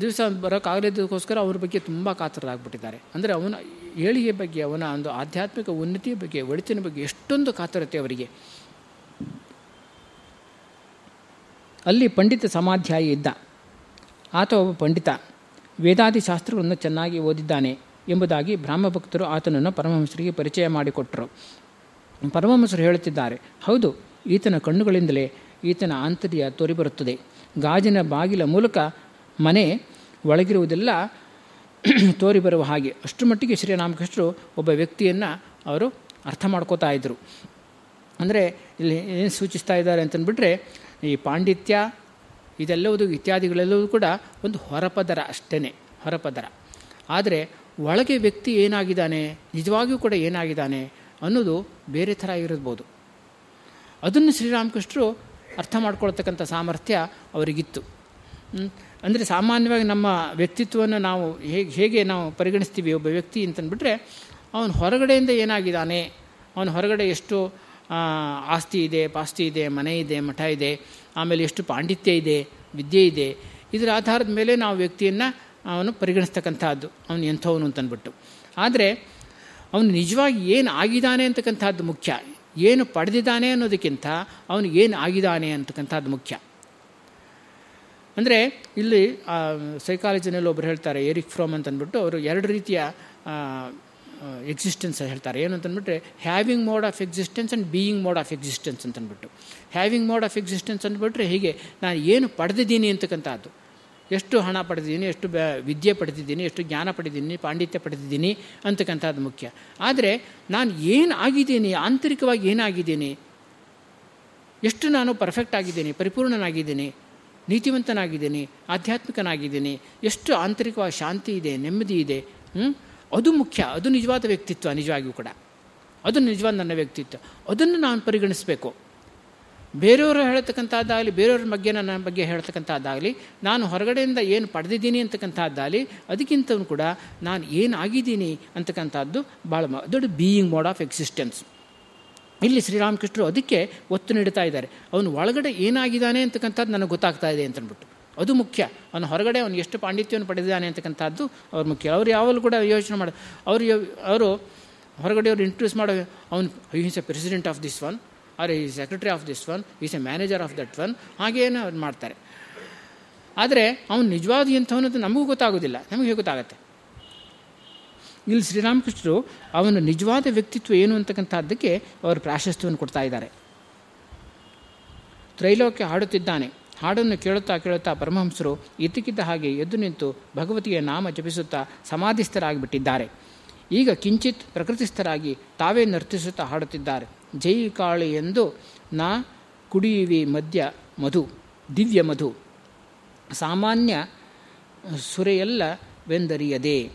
ದಿವಸ ಬರೋಕ್ಕಾಗಲಿದ್ದಕ್ಕೋಸ್ಕರ ಅವ್ರ ಬಗ್ಗೆ ತುಂಬ ಕಾತರರಾಗ್ಬಿಟ್ಟಿದ್ದಾರೆ. ಅಂದರೆ ಅವನ ಏಳಿಗೆ ಬಗ್ಗೆ, ಅವನ ಒಂದು ಆಧ್ಯಾತ್ಮಿಕ ಉನ್ನತಿಯ ಬಗ್ಗೆ, ಒಳಿತಿನ ಬಗ್ಗೆ ಎಷ್ಟೊಂದು ಕಾತರತೆ ಅವರಿಗೆ. ಅಲ್ಲಿ ಪಂಡಿತ ಸಮಾಧ್ಯಾಯಿ ಇದ್ದ. ಆತ ಒಬ್ಬ ಪಂಡಿತ. ವೇದಾದಿ ಶಾಸ್ತ್ರಗಳನ್ನು ಚೆನ್ನಾಗಿ ಓದಿದ್ದಾನೆ ಎಂಬುದಾಗಿ ಬ್ರಾಹ್ಮಭಕ್ತರು ಆತನನ್ನು ಪರಮಹಂಸರಿಗೆ ಪರಿಚಯ ಮಾಡಿಕೊಟ್ಟರು ಪರಮಹಂಸರು ಹೇಳುತ್ತಿದ್ದಾರೆ, ಹೌದು, ಈತನ ಕಣ್ಣುಗಳಿಂದಲೇ ಈತನ ಆಂತರ್ಯ ತೋರಿಬರುತ್ತದೆ ಗಾಜಿನ ಬಾಗಿಲ ಮೂಲಕ ಮನೆ ಒಳಗಿರುವುದೆಲ್ಲ ತೋರಿ ಬರುವ ಹಾಗೆ. ಅಷ್ಟು ಮಟ್ಟಿಗೆ ಶ್ರೀರಾಮಕೃಷ್ಣರು ಒಬ್ಬ ವ್ಯಕ್ತಿಯನ್ನು ಅವರು ಅರ್ಥ ಮಾಡ್ಕೋತಾ ಇದ್ದರು ಅಂದರೆ ಇಲ್ಲಿ ಏನು ಸೂಚಿಸ್ತಾ ಇದ್ದಾರೆ ಅಂತಂದ್ಬಿಟ್ರೆ, ಈ ಪಾಂಡಿತ್ಯ, ಇದೆಲ್ಲವುದು ಇತ್ಯಾದಿಗಳೆಲ್ಲವೂ ಕೂಡ ಒಂದು ಹೊರಪದರ ಅಷ್ಟೇ ಹೊರಪದರ. ಆದರೆ ಒಳಗೆ ವ್ಯಕ್ತಿ ಏನಾಗಿದ್ದಾನೆ, ನಿಜವಾಗಿಯೂ ಕೂಡ ಏನಾಗಿದ್ದಾನೆ ಅನ್ನೋದು ಬೇರೆ ಥರ ಇರಬಹುದು. ಅದನ್ನು ಶ್ರೀರಾಮಕೃಷ್ಣರು ಅರ್ಥ ಮಾಡ್ಕೊಳ್ತಕ್ಕಂಥ ಸಾಮರ್ಥ್ಯ ಅವರಿಗಿತ್ತು. ಅಂದರೆ ಸಾಮಾನ್ಯವಾಗಿ ನಮ್ಮ ವ್ಯಕ್ತಿತ್ವವನ್ನು ನಾವು ಹೇಗೆ ಹೇಗೆ ನಾವು ಪರಿಗಣಿಸ್ತೀವಿ ಒಬ್ಬ ವ್ಯಕ್ತಿ ಅಂತಂದ್ಬಿಟ್ರೆ ಅವನು ಹೊರಗಡೆಯಿಂದ ಏನಾಗಿದ್ದಾನೆ? ಅವನು ಹೊರಗಡೆ ಎಷ್ಟು ಆಸ್ತಿ ಇದೆ, ಪಾಸ್ತಿ ಇದೆ, ಮನೆ ಇದೆ, ಮಠ ಇದೆ, ಆಮೇಲೆ ಎಷ್ಟು ಪಾಂಡಿತ್ಯ ಇದೆ, ವಿದ್ಯೆ ಇದೆ, ಇದರ ಆಧಾರದ ಮೇಲೆ ನಾವು ವ್ಯಕ್ತಿಯನ್ನು ಅವನು ಪರಿಗಣಿಸ್ತಕ್ಕಂಥದ್ದು, ಅವನು ಎಂಥವನು ಅಂತಂದ್ಬಿಟ್ಟು. ಆದರೆ, ಅವನು ನಿಜವಾಗಿ ಏನು ಆಗಿದ್ದಾನೆ ಅಂತಕ್ಕಂಥದ್ದು ಮುಖ್ಯ. ಏನು ಪಡೆದಿದ್ದಾನೆ ಅನ್ನೋದಕ್ಕಿಂತ ಅವನು ಏನು ಆಗಿದ್ದಾನೆ ಅಂತಕ್ಕಂಥದ್ದು ಮುಖ್ಯ. ಅಂದರೆ ಇಲ್ಲಿ ಸೈಕಾಲಜಿನಲ್ಲಿ ಒಬ್ಬರು ಹೇಳ್ತಾರೆ ಎರಿಕ್ ಫ್ರೋಮ್ ಅಂತಂದ್ಬಿಟ್ಟು ಅವರು ಎರಡು ರೀತಿಯ ಎಕ್ಸಿಸ್ಟೆನ್ಸ್ ಹೇಳ್ತಾರೆ. ಏನು ಅಂತಂದ್ಬಿಟ್ರೆ having mode of existence and being mode of existence ಅಂತಂದ್ಬಿಟ್ಟು ಹ್ಯಾವಿಂಗ್ ಮೋಡ್ ಆಫ್ ಎಕ್ಸಿಸ್ಟೆನ್ಸ್ ಅಂದ್ಬಿಟ್ರೆ ಹೀಗೆ, ನಾನು ಏನು ಪಡೆದಿದ್ದೀನಿ ಅಂತಕ್ಕಂಥದ್ದು. ಎಷ್ಟು ಹಣ ಪಡೆದಿದ್ದೀನಿ, ಎಷ್ಟು ವಿದ್ಯೆ ಪಡೆದಿದ್ದೀನಿ, ಎಷ್ಟು ಜ್ಞಾನ ಪಡೆದಿದ್ದೀನಿ, ಪಾಂಡಿತ್ಯ ಪಡೆದಿದ್ದೀನಿ ಅಂತಕ್ಕಂಥದ್ದು ಮುಖ್ಯ. ಆದರೆ ನಾನು ಏನು ಆಗಿದ್ದೀನಿ, ಆಂತರಿಕವಾಗಿ ಏನಾಗಿದ್ದೀನಿ, ಎಷ್ಟು ನಾನು ಪರ್ಫೆಕ್ಟ್ ಆಗಿದ್ದೀನಿ, ಪರಿಪೂರ್ಣನಾಗಿದ್ದೀನಿ, ನೀತಿವಂತನಾಗಿದ್ದೀನಿ, ಆಧ್ಯಾತ್ಮಿಕನಾಗಿದ್ದೀನಿ, ಎಷ್ಟು ಆಂತರಿಕವಾಗಿ ಶಾಂತಿ ಇದೆ, ನೆಮ್ಮದಿ ಇದೆ ಅದು ಮುಖ್ಯ, ಅದು ನಿಜವಾದ ವ್ಯಕ್ತಿತ್ವ ನಿಜವಾಗಿಯೂ ಕೂಡ. ಅದು ನಿಜವಾದ ನನ್ನ ವ್ಯಕ್ತಿತ್ವ. ಅದನ್ನು ನಾನು ಪರಿಗಣಿಸಬೇಕು. ಬೇರೆಯವರು ಹೇಳ್ತಕ್ಕಂಥದ್ದಾಗಲಿ, ಬೇರೆಯವ್ರ ಬಗ್ಗೆ ನನ್ನ ಬಗ್ಗೆ ಹೇಳ್ತಕ್ಕಂಥದ್ದಾಗಲಿ, ನಾನು ಹೊರಗಡೆಯಿಂದ ಏನು ಪಡೆದಿದ್ದೀನಿ ಅಂತಕ್ಕಂಥದ್ದಾಗಲಿ, ಅದಕ್ಕಿಂತಲೂ ಕೂಡ ನಾನು ಏನು ಆಗಿದ್ದೀನಿ ಅಂತಕ್ಕಂಥದ್ದು ಭಾಳ ದೊಡ್ಡ ಬೀಯಿಂಗ್ ಮೋಡ್ ಆಫ್ ಎಕ್ಸಿಸ್ಟೆನ್ಸ್ ಇಲ್ಲಿ ಶ್ರೀರಾಮಕೃಷ್ಣರು ಅದಕ್ಕೆ ಒತ್ತು ನೀಡ್ತಾ ಇದ್ದಾರೆ. ಅವನು ಒಳಗಡೆ ಏನಾಗಿದ್ದಾನೆ ಅಂತಕ್ಕಂಥದ್ದು ನನಗೆ ಗೊತ್ತಾಗ್ತಾ ಇದೆ ಅಂತಂದ್ಬಿಟ್ಟು. ಅದು ಮುಖ್ಯ. ಅವನು ಹೊರಗಡೆ ಅವನು ಎಷ್ಟು ಪಾಂಡಿತ್ಯವನ್ನು ಪಡೆದಿದ್ದಾನೆ ಅಂತಕ್ಕಂಥದ್ದು ಅವ್ರ ಮುಖ್ಯ. ಅವ್ರು ಯಾವಾಗಲೂ ಕೂಡ ಯೋಚನೆ ಮಾಡೋದು ಅವರು ಅವರು ಹೊರಗಡೆ ಅವರು ಇಂಟ್ರೊಡ್ಯೂಸ್ ಮಾಡೋ, ಅವನು he's a president of this one or ಈ secretary of this one is a manager of that one ಹಾಗೇನು ಅವ್ರು ಮಾಡ್ತಾರೆ. ಆದರೆ, ಅವನು ನಿಜವಾದ ಎಂಥವನ್ನದು ನಮಗೂ ಗೊತ್ತಾಗೋದಿಲ್ಲ. ನಮಗೆ ಗೊತ್ತಾಗತ್ತೆ? ಇಲ್ಲಿ ಶ್ರೀರಾಮಕೃಷ್ಣರು ಅವನ ನಿಜವಾದ ವ್ಯಕ್ತಿತ್ವ ಏನು ಅಂತಕ್ಕಂಥದ್ದಕ್ಕೆ ಅವರು ಪ್ರಾಶಸ್ತ್ಯವನ್ನು ಕೊಡ್ತಾ ಇದ್ದಾರೆ. ತ್ರೈಲೋಕ್ಯ ಹಾಡುತ್ತಿದ್ದಾನೆ. ಹಾಡನ್ನು ಕೇಳುತ್ತಾ ಕೇಳುತ್ತಾ ಪರಮಹಂಸರು ಇದ್ದಕ್ಕಿದ್ದ ಹಾಗೆ ಎದ್ದು ನಿಂತು ಭಗವತಿಯ ನಾಮ ಜಪಿಸುತ್ತಾ ಸಮಾಧಿಸ್ಥರಾಗಿಬಿಟ್ಟಿದ್ದಾರೆ. ಈಗ ಕಿಂಚಿತ್ ಪ್ರಕೃತಿಸ್ಥರಾಗಿ ತಾವೇ ನರ್ತಿಸುತ್ತಾ ಹಾಡುತ್ತಿದ್ದಾರೆ. ಜೈ ಕಾಳಿ ಎಂದು ನಾ ಕುಡಿಯುವಿ ಮಧ್ಯ ಮಧು, ದಿವ್ಯ ಮಧು. ಸಾಮಾನ್ಯ ಸುರೆಯಲ್ಲ ವೆಂದರಿಯದೆ.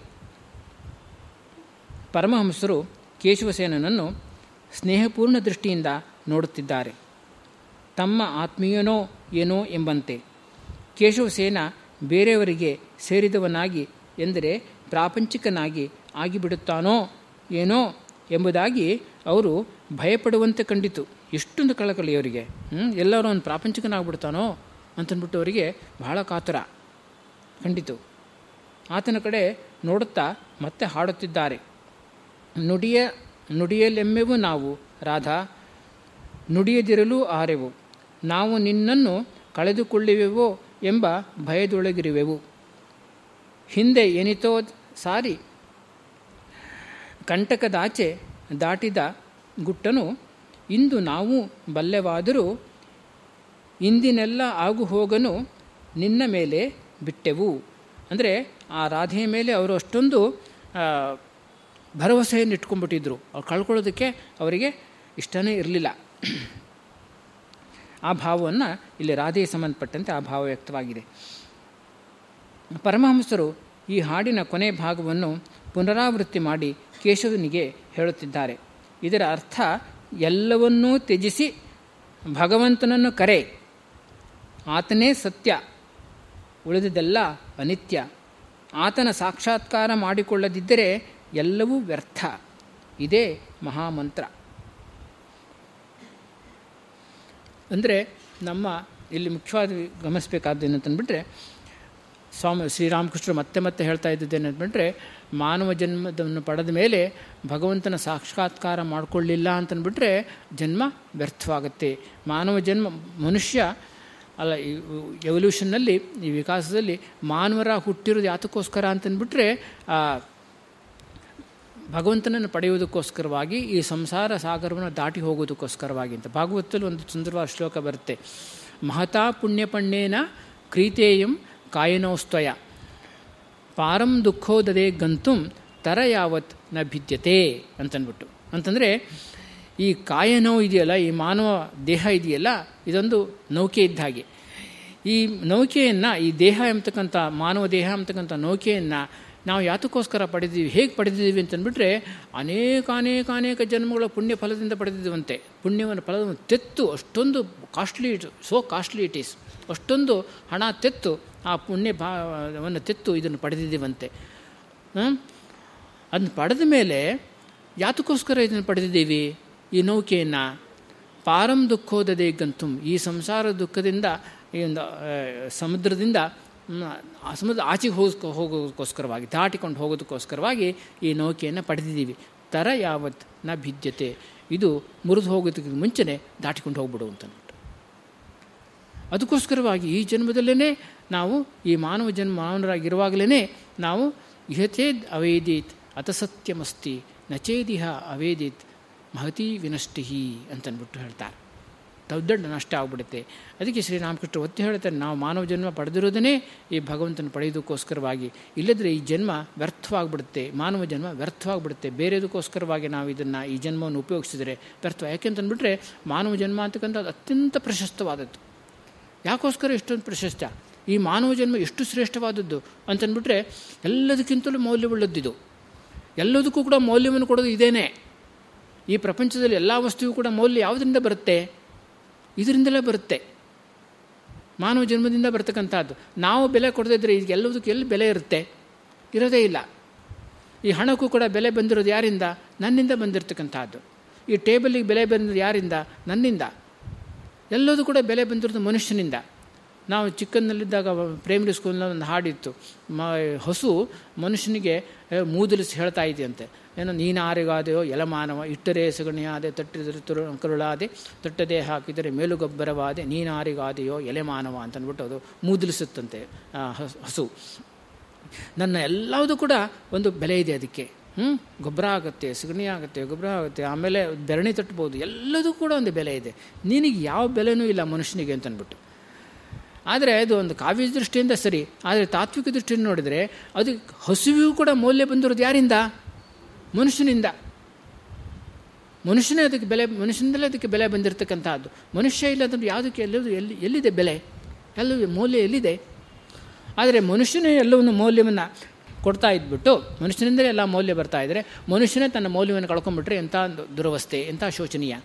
ಪರಮಹಂಸರು ಕೇಶವಸೇನನನ್ನು ಸ್ನೇಹಪೂರ್ಣ ದೃಷ್ಟಿಯಿಂದ ನೋಡುತ್ತಿದ್ದಾರೆ. ತಮ್ಮ ಆತ್ಮೀಯನೋ ಏನೋ ಎಂಬಂತೆ. ಕೇಶವಸೇನ ಬೇರೆಯವರಿಗೆ ಸೇರಿದವನಾಗಿ ಎಂದರೆ ಪ್ರಾಪಂಚಿಕನಾಗಿ ಆಗಿಬಿಡುತ್ತಾನೋ ಏನೋ ಎಂಬುದಾಗಿ ಅವರು ಭಯಪಡುವಂತೆ ಕಂಡಿತು. ಎಷ್ಟೊಂದು ಕಳಕಳಿ ಅವರಿಗೆ. ಎಲ್ಲರೂ ಒಂದು ಪ್ರಾಪಂಚಿಕನಾಗ್ಬಿಡ್ತಾನೋ ಅಂತಂದ್ಬಿಟ್ಟು ಅವರಿಗೆ ಬಹಳ ಕಾತುರ ಕಂಡಿತು. ಆತನ ಕಡೆ ನೋಡುತ್ತಾ ಮತ್ತೆ ಹಾಡುತ್ತಿದ್ದಾರೆ. ನುಡಿಯ, ನುಡಿಯಲೆಮ್ಮೆವು ನಾವು, ರಾಧಾ, ನುಡಿಯದಿರಲು ಆರೆವು. ನಾವು ನಿನ್ನನ್ನು ಕಳೆದುಕೊಳ್ಳುವೆವೋ ಎಂಬ ಭಯದೊಳಗಿರುವೆವು. ಹಿಂದೆ ಎನಿತೋ ಸಾರಿ ಕಂಟಕದಾಚೆ ದಾಟಿದ ಗುಟ್ಟನು, ಇಂದು ನಾವು ಬಲ್ಲೆವಾದರೂ ಇಂದಿನೆಲ್ಲ ಆಗು ಹೋಗನು ನಿನ್ನ ಮೇಲೆ ಬಿಟ್ಟೆವು. ಅಂದರೆ ಆ ರಾಧೆಯ ಮೇಲೆ ಅವರು ಅಷ್ಟೊಂದು ಭರವಸೆಯನ್ನು ಇಟ್ಕೊಂಡ್ಬಿಟ್ಟಿದ್ರು. ಅವ್ರು ಕಳ್ಕೊಳ್ಳೋದಕ್ಕೆ ಅವರಿಗೆ ಇಷ್ಟನೇ ಇರಲಿಲ್ಲ. ಆ ಭಾವವನ್ನು ಇಲ್ಲಿ ರಾಧೆಗೆ ಸಂಬಂಧಪಟ್ಟಂತೆ ಆ ಭಾವ ವ್ಯಕ್ತವಾಗಿದೆ. ಪರಮಹಂಸರು ಈ ಹಾಡಿನ ಕೊನೆ ಭಾಗವನ್ನು ಪುನರಾವೃತ್ತಿ ಮಾಡಿ ಕೇಶವನಿಗೆ ಹೇಳುತ್ತಿದ್ದಾರೆ. ಇದರ ಅರ್ಥ ಎಲ್ಲವನ್ನೂ ತ್ಯಜಿಸಿ ಭಗವಂತನನ್ನು ಕರೆ. ಆತನೇ ಸತ್ಯ, ಉಳಿದದೆಲ್ಲ ಅನಿತ್ಯ. ಆತನ ಸಾಕ್ಷಾತ್ಕಾರ ಮಾಡಿಕೊಳ್ಳದಿದ್ದರೆ ಎಲ್ಲವೂ ವ್ಯರ್ಥ. ಇದೇ ಮಹಾಮಂತ್ರ. ಅಂದರೆ ನಮ್ಮ ಇಲ್ಲಿ ಮುಖ್ಯವಾಗಿ ಗಮನಿಸಬೇಕಾದ್ದೇನು ಅಂತಂದ್ಬಿಟ್ರೆ ಸ್ವಾಮಿ ಶ್ರೀರಾಮಕೃಷ್ಣರು ಮತ್ತೆ ಮತ್ತೆ ಹೇಳ್ತಾ ಇದ್ದದ್ದೇನಂತಂದರೆ ಮಾನವ ಜನ್ಮದನ್ನು ಪಡೆದ ಮೇಲೆ ಭಗವಂತನ ಸಾಕ್ಷಾತ್ಕಾರ ಮಾಡಿಕೊಳ್ಳಿಲ್ಲ ಅಂತಂದ್ಬಿಟ್ರೆ ಜನ್ಮ ವ್ಯರ್ಥವಾಗುತ್ತೆ. ಮಾನವ ಜನ್ಮ, ಮನುಷ್ಯ, ಅಲ್ಲ, ಈ ಎವಲ್ಯೂಷನ್ನಲ್ಲಿ ಈ ವಿಕಾಸದಲ್ಲಿ ಮಾನವರ ಹುಟ್ಟಿರೋದು ಯಾತಕ್ಕೋಸ್ಕರ ಅಂತಂದ್ಬಿಟ್ರೆ ಭಗವಂತನನ್ನು ಪಡೆಯುವುದಕ್ಕೋಸ್ಕರವಾಗಿ, ಈ ಸಂಸಾರ ಸಾಗರವನ್ನು ದಾಟಿ ಹೋಗೋದಕ್ಕೋಸ್ಕರವಾಗಿ ಅಂತ. ಭಾಗವತದಲ್ಲಿ ಒಂದು ಸುಂದರವಾದ ಶ್ಲೋಕ ಬರುತ್ತೆ. ಮಹತಾ ಪುಣ್ಯಪಣ್ಯೇನ ಕ್ರೀತೇಯಂ ಕಾಯನೋಸ್ತಯ ಪಾರಂ ದುಃಖೋದದೆ ಗಂತುಂ ತರ ಯಾವತ್ನ ಭಿದ್ಯತೆ ಅಂತನ್ಬಿಟ್ಟು. ಅಂತಂದರೆ ಈ ಕಾಯನೋ ಇದೆಯಲ್ಲ, ಈ ಮಾನವ ದೇಹ ಇದೆಯಲ್ಲ, ಇದೊಂದು ನೌಕೆ ಇದ್ದ ಹಾಗೆ. ಈ ನೌಕೆಯನ್ನು, ಈ ದೇಹ ಎಂಬತಕ್ಕಂಥ, ಮಾನವ ದೇಹ ಎಂಬತಕ್ಕಂಥ ನೌಕೆಯನ್ನು ನಾವು ಯಾತಕ್ಕೋಸ್ಕರ ಪಡೆದಿದ್ದೀವಿ, ಹೇಗೆ ಪಡೆದಿದ್ದೀವಿ ಅಂತಂದ್ಬಿಟ್ರೆ ಅನೇಕ ಅನೇಕ ಅನೇಕ ಜನ್ಮಗಳ ಪುಣ್ಯ ಫಲದಿಂದ ಪಡೆದಿದ್ದೀವಂತೆ. ಪುಣ್ಯವನ್ನು, ಫಲವನ್ನು ತೆತ್ತು, ಅಷ್ಟೊಂದು costly it so costly it is ಅಷ್ಟೊಂದು ಹಣ ತೆತ್ತು, ಆ ಪುಣ್ಯ ಭಾವವನ್ನು ತೆತ್ತು ಇದನ್ನು ಪಡೆದಿದ್ದೀವಂತೆ. ಅದನ್ನು ಪಡೆದ ಮೇಲೆ ಯಾತಕ್ಕೋಸ್ಕರ ಇದನ್ನು ಪಡೆದಿದ್ದೀವಿ? ಈ ನೌಕೆಯನ್ನು? ಪಾರಂ ದುಃಖೋದದೆ ಗಂತುಂ. ಈ ಸಂಸಾರ ದುಃಖದಿಂದ, ಈ ಒಂದು ಸಮುದ್ರದಿಂದ ಸಮುದ್ರ ಆಚೆಗೆ ಹೋಗೋ ಹೋಗೋದಕ್ಕೋಸ್ಕರವಾಗಿ, ದಾಟಿಕೊಂಡು ಹೋಗೋದಕ್ಕೋಸ್ಕರವಾಗಿ ಈ ನೌಕೆಯನ್ನು ಪಡೆದಿದ್ದೀವಿ. ತರ ಯಾವತ್ನ ಭಿದ್ಯತೆ. ಇದು ಮುರಿದು ಹೋಗೋದಕ್ಕಿಂತ ಮುಂಚೆನೇ ದಾಟಿಕೊಂಡು ಹೋಗ್ಬಿಡು ಅದಕ್ಕೋಸ್ಕರವಾಗಿ ಈ ಜನ್ಮದಲ್ಲೇ ನಾವು, ಈ ಮಾನವ ಜನ್ಮ ಮಾನವರಾಗಿರುವಾಗಲೇ ನಾವು ಇಹತೇದ್ ಅವೇದಿತ್ ಅತಸತ್ಯಮಸ್ತಿ ನಚೇದಿಹ ಅವೇದಿತ್, ಮಹತಿ ವಿನಷ್ಟಿಹಿ ಅಂತನ್ಬಿಟ್ಟು ಹೇಳ್ತಾರೆ. ದೊಡ್ಡ ನಷ್ಟ ಆಗ್ಬಿಡುತ್ತೆ. ಅದಕ್ಕೆ ಶ್ರೀರಾಮಕೃಷ್ಣ ಒತ್ತಿ ಹೇಳ್ತಾರೆ, ನಾವು ಮಾನವ ಜನ್ಮ ಪಡೆದಿರೋದನ್ನೇ ಈ ಭಗವಂತನ ಪಡೆಯೋದಕ್ಕೋಸ್ಕರವಾಗಿ ಇಲ್ಲದ್ರೆ ಈ ಜನ್ಮ ವ್ಯರ್ಥವಾಗಿಬಿಡುತ್ತೆ, ಮಾನವ ಜನ್ಮ ವ್ಯರ್ಥವಾಗಿಬಿಡುತ್ತೆ. ಬೇರೆದಕ್ಕೋಸ್ಕರವಾಗಿ ನಾವು ಇದನ್ನು ಈ ಜನ್ಮವನ್ನು ಉಪಯೋಗಿಸಿದರೆ ವ್ಯರ್ಥ ಯಾಕೆಂತಂದ್ಬಿಟ್ರೆ ಮಾನವ ಜನ್ಮ ಅಂತಕ್ಕಂಥದ್ದು ಅತ್ಯಂತ ಪ್ರಶಸ್ತವಾದದ್ದು. ಯಾಕೋಸ್ಕರ ಇಷ್ಟೊಂದು ಪ್ರಶಸ್ತ? ಈ ಮಾನವ ಜನ್ಮ ಎಷ್ಟು ಶ್ರೇಷ್ಠವಾದದ್ದು ಅಂತಂದ್ಬಿಟ್ರೆ ಎಲ್ಲದಕ್ಕಿಂತಲೂ ಮೌಲ್ಯವುಳ್ಳದ್ದಿದು. ಎಲ್ಲದಕ್ಕೂ ಕೂಡ ಮೌಲ್ಯವನ್ನು ಕೊಡೋದು ಇದೇನೆ. ಈ ಪ್ರಪಂಚದಲ್ಲಿ ಎಲ್ಲ ವಸ್ತುವು ಕೂಡ ಮೌಲ್ಯ ಯಾವುದರಿಂದ ಬರುತ್ತೆ? ಇದರಿಂದಲೇ ಬರುತ್ತೆ. ಮಾನವ ಜನ್ಮದಿಂದ ಬರ್ತಕ್ಕಂಥದ್ದು ನಾವು ಬೆಲೆ ಕೊಡದಿದ್ದರೆ ಈಗ ಎಲ್ಲದಕ್ಕೂ ಎಲ್ಲಿ ಬೆಲೆ ಇರುತ್ತೆ? ಇರೋದೇ ಇಲ್ಲ. ಈ ಹಣಕ್ಕೂ ಕೂಡ ಬೆಲೆ ಬಂದಿರೋದು ಯಾರಿಂದ? ನನ್ನಿಂದ ಬಂದಿರತಕ್ಕಂಥದ್ದು ಈ ಟೇಬಲಿಗೆ ಬೆಲೆ ಬಂದಿರೋದು ಯಾರಿಂದ? ನನ್ನಿಂದ. ಎಲ್ಲದೂ ಕೂಡ ಬೆಲೆ ಬಂದಿರೋದು ಮನುಷ್ಯನಿಂದ. ನಾವು ಚಿಕ್ಕನಲ್ಲಿದ್ದಾಗ ಪ್ರೈಮರಿ ಸ್ಕೂಲ್ನಲ್ಲಿ ಒಂದು ಹಾಡಿತ್ತು. ಮ, ಹಸು ಮನುಷ್ಯನಿಗೆ ಮೂದಲಿಸಿ ಹೇಳ್ತಾ ಇದೆಯಂತೆ. ಏನೋ, ನೀನು ಆರಿಗಾದೆಯೋ ಎಲಮಾನವ ಇಟ್ಟರೆ ಸಗಣಿಯಾದೆ, ತಟ್ಟಿದರೆ ತುರು, ಕರುಳಾದೆ, ತಟ್ಟದೆ ಹಾಕಿದರೆ ಮೇಲುಗೊಬ್ಬರವಾದೆ ನೀನಾರಿಗಾದೆಯೋ ಎಲೆಮಾನವ ಅಂತಂದ್ಬಿಟ್ಟು ಅದು ಮೂದಲಿಸುತ್ತಂತೆ ಹಸು ನನ್ನ ಎಲ್ಲದೂ ಕೂಡ ಒಂದು ಬೆಲೆ ಇದೆ ಅದಕ್ಕೆ. ಹ್ಞೂ ಗೊಬ್ಬರ ಆಗುತ್ತೆ, ಸಗಣಿ ಆಗುತ್ತೆ, ಗೊಬ್ಬರ ಆಗುತ್ತೆ, ಆಮೇಲೆ ಬೆರಣಿ ತಟ್ಬೋದು, ಎಲ್ಲದೂ ಕೂಡ ಒಂದು ಬೆಲೆ ಇದೆ. ನಿನಗೆ ಯಾವ ಬೆಲೆನೂ ಇಲ್ಲ ಮನುಷ್ಯನಿಗೆ ಅಂತಂದ್ಬಿಟ್ಟು ಆದರೆ ಅದು ಒಂದು ಕಾವ್ಯ ದೃಷ್ಟಿಯಿಂದ ಸರಿ, ಆದರೆ ತಾತ್ವಿಕ ದೃಷ್ಟಿಯಿಂದ ನೋಡಿದರೆ ಅದು ಹಸುವಿಗೂ ಕೂಡ ಮೌಲ್ಯ ಬಂದಿರೋದು ಯಾರಿಂದ? ಮನುಷ್ಯನಿಂದ. ಮನುಷ್ಯನೇ ಅದಕ್ಕೆ ಬೆಲೆ, ಮನುಷ್ಯನಿಂದಲೇ ಅದಕ್ಕೆ ಬೆಲೆ ಬಂದಿರತಕ್ಕಂಥದ್ದು ಮನುಷ್ಯ ಇಲ್ಲ ಅಂದ್ರೆ ಯಾವುದಕ್ಕೆ, ಎಲ್ಲದು ಎಲ್ಲಿ, ಎಲ್ಲಿದೆ ಬೆಲೆ? ಎಲ್ಲ ಮೌಲ್ಯ ಎಲ್ಲಿದೆ? ಆದರೆ ಮನುಷ್ಯನೇ ಎಲ್ಲವನ್ನು ಮೌಲ್ಯವನ್ನು ಕೊಡ್ತಾ ಇದ್ಬಿಟ್ಟು ಮನುಷ್ಯನಿಂದಲೇ ಎಲ್ಲ ಮೌಲ್ಯ ಬರ್ತಾ ಇದ್ದರೆ ಮನುಷ್ಯನೇ ತನ್ನ ಮೌಲ್ಯವನ್ನು ಕಳ್ಕೊಂಡ್ಬಿಟ್ರೆ ಎಂಥ ದುರವಸ್ಥೆ, ಎಂಥ ಶೋಚನೀಯ.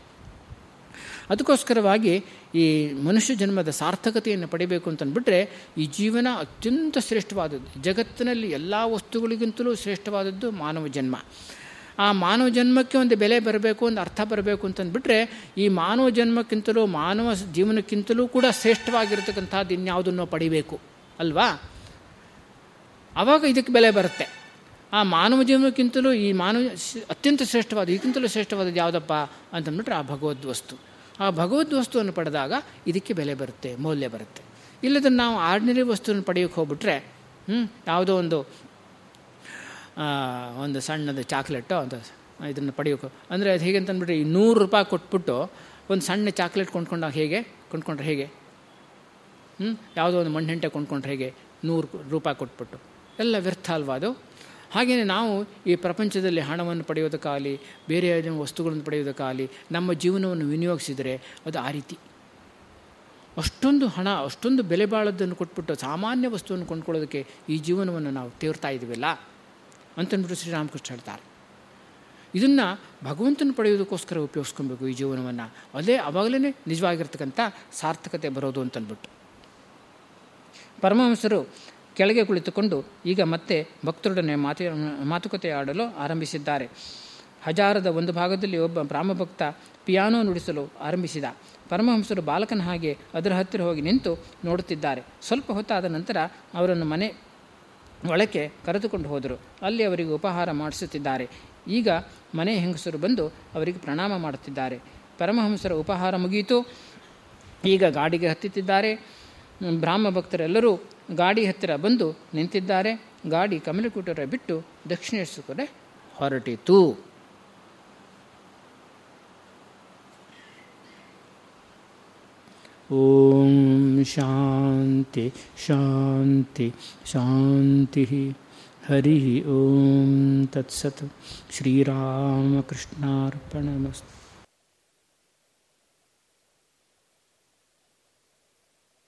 ಅದಕ್ಕೋಸ್ಕರವಾಗಿ ಈ ಮನುಷ್ಯ ಜನ್ಮದ ಸಾರ್ಥಕತೆಯನ್ನು ಪಡಿಬೇಕು ಅಂತಂದ್ಬಿಟ್ರೆ ಈ ಜೀವನ ಅತ್ಯಂತ ಶ್ರೇಷ್ಠವಾದದ್ದು. ಜಗತ್ತಿನಲ್ಲಿ ಎಲ್ಲ ವಸ್ತುಗಳಿಗಿಂತಲೂ ಶ್ರೇಷ್ಠವಾದದ್ದು ಮಾನವ ಜನ್ಮ. ಆ ಮಾನವ ಜನ್ಮಕ್ಕೆ ಒಂದು ಬೆಲೆ ಬರಬೇಕು, ಒಂದು ಅರ್ಥ ಬರಬೇಕು ಅಂತಂದ್ಬಿಟ್ರೆ ಈ ಮಾನವ ಜನ್ಮಕ್ಕಿಂತಲೂ, ಮಾನವ ಜೀವನಕ್ಕಿಂತಲೂ ಕೂಡ ಶ್ರೇಷ್ಠವಾಗಿರತಕ್ಕಂಥದ್ದು ಇನ್ಯಾವುದನ್ನು ಪಡಿಬೇಕು. ಅಲ್ವಾ? ಆವಾಗ ಇದಕ್ಕೆ ಬೆಲೆ ಬರುತ್ತೆ. ಆ ಮಾನವ ಜೀವನಕ್ಕಿಂತಲೂ ಈ ಮಾನವ ಅತ್ಯಂತ ಶ್ರೇಷ್ಠವಾದ ಇದಕ್ಕಿಂತಲೂ ಶ್ರೇಷ್ಠವಾದದ್ದು ಯಾವುದಪ್ಪ ಅಂತಂದ್ಬಿಟ್ರೆ ಆ ಭಗವದ್ ವಸ್ತು. ಆ ಭಗವದ್ ವಸ್ತುವನ್ನು ಪಡೆದಾಗ ಇದಕ್ಕೆ ಬೆಲೆ ಬರುತ್ತೆ, ಮೌಲ್ಯ ಬರುತ್ತೆ. ಇಲ್ಲದನ್ನು ನಾವು ಆರ್ಡಿನರಿ ವಸ್ತುವನ್ನು ಪಡೆಯೋಕ್ಕೆ ಹೋಗ್ಬಿಟ್ರೆ ಹ್ಞೂ ಯಾವುದೋ ಒಂದು ಒಂದು ಸಣ್ಣದು ಚಾಕ್ಲೇಟು ಅಂತ ಇದನ್ನು ಪಡೆಯೋಕೆ ಅಂದರೆ ಅದು ಹೇಗೆ ಅಂತಂದ್ಬಿಟ್ರೆ ಈ ನೂರು ರೂಪಾಯಿ ಕೊಟ್ಬಿಟ್ಟು ಒಂದು ಸಣ್ಣ ಚಾಕ್ಲೇಟ್ ಕೊಂಡ್ಕೊಂಡಾಗ ಹೇಗೆ, ಕೊಂಡ್ಕೊಂಡ್ರೆ ಹೇಗೆ? ಹ್ಞೂ ಯಾವುದೋ ಒಂದು ಮಣ್ಣೆಂಟೆ ಕೊಂಡ್ಕೊಂಡ್ರೆ ಹೇಗೆ? ನೂರು ರೂಪಾಯಿ ಕೊಟ್ಬಿಟ್ಟು. ಎಲ್ಲ ವ್ಯರ್ಥ ಅಲ್ವಾ ಅದು? ಹಾಗೆಯೇ ನಾವು ಈ ಪ್ರಪಂಚದಲ್ಲಿ ಹಣವನ್ನು ಪಡೆಯೋದಕ್ಕಾಗಲಿ ಬೇರೆ ವಸ್ತುಗಳನ್ನು ಪಡೆಯೋದಕ್ಕಾಗಲಿ ನಮ್ಮ ಜೀವನವನ್ನು ವಿನಿಯೋಗಿಸಿದರೆ ಅದು ಆ ರೀತಿ. ಅಷ್ಟೊಂದು ಹಣ, ಅಷ್ಟೊಂದು ಬೆಲೆ ಬಾಳದ್ದನ್ನು ಕೊಟ್ಬಿಟ್ಟು ಸಾಮಾನ್ಯ ವಸ್ತುವನ್ನು ಕೊಂಡ್ಕೊಳ್ಳೋದಕ್ಕೆ ಈ ಜೀವನವನ್ನು ನಾವು ತೇರ್ತಾ ಇದ್ದೀವಲ್ಲ ಅಂತಂದ್ಬಿಟ್ಟು ಶ್ರೀರಾಮಕೃಷ್ಣ ಹೇಳ್ತಾರೆ. ಇದನ್ನು ಭಗವಂತನ ಪಡೆಯೋದಕ್ಕೋಸ್ಕರ ಉಪಯೋಗಿಸ್ಕೊಬೇಕು ಈ ಜೀವನವನ್ನು. ಅದೇ ಅವಾಗಲೇ ನಿಜವಾಗಿರ್ತಕ್ಕಂಥ ಸಾರ್ಥಕತೆ ಬರೋದು ಅಂತಂದ್ಬಿಟ್ಟು. ಪರಮಹಂಸರು ಕೆಳಗೆ ಕುಳಿತುಕೊಂಡು ಈಗ ಮತ್ತೆ ಭಕ್ತರೊಡನೆ ಮಾತು, ಮಾತುಕತೆ ಆಡಲು ಆರಂಭಿಸಿದ್ದಾರೆ. ಹಜಾರದ ಒಂದು ಭಾಗದಲ್ಲಿ ಒಬ್ಬ ಬ್ರಾಹ್ಮಭಕ್ತ ಪಿಯಾನೋ ನುಡಿಸಲು ಆರಂಭಿಸಿದ. ಪರಮಹಂಸರು ಬಾಲಕನ ಹಾಗೆ ಅದರ ಹತ್ತಿರ ಹೋಗಿ ನಿಂತು ನೋಡುತ್ತಿದ್ದಾರೆ. ಸ್ವಲ್ಪ ಹೊತ್ತಾದ ನಂತರ ಅವರನ್ನು ಮನೆ ಒಳಕ್ಕೆ ಕರೆದುಕೊಂಡು ಹೋದರು. ಅಲ್ಲಿ ಅವರಿಗೆ ಉಪಹಾರ ಮಾಡಿಸುತ್ತಿದ್ದಾರೆ. ಈಗ ಮನೆ ಹೆಂಗಸರು ಬಂದು ಅವರಿಗೆ ಪ್ರಣಾಮ ಮಾಡುತ್ತಿದ್ದಾರೆ. ಪರಮಹಂಸರ ಉಪಹಾರ ಮುಗಿಯಿತು. ಈಗ ಗಾಡಿಗೆ ಹತ್ತುತ್ತಿದ್ದಾರೆ. ಬ್ರಾಹ್ಮ ಭಕ್ತರೆಲ್ಲರೂ ಗಾಡಿ ಹತ್ತಿರ ಬಂದು ನಿಂತಿದ್ದಾರೆ. ಗಾಡಿ ಕಮಲಕೂಟರ ಬಿಟ್ಟು ದಕ್ಷಿಣೇಶ್ವರ ಹೊರಟಿತು. ಓಂ ಶಾಂತಿ ಶಾಂತಿ ಶಾಂತಿ. ಹರಿ ಓಂ ತತ್ಸತ್. ಶ್ರೀರಾಮಕೃಷ್ಣಾರ್ಪಣಮಸ್ತು.